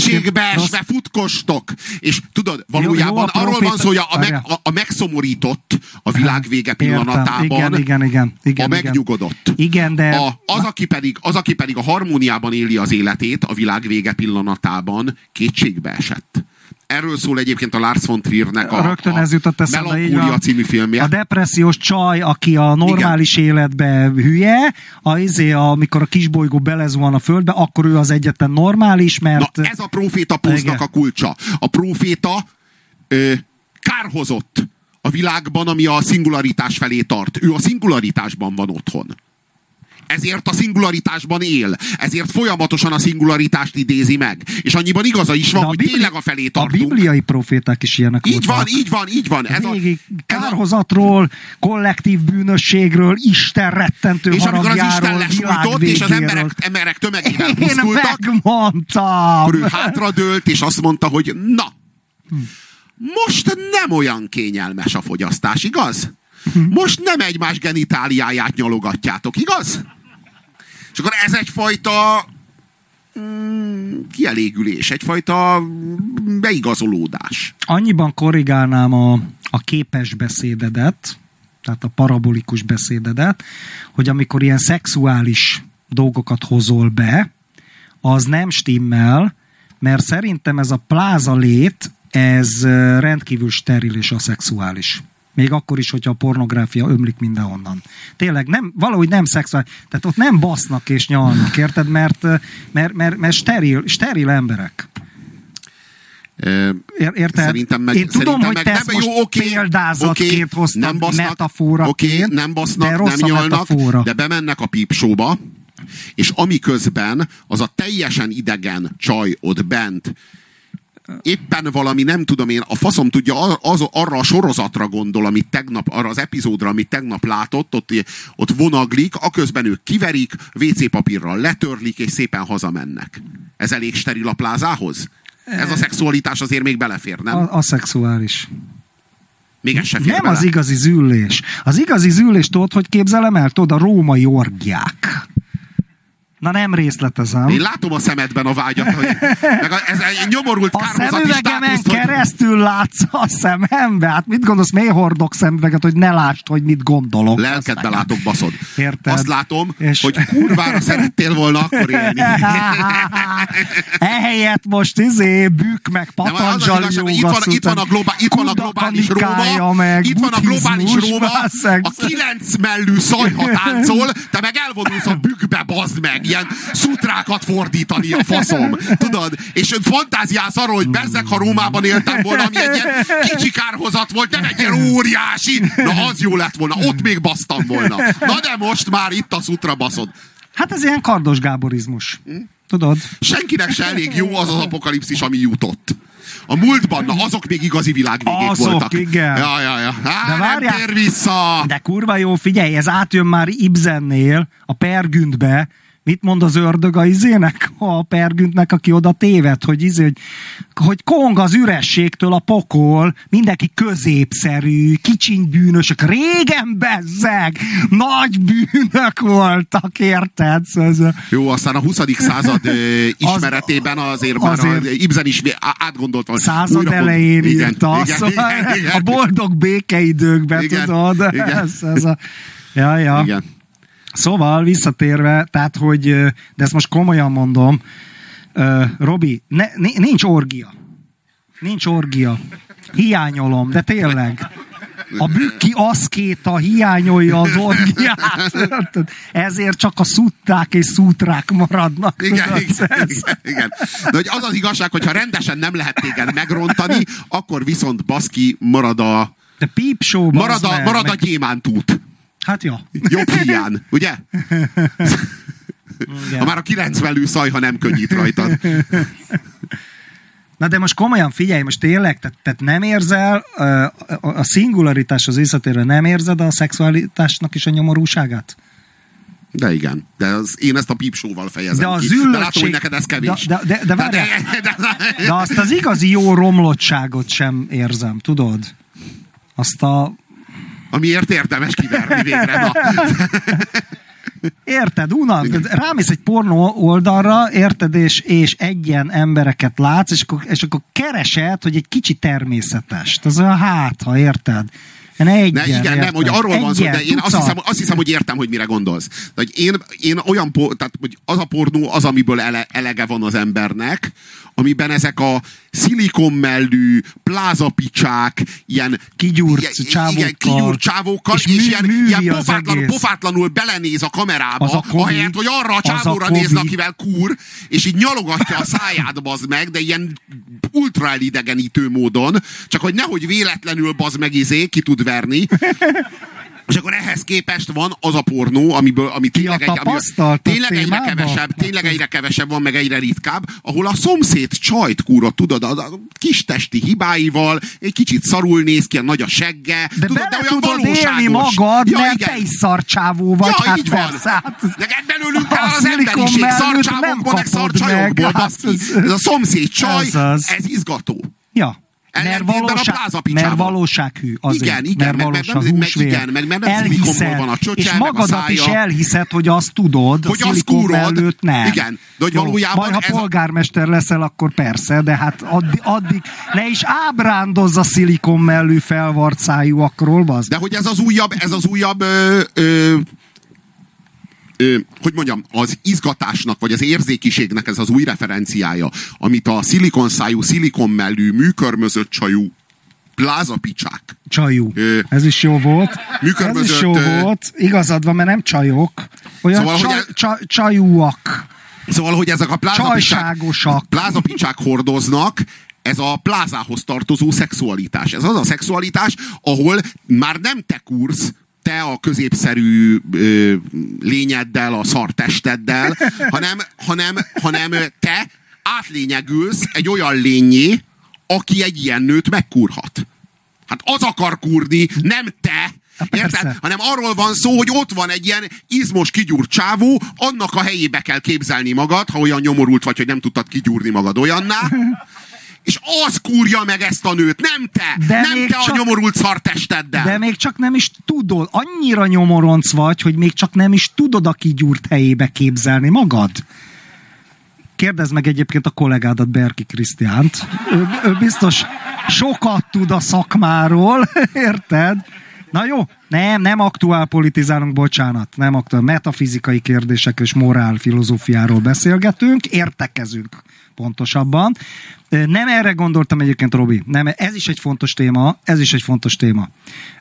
Speaker 2: Kétségbe esve rossz... futkostok. És tudod, valójában jó, jó, arról van szó, hogy a, a, meg, a, a megszomorított a világ vége pillanatában
Speaker 1: igen, igen, igen, igen,
Speaker 2: a megnyugodott.
Speaker 1: Igen, de...
Speaker 2: A, az, aki pedig, az, aki pedig a harmóniában éli az életét a világ vége pillanatában, kétségbe esett Erről szól egyébként a Lars von Triernek a,
Speaker 1: Rögtön ez jutott
Speaker 2: eszembe, így van. című filmje.
Speaker 1: A depressziós csaj, aki a normális Igen. életbe hülye, a, izé, amikor a kisbolygó belezuhan a földbe, akkor ő az egyetlen normális, mert...
Speaker 2: Na, ez a proféta póznak a kulcsa. A proféta ö, kárhozott a világban, ami a szingularitás felé tart. Ő a szingularitásban van otthon ezért a szingularitásban él, ezért folyamatosan a szingularitást idézi meg. És annyiban igaza is van, hogy bibli- tényleg a felé tartunk.
Speaker 1: A bibliai proféták is ilyenek
Speaker 2: Így voltak. van, így van, így van.
Speaker 1: Ez Végig a, kárhozatról, a... kollektív bűnösségről, Isten rettentő és amikor az Isten lesújtott,
Speaker 2: és az emberek, emberek tömegével Én
Speaker 1: megmondtam!
Speaker 2: Akkor ő hátradőlt, és azt mondta, hogy na, hm. most nem olyan kényelmes a fogyasztás, igaz? Hm. Most nem egymás genitáliáját nyalogatjátok, igaz? És akkor ez egyfajta mm, kielégülés, egyfajta beigazolódás.
Speaker 1: Annyiban korrigálnám a, a képes beszédedet, tehát a parabolikus beszédedet, hogy amikor ilyen szexuális dolgokat hozol be, az nem stimmel, mert szerintem ez a pláza lét, ez rendkívül steril és szexuális. Még akkor is, hogyha a pornográfia ömlik mindenhonnan. Tényleg, nem, valahogy nem szexuális. Tehát ott nem basznak és nyalnak, érted? Mert, mert, mert, mert steril, steril emberek. Érted?
Speaker 2: Szerintem meg,
Speaker 1: Én tudom,
Speaker 2: szerintem
Speaker 1: hogy te ezt
Speaker 2: nem,
Speaker 1: most
Speaker 2: jó, oké,
Speaker 1: példázatként
Speaker 2: oké,
Speaker 1: hoztad,
Speaker 2: nem basznak,
Speaker 1: metafóraként,
Speaker 2: oké, nem basznak,
Speaker 1: de
Speaker 2: nem
Speaker 1: rossz a
Speaker 2: nyalnak,
Speaker 1: metafora.
Speaker 2: de bemennek a pípsóba, és amiközben az a teljesen idegen csaj ott bent éppen valami, nem tudom én, a faszom tudja, az, arra a sorozatra gondol, amit tegnap, arra az epizódra, amit tegnap látott, ott, ott vonaglik, aközben ők kiverik, WC papírral letörlik, és szépen hazamennek. Ez elég steril a plázához? Ez a szexualitás azért még belefér, nem?
Speaker 1: A, a szexuális.
Speaker 2: Még ez se fér
Speaker 1: Nem
Speaker 2: bele.
Speaker 1: az igazi züllés. Az igazi züllés tudod, hogy képzelem el? Tudod, a római orgiák. Na nem részletezem.
Speaker 2: Én látom a szemedben a vágyat, hogy meg a, ez egy nyomorult
Speaker 1: A szemüvegemen
Speaker 2: státuszt, hogy
Speaker 1: keresztül látsz a szemembe. Hát mit gondolsz, miért hordok szemüveget, hogy ne lásd, hogy mit gondolok?
Speaker 2: lelkedbe látok, baszod.
Speaker 1: Érted?
Speaker 2: Azt látom,
Speaker 1: És-
Speaker 2: hogy kurvára szerettél volna akkor élni. <laughs>
Speaker 1: Ehelyett most izé, bük meg
Speaker 2: hogy itt van, itt van a, globá, itt van a globális Róma,
Speaker 1: meg,
Speaker 2: itt van a globális Róma, a kilenc mellű szajha táncol, te meg elvonulsz a bükbe, bazd meg, ilyen szutrákat fordítani a faszom, tudod? És fantáziálsz arról, hogy bezzek, ha Rómában éltem volna, ami egy ilyen kicsi kárhozat volt, nem egy ilyen óriási, na az jó lett volna, ott még basztam volna. Na de most már itt a szutra baszod.
Speaker 1: Hát ez ilyen kardos gáborizmus. Tudod?
Speaker 2: Senkinek se elég jó az az apokalipszis, ami jutott. A múltban, na azok még igazi világvégék
Speaker 1: Azok,
Speaker 2: voltak.
Speaker 1: igen.
Speaker 2: Ja, ja, ja. Há,
Speaker 1: De
Speaker 2: nem
Speaker 1: várjál.
Speaker 2: tér vissza.
Speaker 1: De kurva jó, figyelj, ez átjön már Ibzennél, a Pergüntbe, Mit mond az ördög a izének, a pergüntnek, aki oda téved, hogy izé, hogy, hogy kong az ürességtől a pokol, mindenki középszerű, kicsiny bűnösök, régen bezzeg, nagy bűnök voltak, érted? Szóval
Speaker 2: Jó, aztán a 20. század ö, <laughs> ismeretében azért már
Speaker 1: azért-
Speaker 2: a Ibsen is á- átgondolta. hogy
Speaker 1: század
Speaker 2: újra-
Speaker 1: elején
Speaker 2: igen,
Speaker 1: írta,
Speaker 2: igen,
Speaker 1: szóval
Speaker 2: igen, igen,
Speaker 1: a boldog békeidőkben,
Speaker 2: Igen,
Speaker 1: tudod?
Speaker 2: igen.
Speaker 1: Ez, ez a, ja, ja.
Speaker 2: igen.
Speaker 1: Szóval visszatérve, tehát hogy, de ezt most komolyan mondom, Robi, ne, ni- nincs orgia. Nincs orgia. Hiányolom, de tényleg. A bükki aszkéta hiányolja az orgiát. Ezért csak a szutták és szútrák maradnak.
Speaker 2: Igen, igen, igen, igen. De hogy az az igazság, hogyha rendesen nem lehet téged megrontani, akkor viszont baszki marad a,
Speaker 1: De peep show,
Speaker 2: marad a, marad a gyémántút.
Speaker 1: Hát ja.
Speaker 2: Jobb hiány, ugye?
Speaker 1: Igen.
Speaker 2: Ha már a 90 szajha nem könnyít rajtad.
Speaker 1: Na de most komolyan figyelj, most tényleg, tehát, tehát nem érzel, a, a szingularitás az visszatérve, nem érzed a szexualitásnak is a nyomorúságát?
Speaker 2: De igen. De az, én ezt a pípsóval fejezem
Speaker 1: De a
Speaker 2: ki.
Speaker 1: züllöttség-
Speaker 2: De látom, hogy neked ez kevés.
Speaker 1: De- de- de- de várjál.
Speaker 2: de, de,
Speaker 1: De azt az igazi jó romlottságot sem érzem, tudod? Azt a...
Speaker 2: Amiért érdemes kiverni végre. Na. <laughs>
Speaker 1: Érted, unat, rámész egy pornó oldalra, érted, és, és egyen embereket látsz, és akkor, és akkor keresed, hogy egy kicsi természetes. Ez a hát, ha érted? Ne egyen,
Speaker 2: Ne, igen,
Speaker 1: érted?
Speaker 2: nem, hogy arról van szó, de én azt hiszem, azt hiszem, hogy értem, hogy mire gondolsz. De, hogy én, én olyan, tehát, hogy az a pornó az, amiből ele, elege van az embernek, amiben ezek a szilikonmellű, plázapicsák, ilyen
Speaker 1: Kigyúrt
Speaker 2: ilyen,
Speaker 1: csávókkal.
Speaker 2: igen, kigyúrt csávókkal,
Speaker 1: És
Speaker 2: és,
Speaker 1: mű-
Speaker 2: ilyen,
Speaker 1: művi
Speaker 2: ilyen
Speaker 1: az
Speaker 2: pofátlanul, belenéz a kamerába,
Speaker 1: a Covid,
Speaker 2: ahelyett, hogy arra a
Speaker 1: a
Speaker 2: csávóra
Speaker 1: Covid.
Speaker 2: nézne, akivel kúr, és így nyalogatja a száját, bazd meg, de ilyen ultra elidegenítő módon, csak hogy nehogy véletlenül bazd meg izé, ki tud verni, <laughs> és akkor ehhez képest van az a pornó, amiből, ami tényleg, egy, amiből,
Speaker 1: tapasztalt a
Speaker 2: tényleg egyre kevesebb, tényleg egyre kevesebb van, meg egyre ritkább, ahol a szomszéd csajt kúrott, tudod, a, a kis testi hibáival, egy kicsit szarul néz ki, a nagy a segge,
Speaker 1: De
Speaker 2: tudod, de olyan
Speaker 1: tudod
Speaker 2: valóságos.
Speaker 1: magad,
Speaker 2: ja,
Speaker 1: mert
Speaker 2: igen.
Speaker 1: te is szarcsávó vagy.
Speaker 2: Ja,
Speaker 1: hát
Speaker 2: így van.
Speaker 1: persze, hát,
Speaker 2: Neked belőlünk áll az emberiség, szarcsávokból, meg szarcsajokból,
Speaker 1: meg, hát ez-
Speaker 2: Ez a szomszéd csaj,
Speaker 1: ez
Speaker 2: ez izgató.
Speaker 1: ja.
Speaker 2: Ellentétben a plázapicsával.
Speaker 1: mert valósághű. Azért,
Speaker 2: Igen, igen,
Speaker 1: mert
Speaker 2: meg-
Speaker 1: valóság,
Speaker 2: meg meg
Speaker 1: húsvér.
Speaker 2: igen, meg- meg nem
Speaker 1: Elhiszed,
Speaker 2: van a csöcse,
Speaker 1: És
Speaker 2: meg a
Speaker 1: magadat is elhiszed, hogy azt tudod,
Speaker 2: Hogy
Speaker 1: a
Speaker 2: azt kúrod.
Speaker 1: nem.
Speaker 2: Igen, de hogy
Speaker 1: Jó,
Speaker 2: valójában
Speaker 1: Majd, ha
Speaker 2: ez a-
Speaker 1: polgármester leszel, akkor persze, de hát addig, addig ne is ábrándozz a szilikon mellű felvart szájúakról, bazd.
Speaker 2: De hogy ez az újabb, ez az újabb ö, ö, hogy mondjam, az izgatásnak, vagy az érzékiségnek ez az új referenciája, amit a szilikonszájú, szilikonmellű, műkörmözött csajú plázapicsák.
Speaker 1: Csajú.
Speaker 2: Ö,
Speaker 1: Ez is jó volt. Ez is jó
Speaker 2: ö,
Speaker 1: volt. Igazad van, mert nem csajok. Olyan
Speaker 2: Szóval, hogy
Speaker 1: csaj,
Speaker 2: e-
Speaker 1: csaj, csajúak.
Speaker 2: Szóval, hogy ezek a plázapicsák, plázapicsák hordoznak, ez a plázához tartozó szexualitás. Ez az a szexualitás, ahol már nem te kursz, te a középszerű ö, lényeddel, a szartesteddel, hanem, hanem, hanem te átlényegülsz egy olyan lényé, aki egy ilyen nőt megkurhat. Hát az akar kurni, nem te. Érted? Hanem arról van szó, hogy ott van egy ilyen izmos kigyúrt csávó, annak a helyébe kell képzelni magad, ha olyan nyomorult vagy, hogy nem tudtad kigyúrni magad olyanná, és az kúrja meg ezt a nőt, nem te!
Speaker 1: De
Speaker 2: nem te a
Speaker 1: csak-
Speaker 2: nyomorult szartesteddel!
Speaker 1: De még csak nem is tudod, annyira nyomoronc vagy, hogy még csak nem is tudod a kigyúrt helyébe képzelni magad. Kérdezd meg egyébként a kollégádat, Berki Krisztiánt. Ő, ő biztos sokat tud a szakmáról, <laughs> érted? Na jó, nem, nem aktuál politizálunk, bocsánat, nem aktuál. Metafizikai kérdések és morál filozófiáról beszélgetünk, értekezünk pontosabban. Nem erre gondoltam egyébként, Robi. Nem, ez is egy fontos téma, ez is egy fontos téma.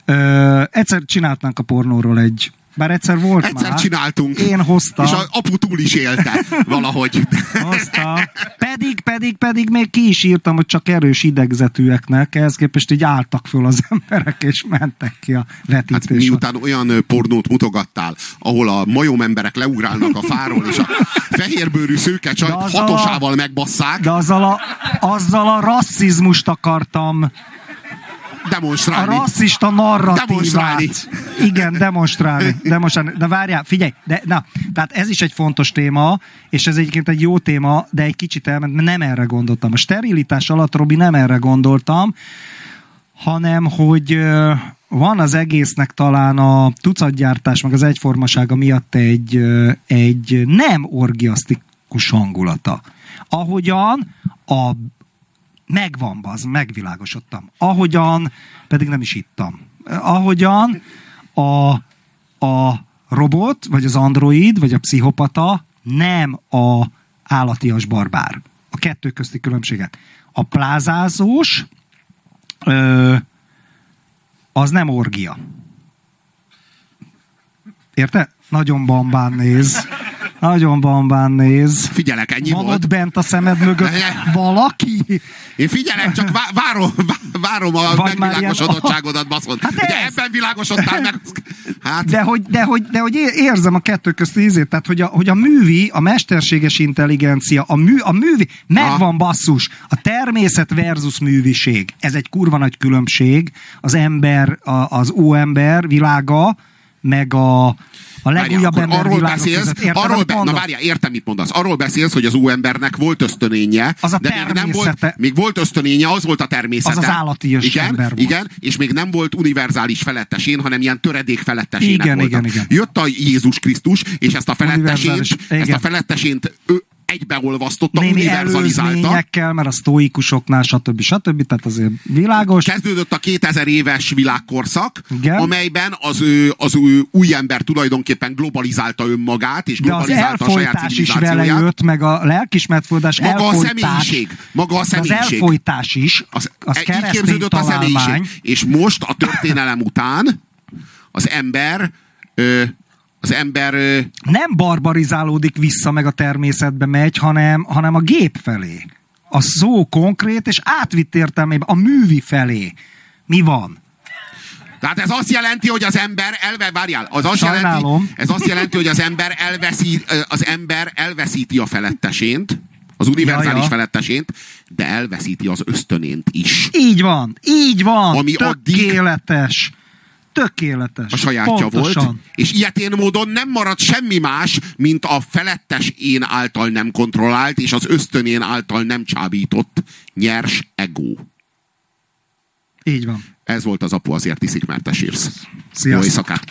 Speaker 1: Ö, egyszer csináltnánk a pornóról egy, bár egyszer volt
Speaker 2: Egyszer
Speaker 1: már.
Speaker 2: csináltunk.
Speaker 1: Én hoztam.
Speaker 2: És az apu túl is élte <laughs> valahogy.
Speaker 1: Hoztam. Pedig, pedig, pedig még ki is írtam, hogy csak erős idegzetűeknek, ehhez képest így álltak föl az emberek, és mentek ki a
Speaker 2: Hát
Speaker 1: vetítésre.
Speaker 2: miután olyan pornót mutogattál, ahol a majom emberek leugrálnak a fáról, és a fehérbőrű szőke csaj
Speaker 1: azzal a-
Speaker 2: hatosával megbasszák,
Speaker 1: De azzal a, azzal a rasszizmust akartam, a
Speaker 2: demonstrálni.
Speaker 1: rasszista
Speaker 2: Demonstrálni.
Speaker 1: narratívát. Igen, demonstrálni. demonstrálni. De várjál, figyelj, de, na, tehát ez is egy fontos téma, és ez egyébként egy jó téma, de egy kicsit elment, mert nem erre gondoltam. A sterilitás alatt, Robi, nem erre gondoltam, hanem hogy van az egésznek talán a tucatgyártás, meg az egyformasága miatt egy, egy nem orgiasztikus hangulata. Ahogyan a megvan, az megvilágosodtam. Ahogyan, pedig nem is ittam. Ahogyan a, a robot, vagy az android, vagy a pszichopata nem a állatias barbár. A kettő közti különbséget. A plázázós ö, az nem orgia. Érte? Nagyon bambán néz. Nagyon bambán néz.
Speaker 2: Figyelek, ennyi
Speaker 1: Van
Speaker 2: volt.
Speaker 1: ott bent a szemed mögött valaki?
Speaker 2: Én figyelek, csak vá- várom, vá- várom a
Speaker 1: Vagy
Speaker 2: megvilágosodottságodat, baszod.
Speaker 1: Hát
Speaker 2: Ugye
Speaker 1: ez.
Speaker 2: ebben világosodtál meg. Hát,
Speaker 1: De hogy, de, hogy, de hogy érzem a kettő közti ízét, tehát hogy a, hogy a művi, a mesterséges intelligencia, a, mű, a művi, megvan basszus, a természet versus műviség. Ez egy kurva nagy különbség, az ember, a, az óember világa, meg a, a legújabb ember
Speaker 2: arról beszélsz,
Speaker 1: között. Érted,
Speaker 2: arról be, na várjál, értem, mit mondasz. Arról beszélsz, hogy az óembernek volt ösztönénye,
Speaker 1: Az a
Speaker 2: de még nem volt, még volt ösztönénye, az volt a természete.
Speaker 1: Az az állatias
Speaker 2: igen,
Speaker 1: ember volt.
Speaker 2: Igen, és még nem volt univerzális felettesén, hanem ilyen töredék felettesének
Speaker 1: Igen,
Speaker 2: voltak.
Speaker 1: igen, igen.
Speaker 2: Jött a Jézus Krisztus, és ezt a felettesént, ezt a
Speaker 1: igen.
Speaker 2: Egybeolvasztotta,
Speaker 1: Némi
Speaker 2: univerzalizálta.
Speaker 1: mert a sztóikusoknál, stb. stb. Tehát azért világos.
Speaker 2: Kezdődött a 2000 éves világkorszak,
Speaker 1: Igen.
Speaker 2: amelyben az ő, az ő új ember tulajdonképpen globalizálta önmagát, és
Speaker 1: De az
Speaker 2: globalizálta a saját
Speaker 1: is vele jött, meg a lelkismertfordás
Speaker 2: Maga a
Speaker 1: elfolytás.
Speaker 2: személyiség. Maga a
Speaker 1: Az
Speaker 2: személyiség.
Speaker 1: elfolytás is,
Speaker 2: Az,
Speaker 1: az
Speaker 2: e- így képződött a személyiség. És most a történelem után az ember ö, az ember
Speaker 1: Nem barbarizálódik vissza, meg a természetbe megy, hanem, hanem a gép felé. A szó konkrét és átvitt értelmében, a művi felé. Mi van?
Speaker 2: Tehát ez azt jelenti, hogy az ember elve, várjál, az azt jelenti,
Speaker 1: Sajnálom.
Speaker 2: ez azt jelenti, hogy az ember, elveszít, az ember elveszíti a felettesént, az univerzális
Speaker 1: Ja, ja.
Speaker 2: felettesént, de elveszíti az ösztönént is.
Speaker 1: Így van, így van.
Speaker 2: Ami addig-
Speaker 1: Tökéletes.
Speaker 2: A sajátja
Speaker 1: Pontosan.
Speaker 2: volt. És ilyetén módon nem marad semmi más, mint a felettes én által nem kontrollált, és az ösztönén által nem csábított nyers ego.
Speaker 1: Így van.
Speaker 2: Ez volt az apu, azért iszik, mert te sírsz. Jó
Speaker 1: Sziasztok.
Speaker 2: éjszakát!